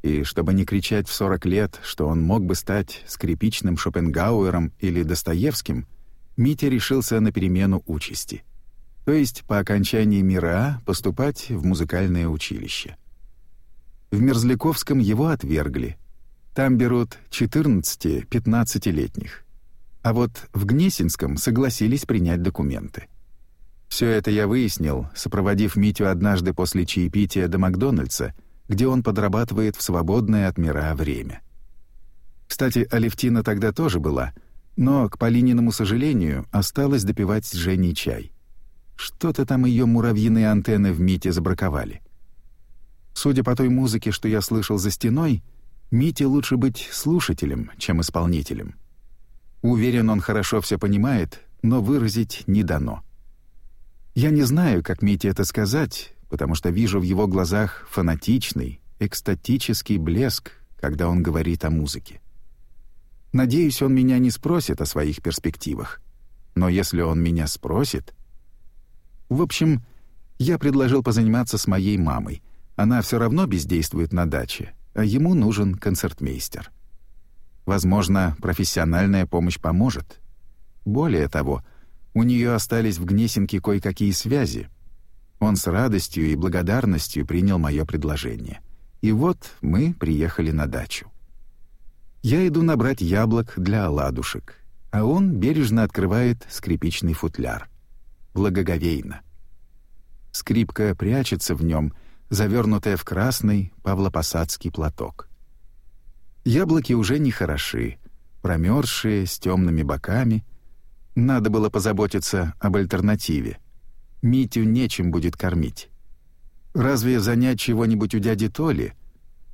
и чтобы не кричать в 40 лет, что он мог бы стать скрипичным Шопенгауэром или Достоевским, Митя решился на перемену участи. То есть по окончании мира а поступать в музыкальное училище. В Мерзляковском его отвергли. Там берут 14-15-летних. А вот в Гнесинском согласились принять документы. Все это я выяснил, сопроводив Митю однажды после чаепития до Макдональдса — где он подрабатывает в свободное от мира время. Кстати, Алевтина тогда тоже была, но, к Полининому сожалению, осталось допивать с Женей чай. Что-то там ее муравьиные антенны в Мите забраковали. Судя по той музыке, что я слышал за стеной, Мите лучше быть слушателем, чем исполнителем. Уверен, он хорошо все понимает, но выразить не дано. Я не знаю, как Мите это сказать, потому что вижу в его глазах фанатичный, экстатический блеск, когда он говорит о музыке. Надеюсь, он меня не спросит о своих перспективах. Но если он меня спросит... В общем, я предложил позаниматься с моей мамой. Она все равно бездействует на даче, а ему нужен концертмейстер. Возможно, профессиональная помощь поможет. Более того, у нее остались в Гнесинке кое-какие связи — он с радостью и благодарностью принял мое предложение. И вот мы приехали на дачу. Я иду набрать яблок для оладушек, а он бережно открывает скрипичный футляр. Благоговейно. Скрипка прячется в нем, завернутая в красный павлопосадский платок. Яблоки уже не хороши, промерзшие, с темными боками. Надо было позаботиться об альтернативе — Митю нечем будет кормить. Разве занять чего-нибудь у дяди Толи?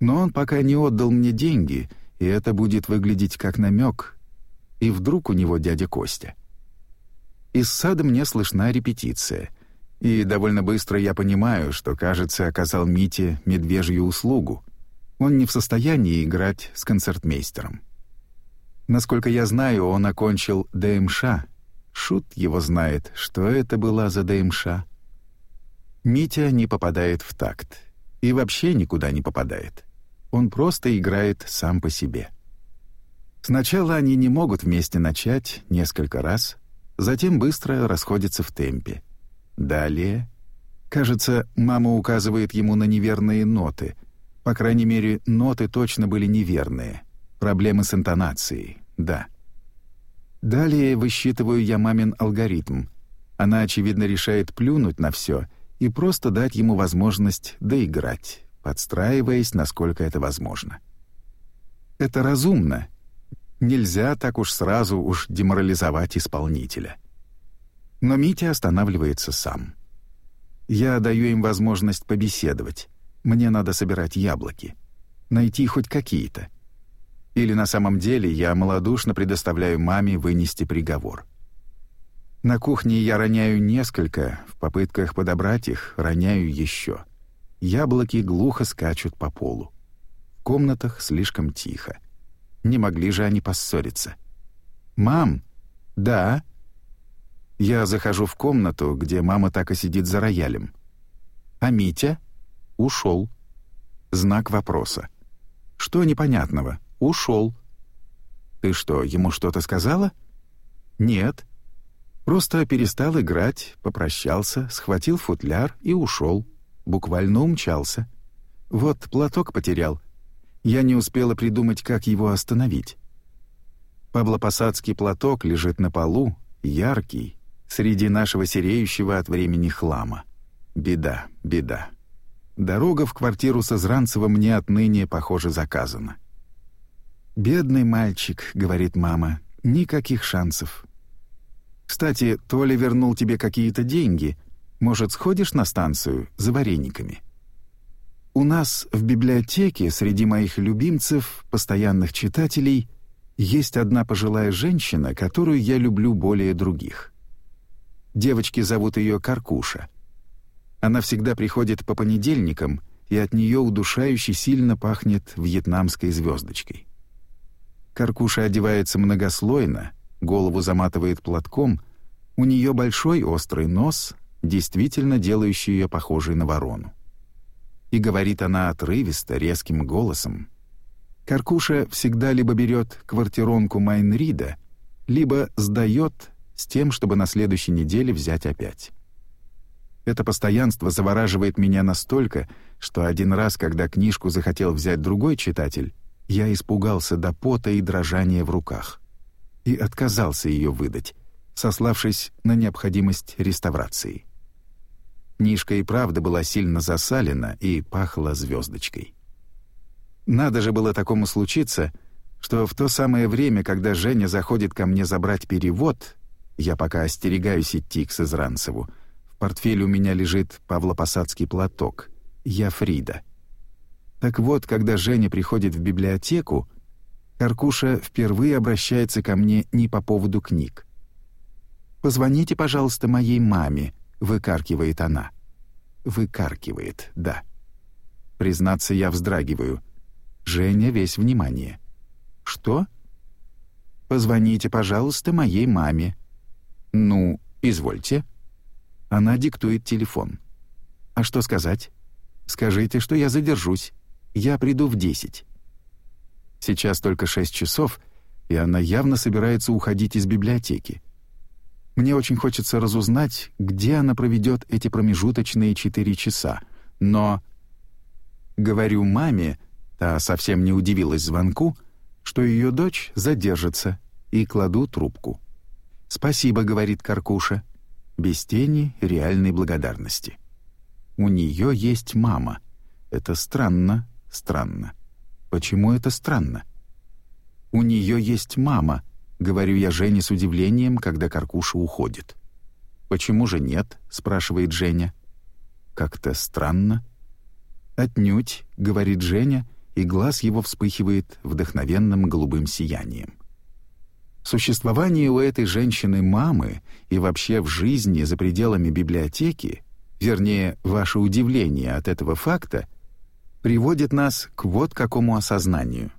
Но он пока не отдал мне деньги, и это будет выглядеть как намек. И вдруг у него дядя Костя. Из сада мне слышна репетиция. И довольно быстро я понимаю, что, кажется, оказал Мите медвежью услугу. Он не в состоянии играть с концертмейстером. Насколько я знаю, он окончил ДМШ — Шут его знает, что это была за ДМШ. Митя не попадает в такт. И вообще никуда не попадает. Он просто играет сам по себе. Сначала они не могут вместе начать несколько раз, затем быстро расходятся в темпе. Далее... Кажется, мама указывает ему на неверные ноты. По крайней мере, ноты точно были неверные. Проблемы с интонацией, да. Далее высчитываю я мамин алгоритм. Она, очевидно, решает плюнуть на все и просто дать ему возможность доиграть, подстраиваясь, насколько это возможно. Это разумно. Нельзя так уж сразу уж деморализовать исполнителя. Но Митя останавливается сам. Я даю им возможность побеседовать. Мне надо собирать яблоки. Найти хоть какие-то. Или на самом деле я малодушно предоставляю маме вынести приговор. На кухне я роняю несколько, в попытках подобрать их роняю еще. Яблоки глухо скачут по полу. В комнатах слишком тихо. Не могли же они поссориться. «Мам!» «Да?» Я захожу в комнату, где мама так и сидит за роялем. «А Митя?» «Ушел». Знак вопроса. «Что непонятного?» Ушел. Ты что, ему что-то сказала? Нет. Просто перестал играть, попрощался, схватил футляр и ушел. Буквально умчался. Вот платок потерял. Я не успела придумать, как его остановить. Павлопосадский платок лежит на полу, яркий, среди нашего сереющего от времени хлама. Беда, беда. Дорога в квартиру со Зранцевым мне отныне, похоже, заказана. «Бедный мальчик», — говорит мама, — «никаких шансов». «Кстати, Толя вернул тебе какие-то деньги. Может, сходишь на станцию за варениками?» У нас в библиотеке среди моих любимцев, постоянных читателей, есть одна пожилая женщина, которую я люблю более других. Девочки зовут ее Каркуша. Она всегда приходит по понедельникам, и от нее удушающе сильно пахнет вьетнамской звездочкой. Каркуша одевается многослойно, голову заматывает платком, у нее большой острый нос, действительно делающий ее похожей на ворону. И говорит она отрывисто, резким голосом. Каркуша всегда либо берет квартиронку Майнрида, либо сдает с тем, чтобы на следующей неделе взять опять. Это постоянство завораживает меня настолько, что один раз, когда книжку захотел взять другой читатель, я испугался до пота и дрожания в руках и отказался ее выдать, сославшись на необходимость реставрации. Книжка и правда была сильно засалена и пахла звездочкой. Надо же было такому случиться, что в то самое время, когда Женя заходит ко мне забрать перевод, я пока остерегаюсь идти к Сызранцеву, в портфеле у меня лежит павлопосадский платок, я Фрида — так вот, когда Женя приходит в библиотеку, Каркуша впервые обращается ко мне не по поводу книг. «Позвоните, пожалуйста, моей маме», — выкаркивает она. «Выкаркивает, да». Признаться, я вздрагиваю. Женя весь внимание. «Что?» «Позвоните, пожалуйста, моей маме». «Ну, извольте». Она диктует телефон. «А что сказать?» «Скажите, что я задержусь». Я приду в десять». Сейчас только шесть часов, и она явно собирается уходить из библиотеки. Мне очень хочется разузнать, где она проведет эти промежуточные четыре часа. Но... Говорю маме, та совсем не удивилась звонку, что ее дочь задержится, и кладу трубку. «Спасибо», — говорит Каркуша, без тени реальной благодарности. «У нее есть мама. Это странно, Странно. Почему это странно? «У нее есть мама», — говорю я Жене с удивлением, когда Каркуша уходит. «Почему же нет?» — спрашивает Женя. «Как-то странно». «Отнюдь», — говорит Женя, и глаз его вспыхивает вдохновенным голубым сиянием. Существование у этой женщины-мамы и вообще в жизни за пределами библиотеки, вернее, ваше удивление от этого факта — приводит нас к вот какому осознанию.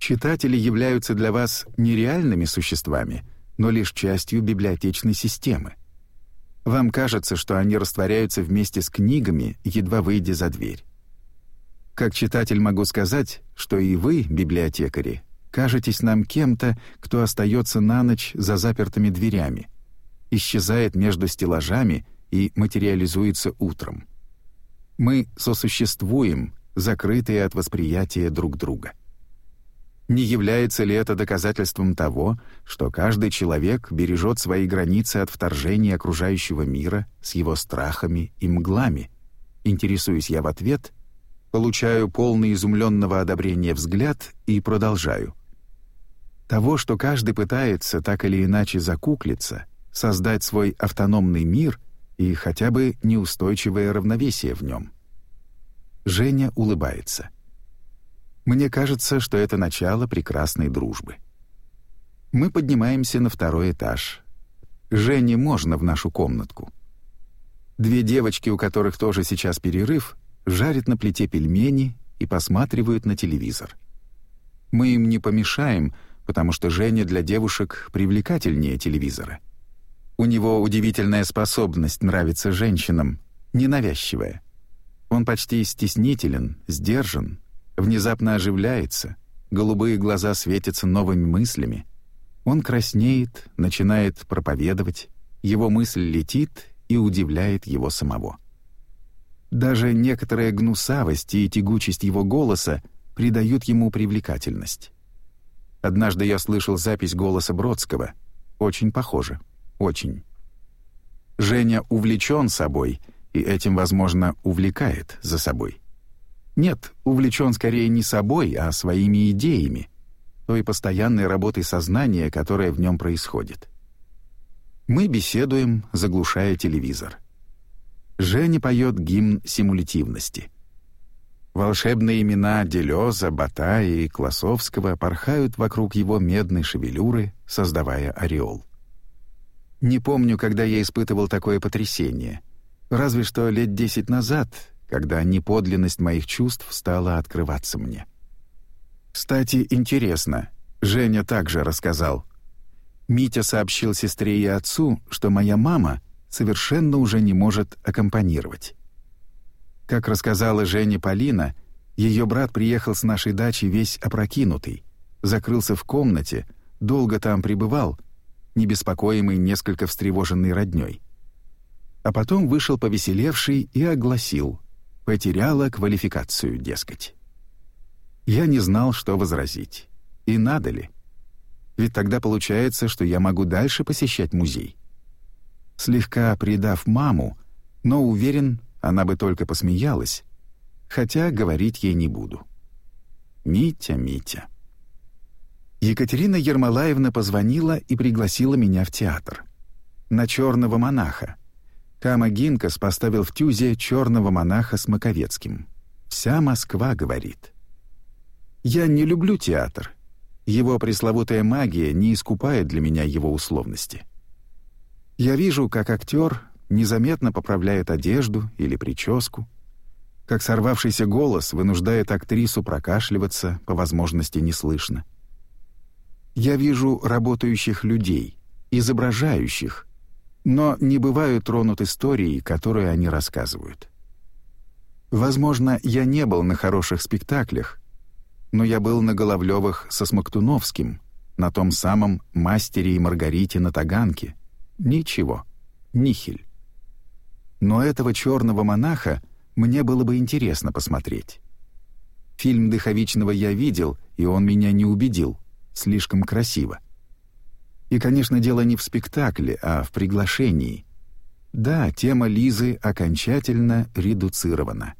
Читатели являются для вас нереальными существами, но лишь частью библиотечной системы. Вам кажется, что они растворяются вместе с книгами, едва выйдя за дверь. Как читатель могу сказать, что и вы, библиотекари, кажетесь нам кем-то, кто остается на ночь за запертыми дверями, исчезает между стеллажами и материализуется утром. Мы сосуществуем, закрытые от восприятия друг друга. Не является ли это доказательством того, что каждый человек бережет свои границы от вторжения окружающего мира с его страхами и мглами? Интересуюсь я в ответ, получаю полный изумленного одобрения взгляд и продолжаю. Того, что каждый пытается так или иначе закуклиться, создать свой автономный мир — и хотя бы неустойчивое равновесие в нем. Женя улыбается. Мне кажется, что это начало прекрасной дружбы. Мы поднимаемся на второй этаж. Жене можно в нашу комнатку. Две девочки, у которых тоже сейчас перерыв, жарят на плите пельмени и посматривают на телевизор. Мы им не помешаем, потому что Женя для девушек привлекательнее телевизора — у него удивительная способность нравиться женщинам, ненавязчивая. Он почти стеснителен, сдержан, внезапно оживляется, голубые глаза светятся новыми мыслями. Он краснеет, начинает проповедовать, его мысль летит и удивляет его самого. Даже некоторая гнусавость и тягучесть его голоса придают ему привлекательность. Однажды я слышал запись голоса Бродского, очень похоже очень. Женя увлечен собой и этим, возможно, увлекает за собой. Нет, увлечен скорее не собой, а своими идеями, той постоянной работой сознания, которая в нем происходит. Мы беседуем, заглушая телевизор. Женя поет гимн симулятивности. Волшебные имена Делеза, Батая и Классовского порхают вокруг его медной шевелюры, создавая ореол. Не помню, когда я испытывал такое потрясение. Разве что лет десять назад, когда неподлинность моих чувств стала открываться мне. Кстати, интересно, Женя также рассказал. Митя сообщил сестре и отцу, что моя мама совершенно уже не может аккомпанировать. Как рассказала Жене Полина, ее брат приехал с нашей дачи весь опрокинутый, закрылся в комнате, долго там пребывал — небеспокоимый несколько встревоженной роднёй. А потом вышел повеселевший и огласил «потеряла квалификацию, дескать». Я не знал, что возразить. И надо ли? Ведь тогда получается, что я могу дальше посещать музей. Слегка предав маму, но уверен, она бы только посмеялась, хотя говорить ей не буду. Митя, Митя. Екатерина Ермолаевна позвонила и пригласила меня в театр. На черного монаха. Кама Гинкас поставил в тюзе черного монаха с Маковецким. «Вся Москва говорит». «Я не люблю театр. Его пресловутая магия не искупает для меня его условности. Я вижу, как актер незаметно поправляет одежду или прическу, как сорвавшийся голос вынуждает актрису прокашливаться, по возможности неслышно, я вижу работающих людей, изображающих, но не бываю тронут историей, которую они рассказывают. Возможно, я не был на хороших спектаклях, но я был на Головлевых со Смоктуновским, на том самом «Мастере и Маргарите» на Таганке. Ничего. Нихель. Но этого черного монаха мне было бы интересно посмотреть. Фильм Дыховичного я видел, и он меня не убедил — слишком красиво. И, конечно, дело не в спектакле, а в приглашении. Да, тема Лизы окончательно редуцирована.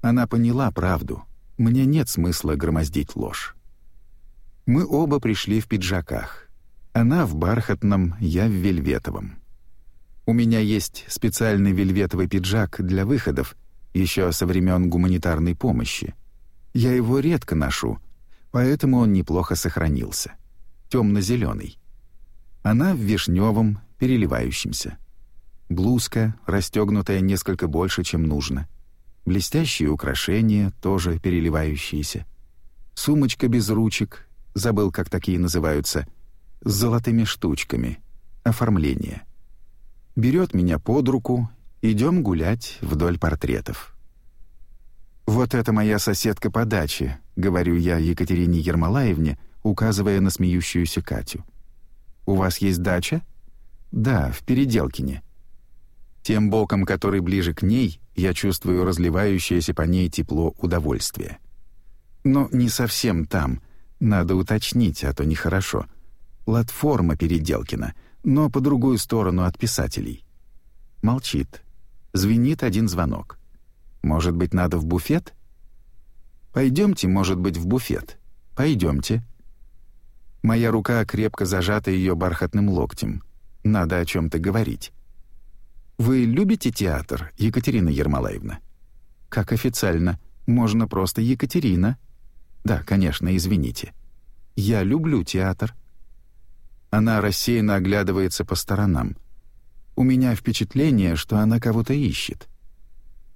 Она поняла правду. Мне нет смысла громоздить ложь. Мы оба пришли в пиджаках. Она в бархатном, я в вельветовом. У меня есть специальный вельветовый пиджак для выходов, еще со времен гуманитарной помощи. Я его редко ношу, поэтому он неплохо сохранился. Темно-зеленый. Она в вишневом, переливающемся. Блузка, расстегнутая несколько больше, чем нужно. Блестящие украшения, тоже переливающиеся. Сумочка без ручек, забыл, как такие называются, с золотыми штучками. Оформление. Берет меня под руку, идем гулять вдоль портретов. «Вот это моя соседка по даче», — говорю я Екатерине Ермолаевне, указывая на смеющуюся Катю. «У вас есть дача?» «Да, в Переделкине». Тем боком, который ближе к ней, я чувствую разливающееся по ней тепло удовольствия. Но не совсем там. Надо уточнить, а то нехорошо. Платформа Переделкина, но по другую сторону от писателей. Молчит. Звенит один звонок. «Может быть, надо в буфет?» Пойдемте, может быть, в буфет. Пойдемте». Моя рука крепко зажата ее бархатным локтем. Надо о чем-то говорить. «Вы любите театр, Екатерина Ермолаевна?» «Как официально. Можно просто Екатерина». «Да, конечно, извините. Я люблю театр». Она рассеянно оглядывается по сторонам. У меня впечатление, что она кого-то ищет.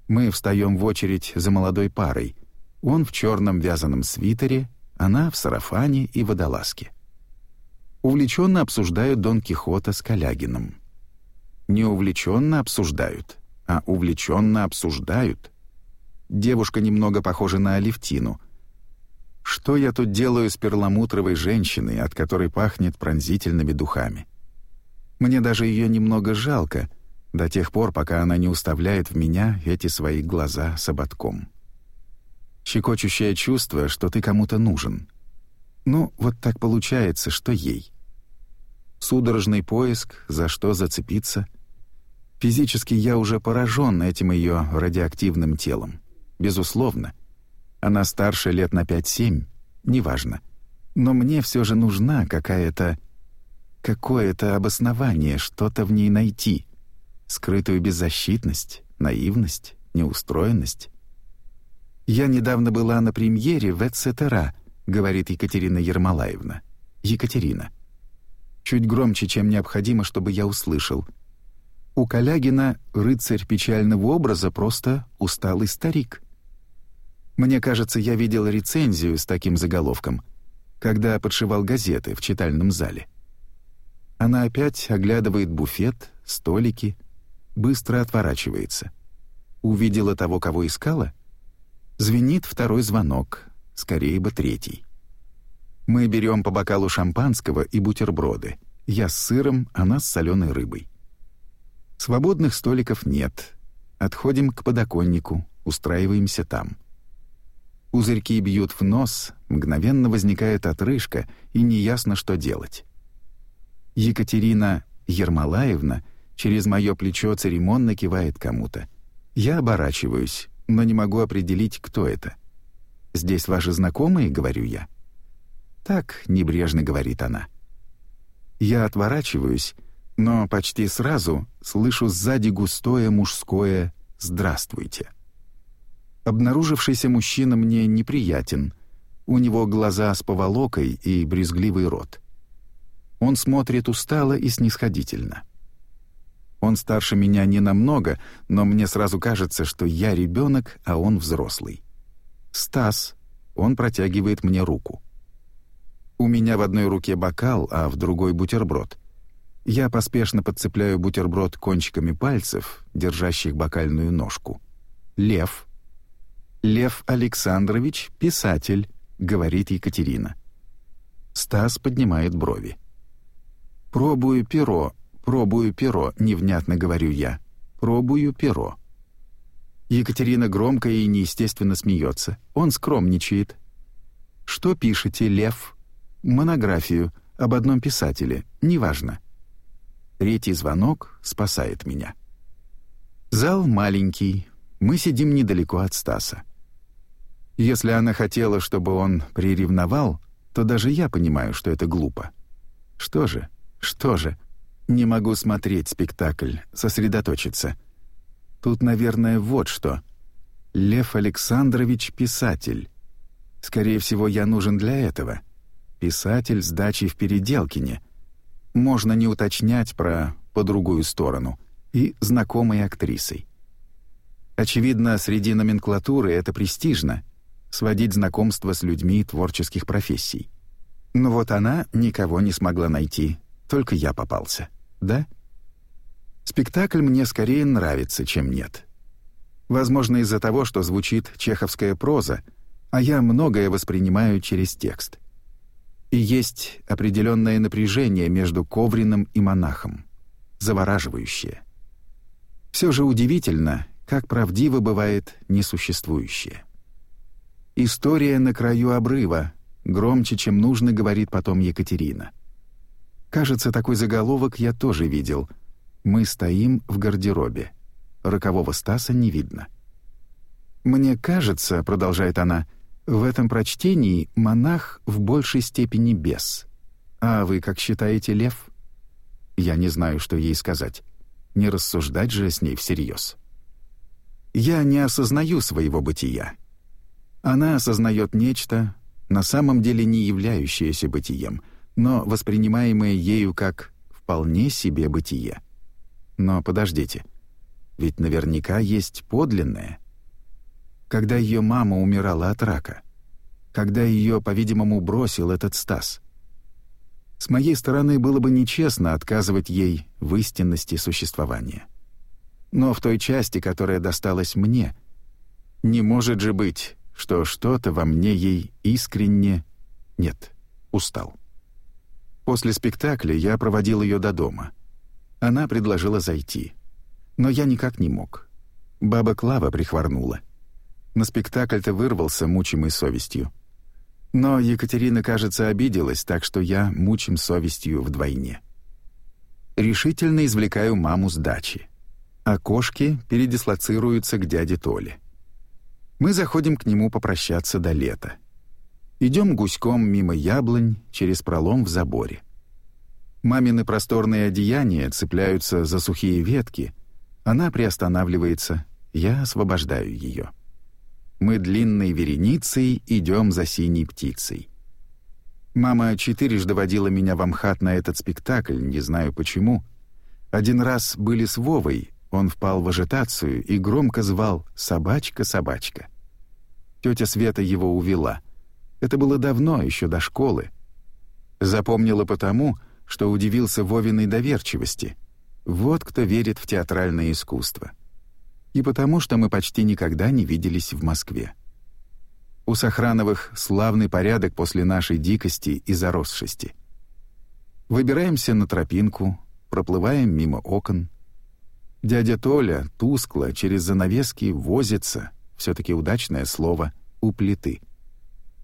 Мы встаем в очередь за молодой парой — он в черном вязаном свитере, она в сарафане и водолазке. Увлеченно обсуждают Дон Кихота с Калягином. Не увлеченно обсуждают, а увлеченно обсуждают. Девушка немного похожа на Алевтину. Что я тут делаю с перламутровой женщиной, от которой пахнет пронзительными духами? Мне даже ее немного жалко, до тех пор, пока она не уставляет в меня эти свои глаза с ободком щекочущее чувство, что ты кому-то нужен. Ну, вот так получается, что ей. Судорожный поиск, за что зацепиться. Физически я уже поражен этим ее радиоактивным телом. Безусловно. Она старше лет на 5-7, неважно. Но мне все же нужна какая-то... Какое-то обоснование, что-то в ней найти. Скрытую беззащитность, наивность, неустроенность. «Я недавно была на премьере в Эцетера», — говорит Екатерина Ермолаевна. «Екатерина». Чуть громче, чем необходимо, чтобы я услышал. У Калягина рыцарь печального образа просто усталый старик. Мне кажется, я видел рецензию с таким заголовком, когда подшивал газеты в читальном зале. Она опять оглядывает буфет, столики, быстро отворачивается. Увидела того, кого искала? Звенит второй звонок, скорее бы третий. Мы берем по бокалу шампанского и бутерброды. Я с сыром, она с соленой рыбой. Свободных столиков нет. Отходим к подоконнику, устраиваемся там. Пузырьки бьют в нос, мгновенно возникает отрыжка, и неясно, что делать. Екатерина Ермолаевна через мое плечо церемонно кивает кому-то. Я оборачиваюсь но не могу определить, кто это. «Здесь ваши знакомые?» — говорю я. «Так», — небрежно говорит она. Я отворачиваюсь, но почти сразу слышу сзади густое мужское «Здравствуйте». Обнаружившийся мужчина мне неприятен. У него глаза с поволокой и брезгливый рот. Он смотрит устало и снисходительно. Он старше меня не намного, но мне сразу кажется, что я ребенок, а он взрослый. Стас. Он протягивает мне руку. У меня в одной руке бокал, а в другой бутерброд. Я поспешно подцепляю бутерброд кончиками пальцев, держащих бокальную ножку. Лев. Лев Александрович, писатель, говорит Екатерина. Стас поднимает брови. Пробую перо, «Пробую перо», — невнятно говорю я. «Пробую перо». Екатерина громко и неестественно смеется. Он скромничает. «Что пишете, Лев?» «Монографию. Об одном писателе. Неважно». Третий звонок спасает меня. Зал маленький. Мы сидим недалеко от Стаса. Если она хотела, чтобы он приревновал, то даже я понимаю, что это глупо. Что же, что же, не могу смотреть спектакль, сосредоточиться. Тут, наверное, вот что. Лев Александрович — писатель. Скорее всего, я нужен для этого. Писатель с дачей в Переделкине. Можно не уточнять про «по другую сторону» и знакомой актрисой. Очевидно, среди номенклатуры это престижно — сводить знакомство с людьми творческих профессий. Но вот она никого не смогла найти, только я попался да? Спектакль мне скорее нравится, чем нет. Возможно, из-за того, что звучит чеховская проза, а я многое воспринимаю через текст. И есть определенное напряжение между Ковриным и монахом. Завораживающее. Все же удивительно, как правдиво бывает несуществующее. «История на краю обрыва», — громче, чем нужно, говорит потом Екатерина. Кажется, такой заголовок я тоже видел. «Мы стоим в гардеробе. Рокового Стаса не видно». «Мне кажется», — продолжает она, — «в этом прочтении монах в большей степени бес. А вы как считаете, лев?» Я не знаю, что ей сказать. Не рассуждать же с ней всерьез. Я не осознаю своего бытия. Она осознает нечто, на самом деле не являющееся бытием — но воспринимаемое ею как вполне себе бытие. Но подождите, ведь наверняка есть подлинное. Когда ее мама умирала от рака, когда ее, по-видимому, бросил этот Стас. С моей стороны было бы нечестно отказывать ей в истинности существования. Но в той части, которая досталась мне, не может же быть, что что-то во мне ей искренне... Нет, устал. После спектакля я проводил ее до дома. Она предложила зайти. Но я никак не мог. Баба Клава прихворнула. На спектакль-то вырвался, мучимый совестью. Но Екатерина, кажется, обиделась, так что я мучим совестью вдвойне. Решительно извлекаю маму с дачи. А кошки передислоцируются к дяде Толе. Мы заходим к нему попрощаться до лета. Идем гуськом мимо яблонь через пролом в заборе. Мамины просторные одеяния цепляются за сухие ветки. Она приостанавливается. Я освобождаю ее. Мы длинной вереницей идем за синей птицей. Мама четырежды водила меня в Амхат на этот спектакль, не знаю почему. Один раз были с Вовой, он впал в ажитацию и громко звал «Собачка, собачка». Тетя Света его увела — это было давно, еще до школы. Запомнила потому, что удивился Вовиной доверчивости. Вот кто верит в театральное искусство. И потому, что мы почти никогда не виделись в Москве. У Сохрановых славный порядок после нашей дикости и заросшести. Выбираемся на тропинку, проплываем мимо окон. Дядя Толя тускло через занавески возится, все таки удачное слово, у плиты —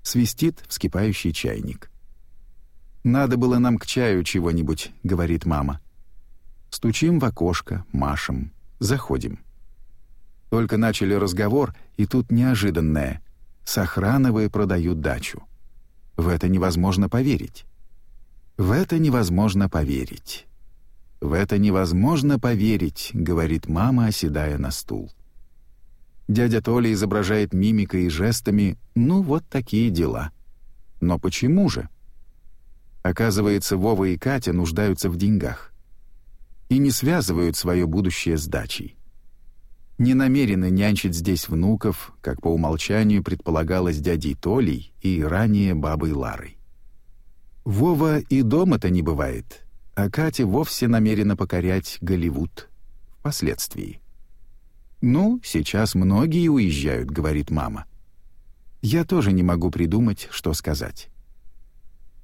Свистит вскипающий чайник. «Надо было нам к чаю чего-нибудь», — говорит мама. Стучим в окошко, машем, заходим. Только начали разговор, и тут неожиданное. Сохрановые продают дачу. В это невозможно поверить. В это невозможно поверить. «В это невозможно поверить», — говорит мама, оседая на стул. Дядя Толя изображает мимикой и жестами, ну вот такие дела. Но почему же? Оказывается, Вова и Катя нуждаются в деньгах. И не связывают свое будущее с дачей. Не намерены нянчить здесь внуков, как по умолчанию предполагалось дядей Толей и ранее бабой Ларой. Вова и дома-то не бывает, а Катя вовсе намерена покорять Голливуд впоследствии. «Ну, сейчас многие уезжают», — говорит мама. Я тоже не могу придумать, что сказать.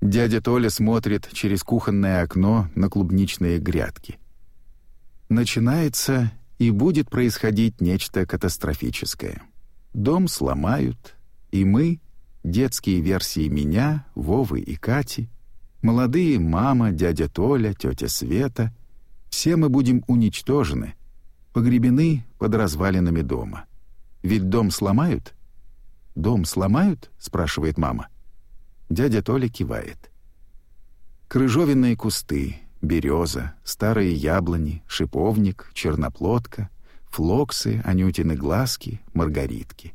Дядя Толя смотрит через кухонное окно на клубничные грядки. Начинается и будет происходить нечто катастрофическое. Дом сломают, и мы, детские версии меня, Вовы и Кати, молодые мама, дядя Толя, тетя Света, все мы будем уничтожены, погребены под развалинами дома. Ведь дом сломают? Дом сломают? спрашивает мама. Дядя Толя кивает. Крыжовенные кусты, береза, старые яблони, шиповник, черноплодка, флоксы, анютины глазки, маргаритки.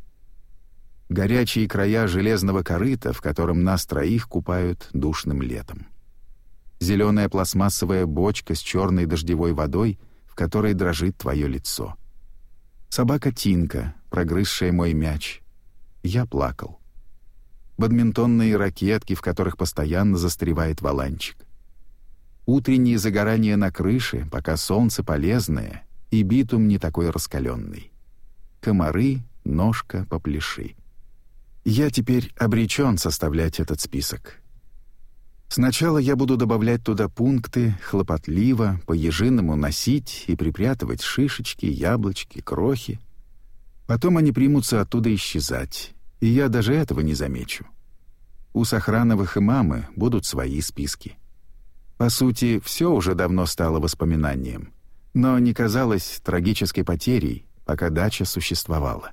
Горячие края железного корыта, в котором нас троих купают душным летом. Зеленая пластмассовая бочка с черной дождевой водой, в которой дрожит твое лицо — собака Тинка, прогрызшая мой мяч. Я плакал. Бадминтонные ракетки, в которых постоянно застревает валанчик. Утренние загорания на крыше, пока солнце полезное, и битум не такой раскаленный. Комары, ножка, попляши. Я теперь обречен составлять этот список. Сначала я буду добавлять туда пункты, хлопотливо, по-ежиному носить и припрятывать шишечки, яблочки, крохи. Потом они примутся оттуда исчезать, и я даже этого не замечу. У Сохрановых и мамы будут свои списки. По сути, все уже давно стало воспоминанием, но не казалось трагической потерей, пока дача существовала.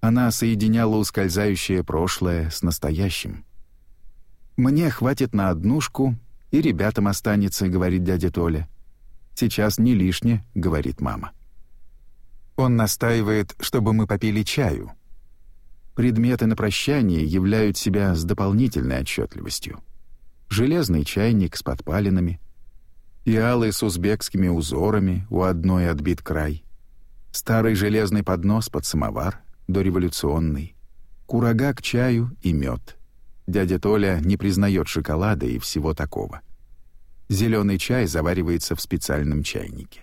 Она соединяла ускользающее прошлое с настоящим — «Мне хватит на однушку, и ребятам останется», — говорит дядя Толя. «Сейчас не лишне», — говорит мама. Он настаивает, чтобы мы попили чаю. Предметы на прощание являют себя с дополнительной отчетливостью. Железный чайник с подпалинами, пиалы с узбекскими узорами, у одной отбит край, старый железный поднос под самовар, дореволюционный, курага к чаю и мед — Дядя Толя не признает шоколада и всего такого. Зеленый чай заваривается в специальном чайнике.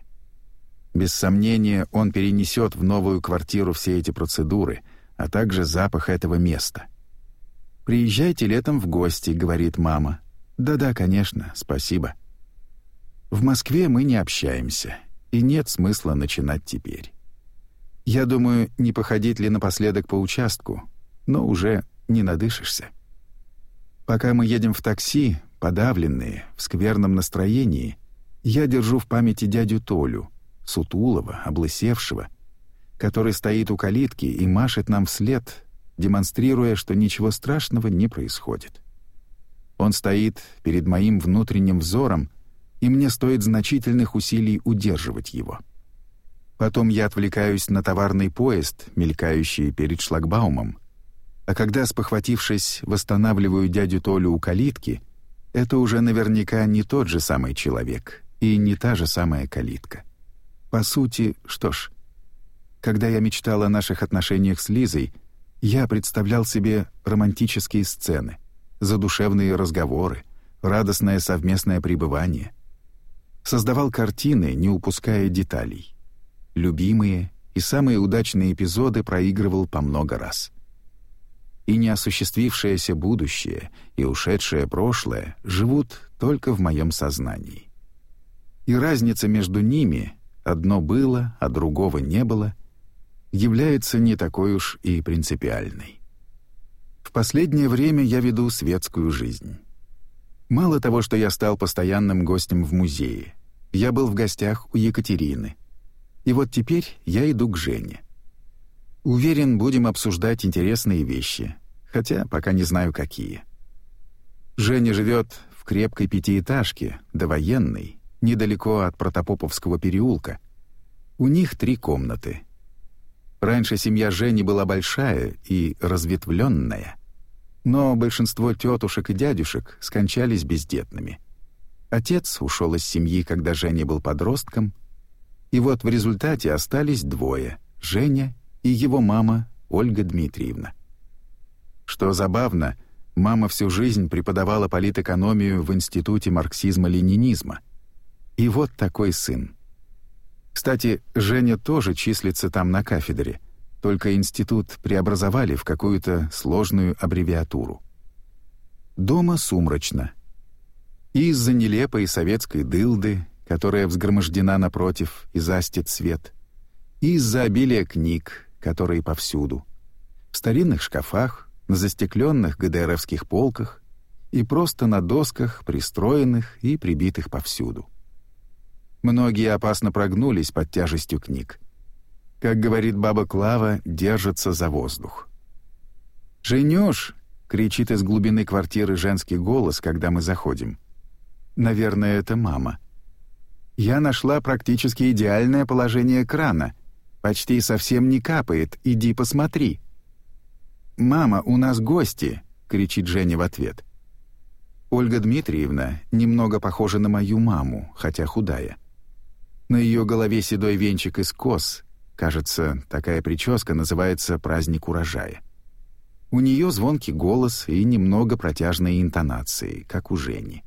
Без сомнения, он перенесет в новую квартиру все эти процедуры, а также запах этого места. «Приезжайте летом в гости», — говорит мама. «Да-да, конечно, спасибо». В Москве мы не общаемся, и нет смысла начинать теперь. Я думаю, не походить ли напоследок по участку, но уже не надышишься. Пока мы едем в такси, подавленные, в скверном настроении, я держу в памяти дядю Толю, сутулого, облысевшего, который стоит у калитки и машет нам вслед, демонстрируя, что ничего страшного не происходит. Он стоит перед моим внутренним взором, и мне стоит значительных усилий удерживать его. Потом я отвлекаюсь на товарный поезд, мелькающий перед шлагбаумом, а когда, спохватившись, восстанавливаю дядю Толю у калитки, это уже наверняка не тот же самый человек и не та же самая калитка. По сути, что ж, когда я мечтал о наших отношениях с Лизой, я представлял себе романтические сцены, задушевные разговоры, радостное совместное пребывание. Создавал картины, не упуская деталей. Любимые и самые удачные эпизоды проигрывал по много раз и неосуществившееся будущее, и ушедшее прошлое живут только в моем сознании. И разница между ними — одно было, а другого не было — является не такой уж и принципиальной. В последнее время я веду светскую жизнь. Мало того, что я стал постоянным гостем в музее, я был в гостях у Екатерины. И вот теперь я иду к Жене. Уверен, будем обсуждать интересные вещи, хотя пока не знаю какие. Женя живет в крепкой пятиэтажке, довоенной, недалеко от Протопоповского переулка. У них три комнаты. Раньше семья Жени была большая и разветвленная, но большинство тетушек и дядюшек скончались бездетными. Отец ушел из семьи, когда Женя был подростком, и вот в результате остались двое — Женя и его мама Ольга Дмитриевна. Что забавно, мама всю жизнь преподавала политэкономию в Институте марксизма-ленинизма. И вот такой сын. Кстати, Женя тоже числится там на кафедре, только институт преобразовали в какую-то сложную аббревиатуру. Дома сумрачно. Из-за нелепой советской дылды, которая взгромождена напротив и застит свет, из-за обилия книг, которые повсюду. В старинных шкафах, на застекленных ГДРовских полках и просто на досках, пристроенных и прибитых повсюду. Многие опасно прогнулись под тяжестью книг. Как говорит баба Клава, держатся за воздух. Женюш! — кричит из глубины квартиры женский голос, когда мы заходим. Наверное, это мама. «Я нашла практически идеальное положение крана», Почти совсем не капает, иди посмотри». «Мама, у нас гости!» — кричит Женя в ответ. Ольга Дмитриевна немного похожа на мою маму, хотя худая. На ее голове седой венчик из кос. Кажется, такая прическа называется «праздник урожая». У нее звонкий голос и немного протяжные интонации, как у Жени.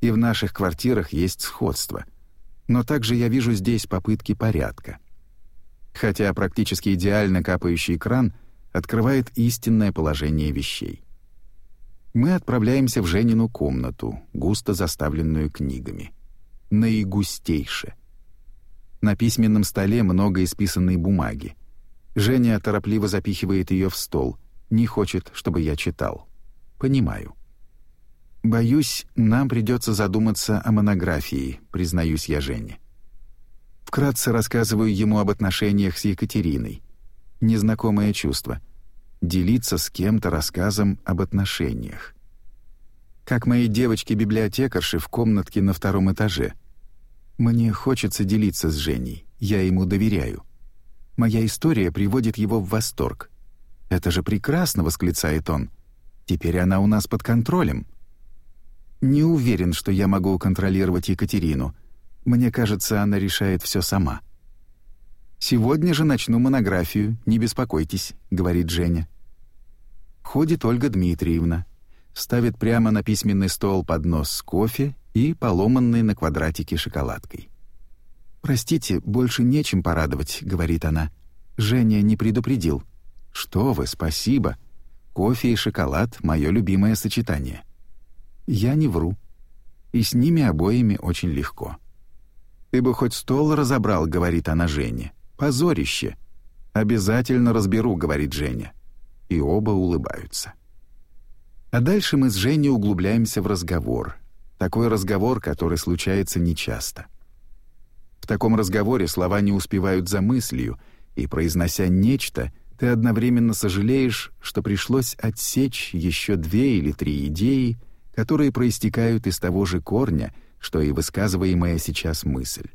И в наших квартирах есть сходство. Но также я вижу здесь попытки порядка — хотя практически идеально капающий кран открывает истинное положение вещей. Мы отправляемся в Женину комнату, густо заставленную книгами. Наигустейше. На письменном столе много исписанной бумаги. Женя торопливо запихивает ее в стол. Не хочет, чтобы я читал. Понимаю. «Боюсь, нам придется задуматься о монографии», — признаюсь я Жене. Вкратце рассказываю ему об отношениях с Екатериной. Незнакомое чувство. Делиться с кем-то рассказом об отношениях. Как мои девочки-библиотекарши в комнатке на втором этаже. Мне хочется делиться с Женей, я ему доверяю. Моя история приводит его в восторг. «Это же прекрасно!» — восклицает он. «Теперь она у нас под контролем». Не уверен, что я могу контролировать Екатерину, мне кажется, она решает все сама. «Сегодня же начну монографию, не беспокойтесь», — говорит Женя. Ходит Ольга Дмитриевна. Ставит прямо на письменный стол поднос с кофе и поломанной на квадратике шоколадкой. «Простите, больше нечем порадовать», — говорит она. «Женя не предупредил». «Что вы, спасибо. Кофе и шоколад — мое любимое сочетание». «Я не вру. И с ними обоими очень легко». Ты бы хоть стол разобрал, говорит она Жене. Позорище. Обязательно разберу, говорит Женя. И оба улыбаются. А дальше мы с Женей углубляемся в разговор. Такой разговор, который случается нечасто. В таком разговоре слова не успевают за мыслью, и, произнося нечто, ты одновременно сожалеешь, что пришлось отсечь еще две или три идеи, которые проистекают из того же корня — что и высказываемая сейчас мысль.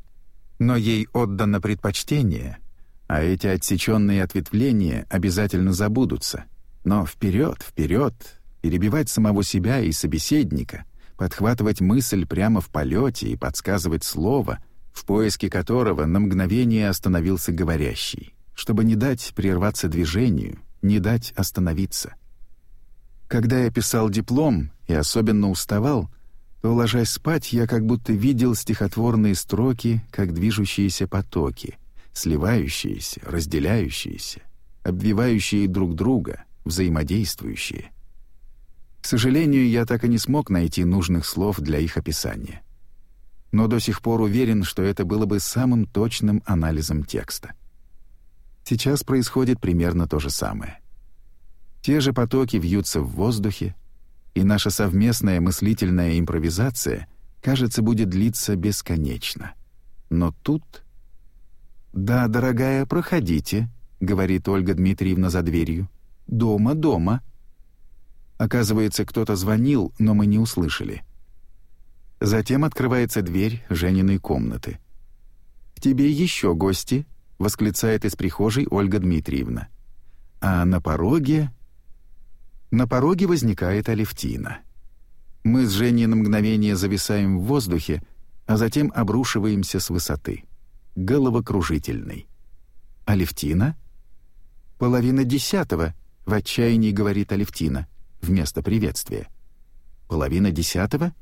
Но ей отдано предпочтение, а эти отсеченные ответвления обязательно забудутся. Но вперед, вперед, перебивать самого себя и собеседника, подхватывать мысль прямо в полете и подсказывать слово, в поиске которого на мгновение остановился говорящий, чтобы не дать прерваться движению, не дать остановиться. Когда я писал диплом и особенно уставал — то, ложась спать, я как будто видел стихотворные строки, как движущиеся потоки, сливающиеся, разделяющиеся, обвивающие друг друга, взаимодействующие. К сожалению, я так и не смог найти нужных слов для их описания. Но до сих пор уверен, что это было бы самым точным анализом текста. Сейчас происходит примерно то же самое. Те же потоки вьются в воздухе, и наша совместная мыслительная импровизация, кажется, будет длиться бесконечно. Но тут... «Да, дорогая, проходите», — говорит Ольга Дмитриевна за дверью. «Дома, дома». Оказывается, кто-то звонил, но мы не услышали. Затем открывается дверь Жениной комнаты. «К тебе еще гости», — восклицает из прихожей Ольга Дмитриевна. А на пороге на пороге возникает Алевтина. Мы с Женей на мгновение зависаем в воздухе, а затем обрушиваемся с высоты. Головокружительный. «Алевтина?» «Половина десятого», — в отчаянии говорит Алевтина, вместо приветствия. «Половина десятого?»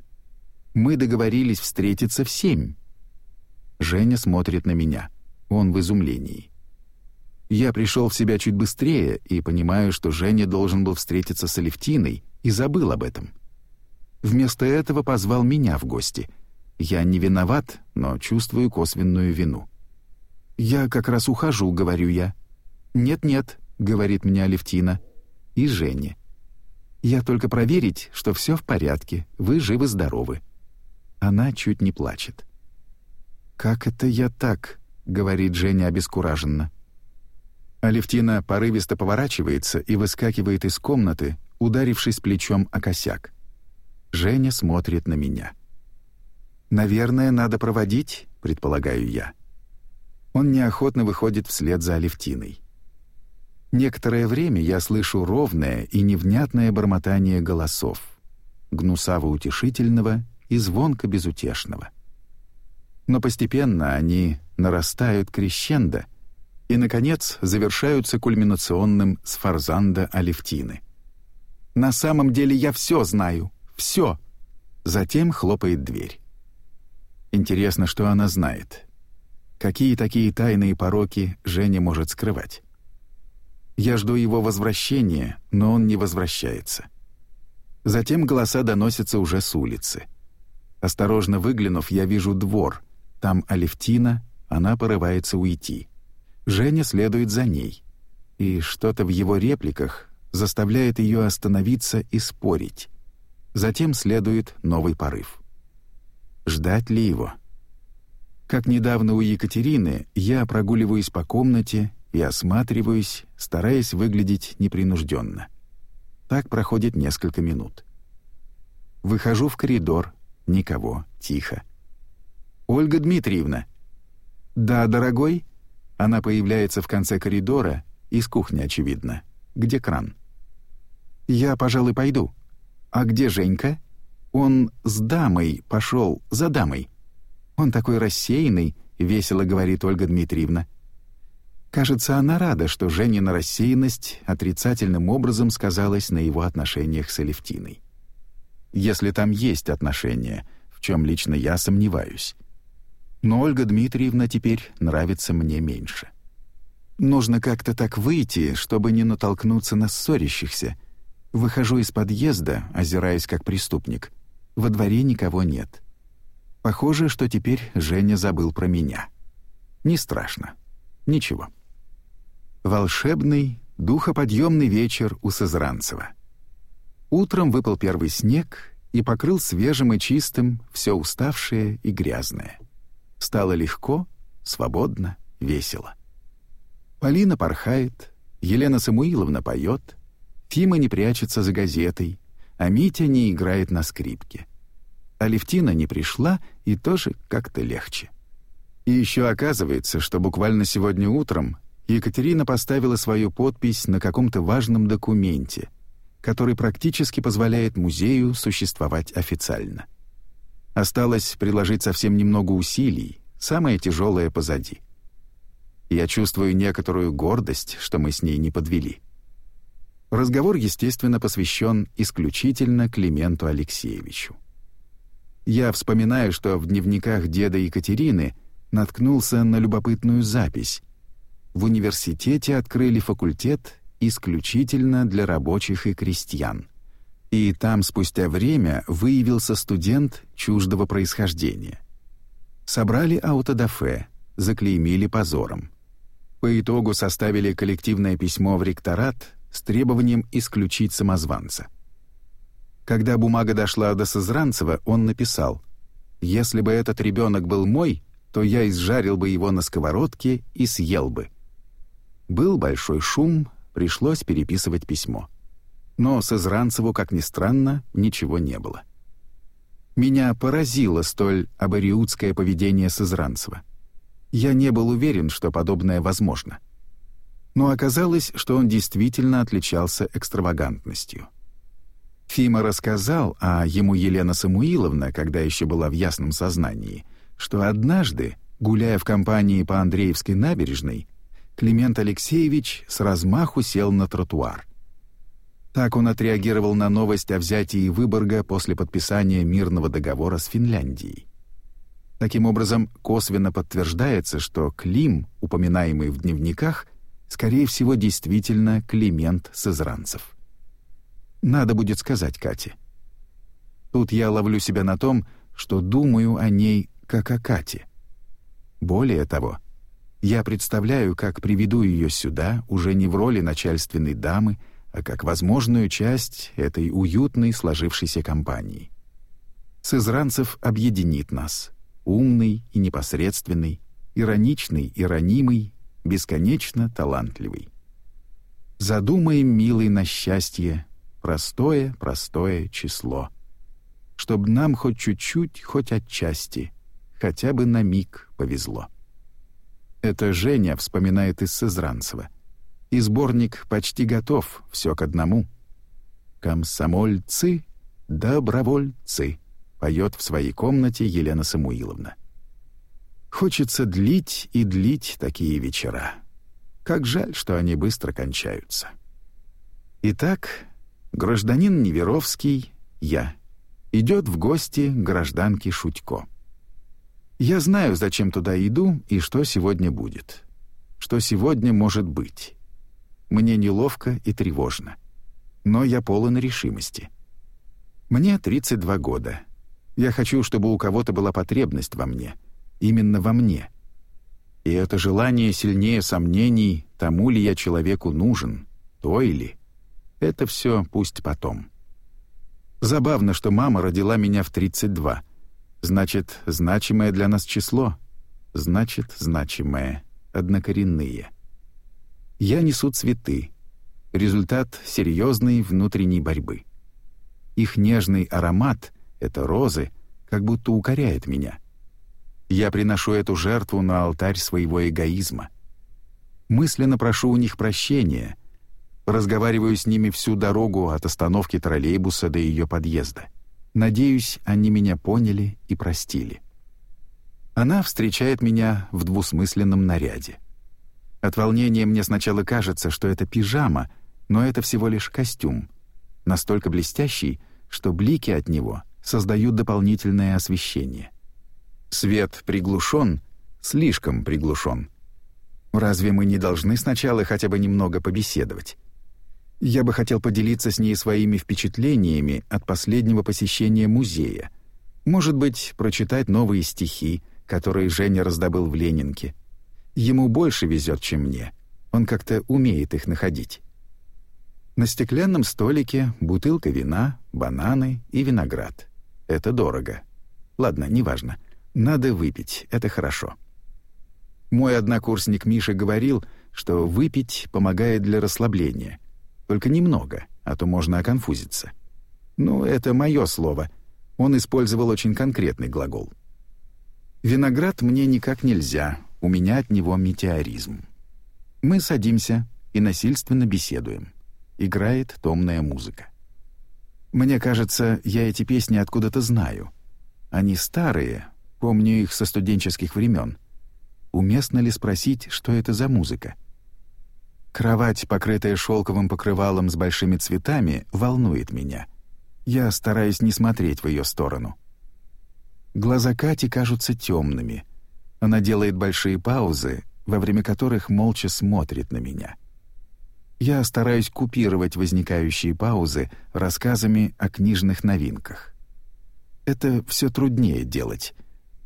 «Мы договорились встретиться в семь». Женя смотрит на меня. Он в изумлении. Я пришел в себя чуть быстрее и понимаю, что Женя должен был встретиться с Алевтиной и забыл об этом. Вместо этого позвал меня в гости. Я не виноват, но чувствую косвенную вину. «Я как раз ухожу», — говорю я. «Нет-нет», — говорит мне Алевтина. И Женя. «Я только проверить, что все в порядке, вы живы-здоровы». Она чуть не плачет. «Как это я так?» — говорит Женя обескураженно. Алевтина порывисто поворачивается и выскакивает из комнаты, ударившись плечом о косяк. Женя смотрит на меня. «Наверное, надо проводить», — предполагаю я. Он неохотно выходит вслед за Алевтиной. Некоторое время я слышу ровное и невнятное бормотание голосов, гнусаво-утешительного и звонко-безутешного. Но постепенно они нарастают крещендо — и, наконец, завершаются кульминационным с Фарзанда Алевтины. «На самом деле я все знаю, все!» Затем хлопает дверь. Интересно, что она знает. Какие такие тайные пороки Женя может скрывать? Я жду его возвращения, но он не возвращается. Затем голоса доносятся уже с улицы. Осторожно выглянув, я вижу двор. Там Алевтина, она порывается уйти. Женя следует за ней. И что-то в его репликах заставляет ее остановиться и спорить. Затем следует новый порыв. Ждать ли его? Как недавно у Екатерины, я прогуливаюсь по комнате и осматриваюсь, стараясь выглядеть непринужденно. Так проходит несколько минут. Выхожу в коридор, никого, тихо. «Ольга Дмитриевна!» «Да, дорогой?» Она появляется в конце коридора, из кухни, очевидно. Где кран? «Я, пожалуй, пойду. А где Женька?» «Он с дамой пошел за дамой. Он такой рассеянный», — весело говорит Ольга Дмитриевна. Кажется, она рада, что Женина рассеянность отрицательным образом сказалась на его отношениях с Алевтиной. Если там есть отношения, в чем лично я сомневаюсь но Ольга Дмитриевна теперь нравится мне меньше. Нужно как-то так выйти, чтобы не натолкнуться на ссорящихся. Выхожу из подъезда, озираясь как преступник. Во дворе никого нет. Похоже, что теперь Женя забыл про меня. Не страшно. Ничего. Волшебный, духоподъемный вечер у Сызранцева. Утром выпал первый снег и покрыл свежим и чистым все уставшее и грязное. Стало легко, свободно, весело. Полина порхает, Елена Самуиловна поет, Фима не прячется за газетой, а Митя не играет на скрипке. А Левтина не пришла, и тоже как-то легче. И еще оказывается, что буквально сегодня утром Екатерина поставила свою подпись на каком-то важном документе, который практически позволяет музею существовать официально. Осталось приложить совсем немного усилий, самое тяжелое позади. Я чувствую некоторую гордость, что мы с ней не подвели. Разговор, естественно, посвящен исключительно Клименту Алексеевичу. Я вспоминаю, что в дневниках деда Екатерины наткнулся на любопытную запись. В университете открыли факультет исключительно для рабочих и крестьян — и там спустя время выявился студент чуждого происхождения. Собрали аутодафе, заклеймили позором. По итогу составили коллективное письмо в ректорат с требованием исключить самозванца. Когда бумага дошла до Сызранцева, он написал «Если бы этот ребенок был мой, то я изжарил бы его на сковородке и съел бы». Был большой шум, пришлось переписывать письмо но с Изранцеву, как ни странно, ничего не было. Меня поразило столь абориутское поведение Сызранцева. Я не был уверен, что подобное возможно. Но оказалось, что он действительно отличался экстравагантностью. Фима рассказал, а ему Елена Самуиловна, когда еще была в ясном сознании, что однажды, гуляя в компании по Андреевской набережной, Климент Алексеевич с размаху сел на тротуар — так он отреагировал на новость о взятии Выборга после подписания мирного договора с Финляндией. Таким образом, косвенно подтверждается, что Клим, упоминаемый в дневниках, скорее всего, действительно Климент Сызранцев. Надо будет сказать Кате. Тут я ловлю себя на том, что думаю о ней как о Кате. Более того, я представляю, как приведу ее сюда, уже не в роли начальственной дамы, а как возможную часть этой уютной сложившейся компании. Сызранцев объединит нас, умный и непосредственный, ироничный и ранимый, бесконечно талантливый. Задумаем, милый, на счастье, простое-простое число. Чтоб нам хоть чуть-чуть, хоть отчасти, хотя бы на миг повезло. Это Женя вспоминает из Сызранцева и сборник почти готов, все к одному. «Комсомольцы, добровольцы», — поет в своей комнате Елена Самуиловна. Хочется длить и длить такие вечера. Как жаль, что они быстро кончаются. Итак, гражданин Неверовский, я, идет в гости к гражданке Шутько. Я знаю, зачем туда иду и что сегодня будет. Что сегодня может быть. Мне неловко и тревожно. Но я полон решимости. Мне 32 года. Я хочу, чтобы у кого-то была потребность во мне. Именно во мне. И это желание сильнее сомнений, тому ли я человеку нужен, то или. Это все пусть потом. Забавно, что мама родила меня в 32. Значит, значимое для нас число. Значит, значимое. Однокоренные. Я несу цветы. Результат серьезной внутренней борьбы. Их нежный аромат — это розы — как будто укоряет меня. Я приношу эту жертву на алтарь своего эгоизма. Мысленно прошу у них прощения. Разговариваю с ними всю дорогу от остановки троллейбуса до ее подъезда. Надеюсь, они меня поняли и простили. Она встречает меня в двусмысленном наряде. От волнения мне сначала кажется, что это пижама, но это всего лишь костюм, настолько блестящий, что блики от него создают дополнительное освещение. Свет приглушен, слишком приглушен. Разве мы не должны сначала хотя бы немного побеседовать? Я бы хотел поделиться с ней своими впечатлениями от последнего посещения музея. Может быть, прочитать новые стихи, которые Женя раздобыл в Ленинке — Ему больше везет, чем мне. Он как-то умеет их находить. На стеклянном столике бутылка вина, бананы и виноград. Это дорого. Ладно, неважно. Надо выпить, это хорошо. Мой однокурсник Миша говорил, что выпить помогает для расслабления. Только немного, а то можно оконфузиться. Ну, это мое слово. Он использовал очень конкретный глагол. «Виноград мне никак нельзя, у меня от него метеоризм. Мы садимся и насильственно беседуем. Играет томная музыка. Мне кажется, я эти песни откуда-то знаю. Они старые, помню их со студенческих времен. Уместно ли спросить, что это за музыка? Кровать, покрытая шелковым покрывалом с большими цветами, волнует меня. Я стараюсь не смотреть в ее сторону. Глаза Кати кажутся темными — она делает большие паузы, во время которых молча смотрит на меня. Я стараюсь купировать возникающие паузы рассказами о книжных новинках. Это все труднее делать.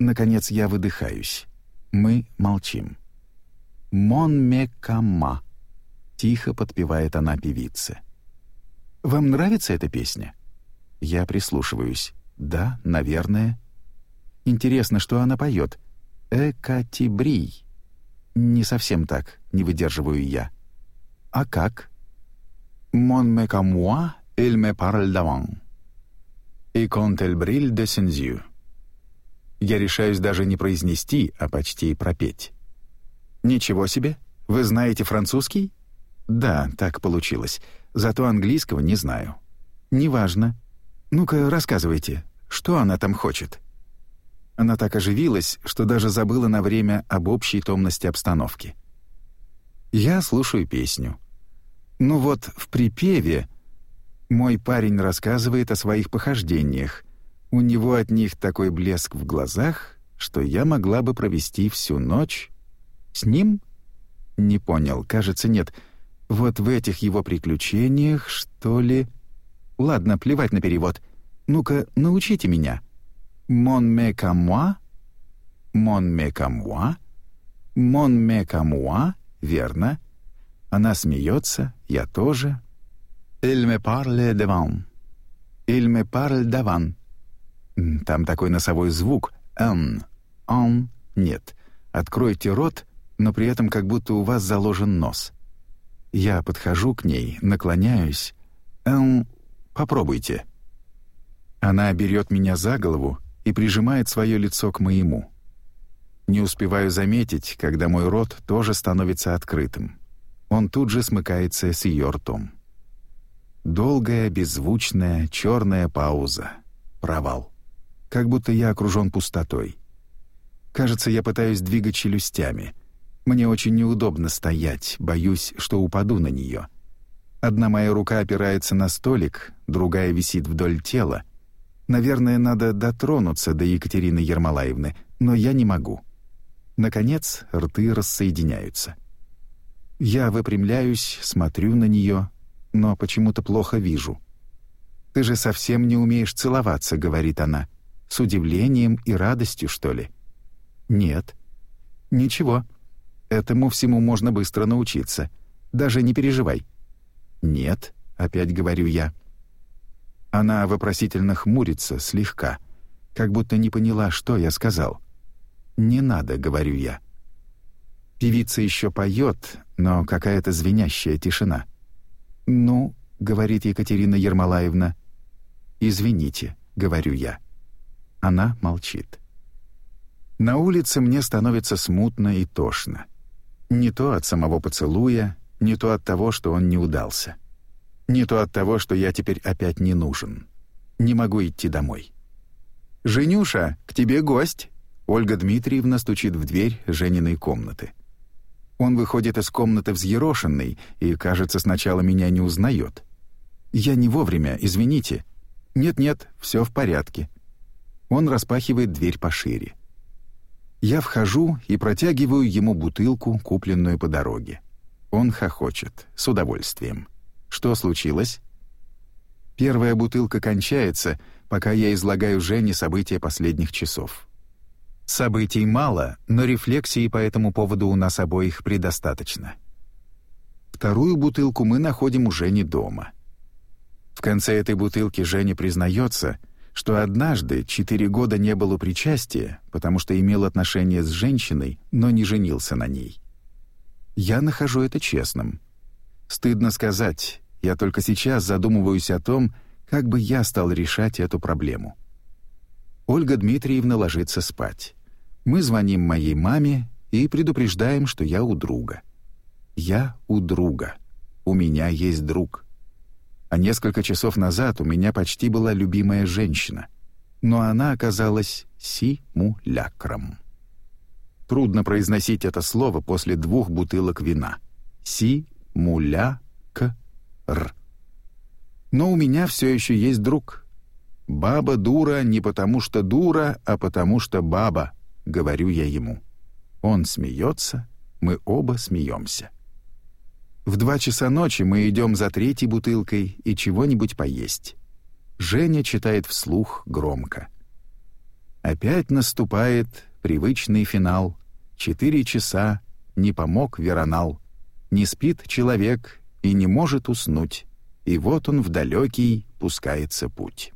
Наконец я выдыхаюсь. Мы молчим. «Мон ме кама», — тихо подпевает она певице. «Вам нравится эта песня?» Я прислушиваюсь. «Да, наверное». Интересно, что она поет. «Экатибрий». Не совсем так, не выдерживаю я. «А как?» «Мон мекамуа эль ме парль даван». «И контель бриль де сензю». Я решаюсь даже не произнести, а почти пропеть. «Ничего себе! Вы знаете французский?» «Да, так получилось. Зато английского не знаю». «Неважно. Ну-ка, рассказывайте, что она там хочет?» Она так оживилась, что даже забыла на время об общей томности обстановки. Я слушаю песню. Ну вот, в припеве мой парень рассказывает о своих похождениях. У него от них такой блеск в глазах, что я могла бы провести всю ночь с ним? Не понял, кажется, нет. Вот в этих его приключениях, что ли? Ладно, плевать на перевод. Ну-ка, научите меня. Mon mec à moi, mon мек à moi, mon мек à moi, верно. Она смеется, я тоже. Il me parle devant. Il me parle devant. Там такой носовой звук «н». «Он» нет. Откройте рот, но при этом как будто у вас заложен нос. Я подхожу к ней, наклоняюсь. «Н, попробуйте». Она берет меня за голову, и прижимает свое лицо к моему. Не успеваю заметить, когда мой рот тоже становится открытым. Он тут же смыкается с ее ртом. Долгая, беззвучная, черная пауза. Провал. Как будто я окружен пустотой. Кажется, я пытаюсь двигать челюстями. Мне очень неудобно стоять, боюсь, что упаду на нее. Одна моя рука опирается на столик, другая висит вдоль тела — Наверное, надо дотронуться до Екатерины Ермолаевны, но я не могу. Наконец, рты рассоединяются. Я выпрямляюсь, смотрю на нее, но почему-то плохо вижу. «Ты же совсем не умеешь целоваться», — говорит она. «С удивлением и радостью, что ли?» «Нет». «Ничего. Этому всему можно быстро научиться. Даже не переживай». «Нет», — опять говорю я. Она вопросительно хмурится, слегка, как будто не поняла, что я сказал. «Не надо», — говорю я. Певица еще поет, но какая-то звенящая тишина. «Ну», — говорит Екатерина Ермолаевна. «Извините», — говорю я. Она молчит. На улице мне становится смутно и тошно. Не то от самого поцелуя, не то от того, что он не удался. Не то от того, что я теперь опять не нужен. Не могу идти домой. «Женюша, к тебе гость!» Ольга Дмитриевна стучит в дверь Жениной комнаты. Он выходит из комнаты взъерошенный и, кажется, сначала меня не узнает. «Я не вовремя, извините». «Нет-нет, все в порядке». Он распахивает дверь пошире. Я вхожу и протягиваю ему бутылку, купленную по дороге. Он хохочет, с удовольствием. Что случилось? Первая бутылка кончается, пока я излагаю Жене события последних часов. Событий мало, но рефлексии по этому поводу у нас обоих предостаточно. Вторую бутылку мы находим уже не дома. В конце этой бутылки Женя признается, что однажды четыре года не было причастия, потому что имел отношение с женщиной, но не женился на ней. Я нахожу это честным — Стыдно сказать, я только сейчас задумываюсь о том, как бы я стал решать эту проблему. Ольга Дмитриевна ложится спать. Мы звоним моей маме и предупреждаем, что я у друга. Я у друга. У меня есть друг. А несколько часов назад у меня почти была любимая женщина, но она оказалась симулякром. Трудно произносить это слово после двух бутылок вина. Си муля-к-р. Но у меня все еще есть друг. Баба дура не потому что дура, а потому что баба, говорю я ему. Он смеется, мы оба смеемся. В два часа ночи мы идем за третьей бутылкой и чего-нибудь поесть. Женя читает вслух громко. Опять наступает привычный финал. Четыре часа не помог Веронал. Не спит человек и не может уснуть, и вот он в далекий пускается путь.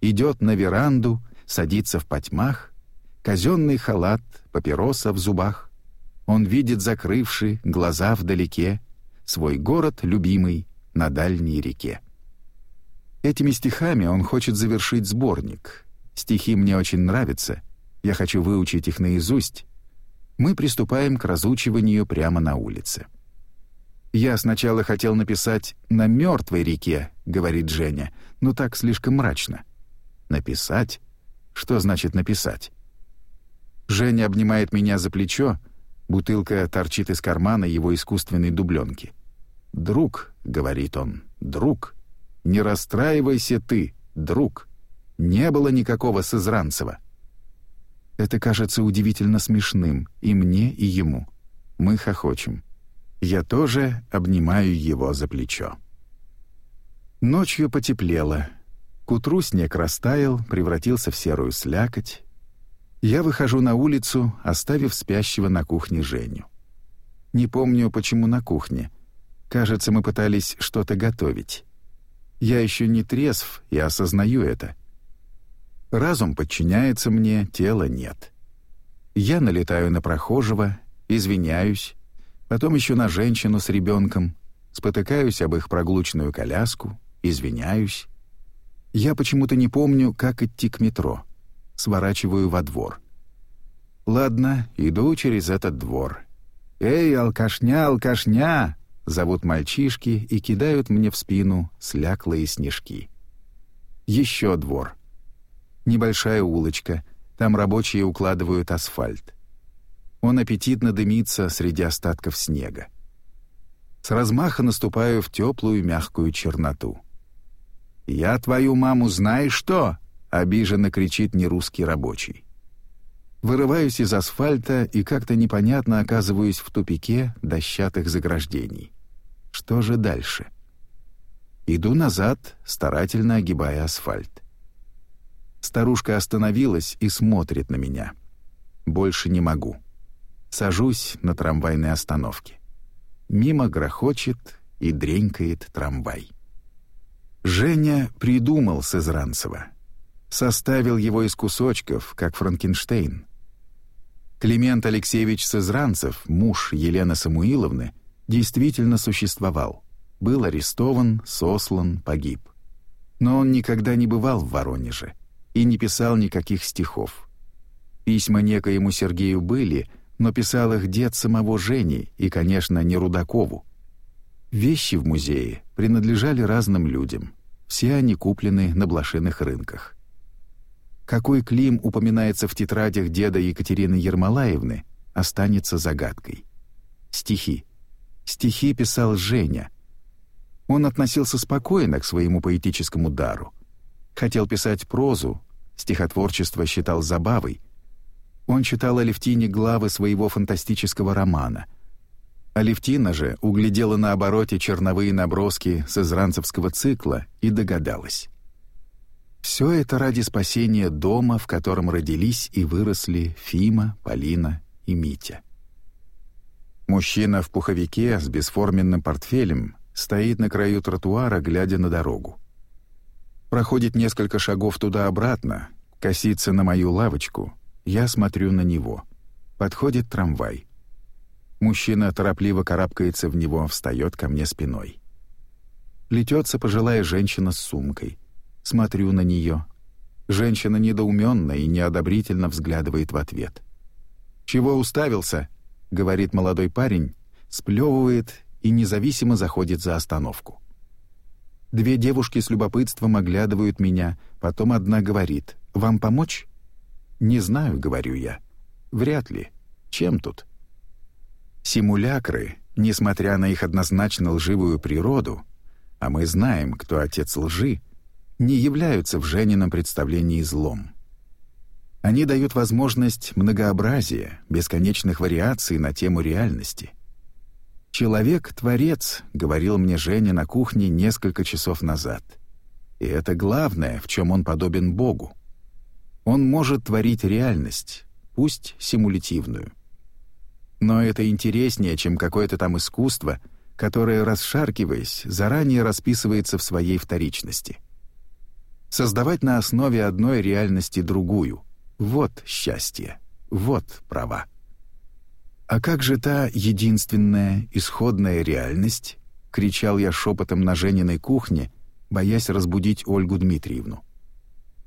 Идет на веранду, садится в потьмах, казенный халат, папироса в зубах. Он видит, закрывши глаза вдалеке, свой город любимый на дальней реке. Этими стихами он хочет завершить сборник. Стихи мне очень нравятся, я хочу выучить их наизусть, мы приступаем к разучиванию прямо на улице. «Я сначала хотел написать «на мертвой реке», — говорит Женя, но так слишком мрачно. «Написать? Что значит «написать»?» Женя обнимает меня за плечо, бутылка торчит из кармана его искусственной дубленки. «Друг», — говорит он, — «друг, не расстраивайся ты, друг. Не было никакого Сызранцева». Это кажется удивительно смешным и мне, и ему. Мы хохочем. Я тоже обнимаю его за плечо. Ночью потеплело. К утру снег растаял, превратился в серую слякоть. Я выхожу на улицу, оставив спящего на кухне Женю. Не помню, почему на кухне. Кажется, мы пытались что-то готовить. Я еще не трезв и осознаю это — Разум подчиняется мне, тела нет. Я налетаю на прохожего, извиняюсь, потом еще на женщину с ребенком, спотыкаюсь об их проглучную коляску, извиняюсь. Я почему-то не помню, как идти к метро. Сворачиваю во двор. Ладно, иду через этот двор. «Эй, алкашня, алкашня!» Зовут мальчишки и кидают мне в спину сляклые снежки. Еще двор — Небольшая улочка, там рабочие укладывают асфальт. Он аппетитно дымится среди остатков снега. С размаха наступаю в теплую мягкую черноту. «Я твою маму знаешь что?» — обиженно кричит нерусский рабочий. Вырываюсь из асфальта и как-то непонятно оказываюсь в тупике дощатых заграждений. Что же дальше? Иду назад, старательно огибая асфальт. Старушка остановилась и смотрит на меня. Больше не могу. Сажусь на трамвайной остановке. Мимо грохочет и дренькает трамвай. Женя придумал Сызранцева. Составил его из кусочков, как Франкенштейн. Климент Алексеевич Сызранцев, муж Елены Самуиловны, действительно существовал. Был арестован, сослан, погиб. Но он никогда не бывал в Воронеже — и не писал никаких стихов. Письма некоему Сергею были, но писал их дед самого Жени и, конечно, не Рудакову. Вещи в музее принадлежали разным людям. Все они куплены на блошиных рынках. Какой Клим упоминается в тетрадях деда Екатерины Ермолаевны, останется загадкой. Стихи. Стихи писал Женя. Он относился спокойно к своему поэтическому дару. Хотел писать прозу, стихотворчество считал забавой, он читал Алевтине главы своего фантастического романа. Алевтина же углядела на обороте черновые наброски с изранцевского цикла и догадалась. Все это ради спасения дома, в котором родились и выросли Фима, Полина и Митя. Мужчина в пуховике с бесформенным портфелем стоит на краю тротуара, глядя на дорогу проходит несколько шагов туда-обратно, косится на мою лавочку, я смотрю на него. Подходит трамвай. Мужчина торопливо карабкается в него, встает ко мне спиной. Летется пожилая женщина с сумкой. Смотрю на нее. Женщина недоуменно и неодобрительно взглядывает в ответ. «Чего уставился?» — говорит молодой парень, сплевывает и независимо заходит за остановку. Две девушки с любопытством оглядывают меня, потом одна говорит «Вам помочь?» «Не знаю», — говорю я. «Вряд ли. Чем тут?» Симулякры, несмотря на их однозначно лживую природу, а мы знаем, кто отец лжи, не являются в Женином представлении злом. Они дают возможность многообразия, бесконечных вариаций на тему реальности. «Человек-творец», — говорил мне Женя на кухне несколько часов назад. И это главное, в чем он подобен Богу. Он может творить реальность, пусть симулятивную. Но это интереснее, чем какое-то там искусство, которое, расшаркиваясь, заранее расписывается в своей вторичности. Создавать на основе одной реальности другую — вот счастье, вот права. А как же та единственная, исходная реальность? кричал я шепотом на Жениной кухне, боясь разбудить Ольгу Дмитриевну.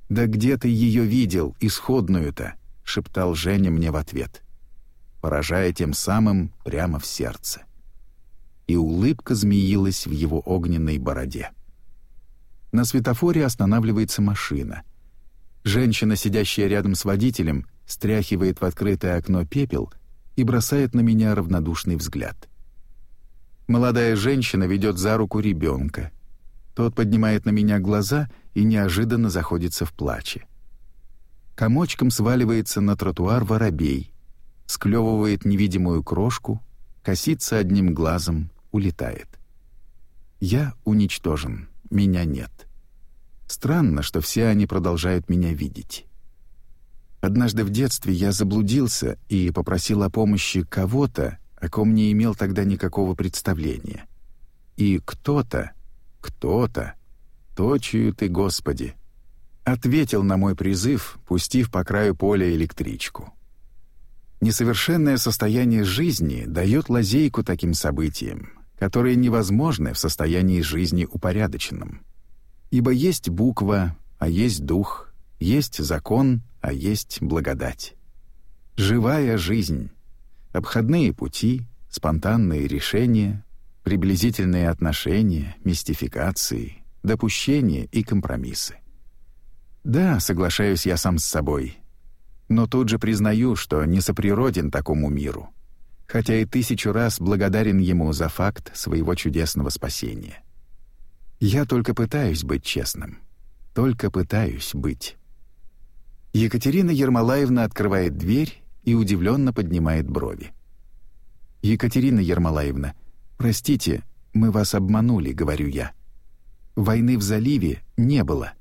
Да где ты ее видел, исходную-то? шептал Женя мне в ответ, поражая тем самым прямо в сердце. И улыбка змеилась в его огненной бороде. На светофоре останавливается машина. Женщина, сидящая рядом с водителем, стряхивает в открытое окно пепел и бросает на меня равнодушный взгляд. Молодая женщина ведет за руку ребенка. Тот поднимает на меня глаза и неожиданно заходится в плаче. Комочком сваливается на тротуар воробей, склевывает невидимую крошку, косится одним глазом, улетает. Я уничтожен, меня нет. Странно, что все они продолжают меня видеть. Однажды в детстве я заблудился и попросил о помощи кого-то, о ком не имел тогда никакого представления. И кто-то, кто-то, то, чью ты, Господи, ответил на мой призыв, пустив по краю поля электричку. Несовершенное состояние жизни дает лазейку таким событиям, которые невозможны в состоянии жизни упорядоченном. Ибо есть буква, а есть дух — есть закон, а есть благодать. Живая жизнь. Обходные пути, спонтанные решения, приблизительные отношения, мистификации, допущения и компромиссы. Да, соглашаюсь я сам с собой. Но тут же признаю, что не соприроден такому миру, хотя и тысячу раз благодарен ему за факт своего чудесного спасения. Я только пытаюсь быть честным, только пытаюсь быть Екатерина Ермолаевна открывает дверь и удивленно поднимает брови. «Екатерина Ермолаевна, простите, мы вас обманули», — говорю я. «Войны в заливе не было».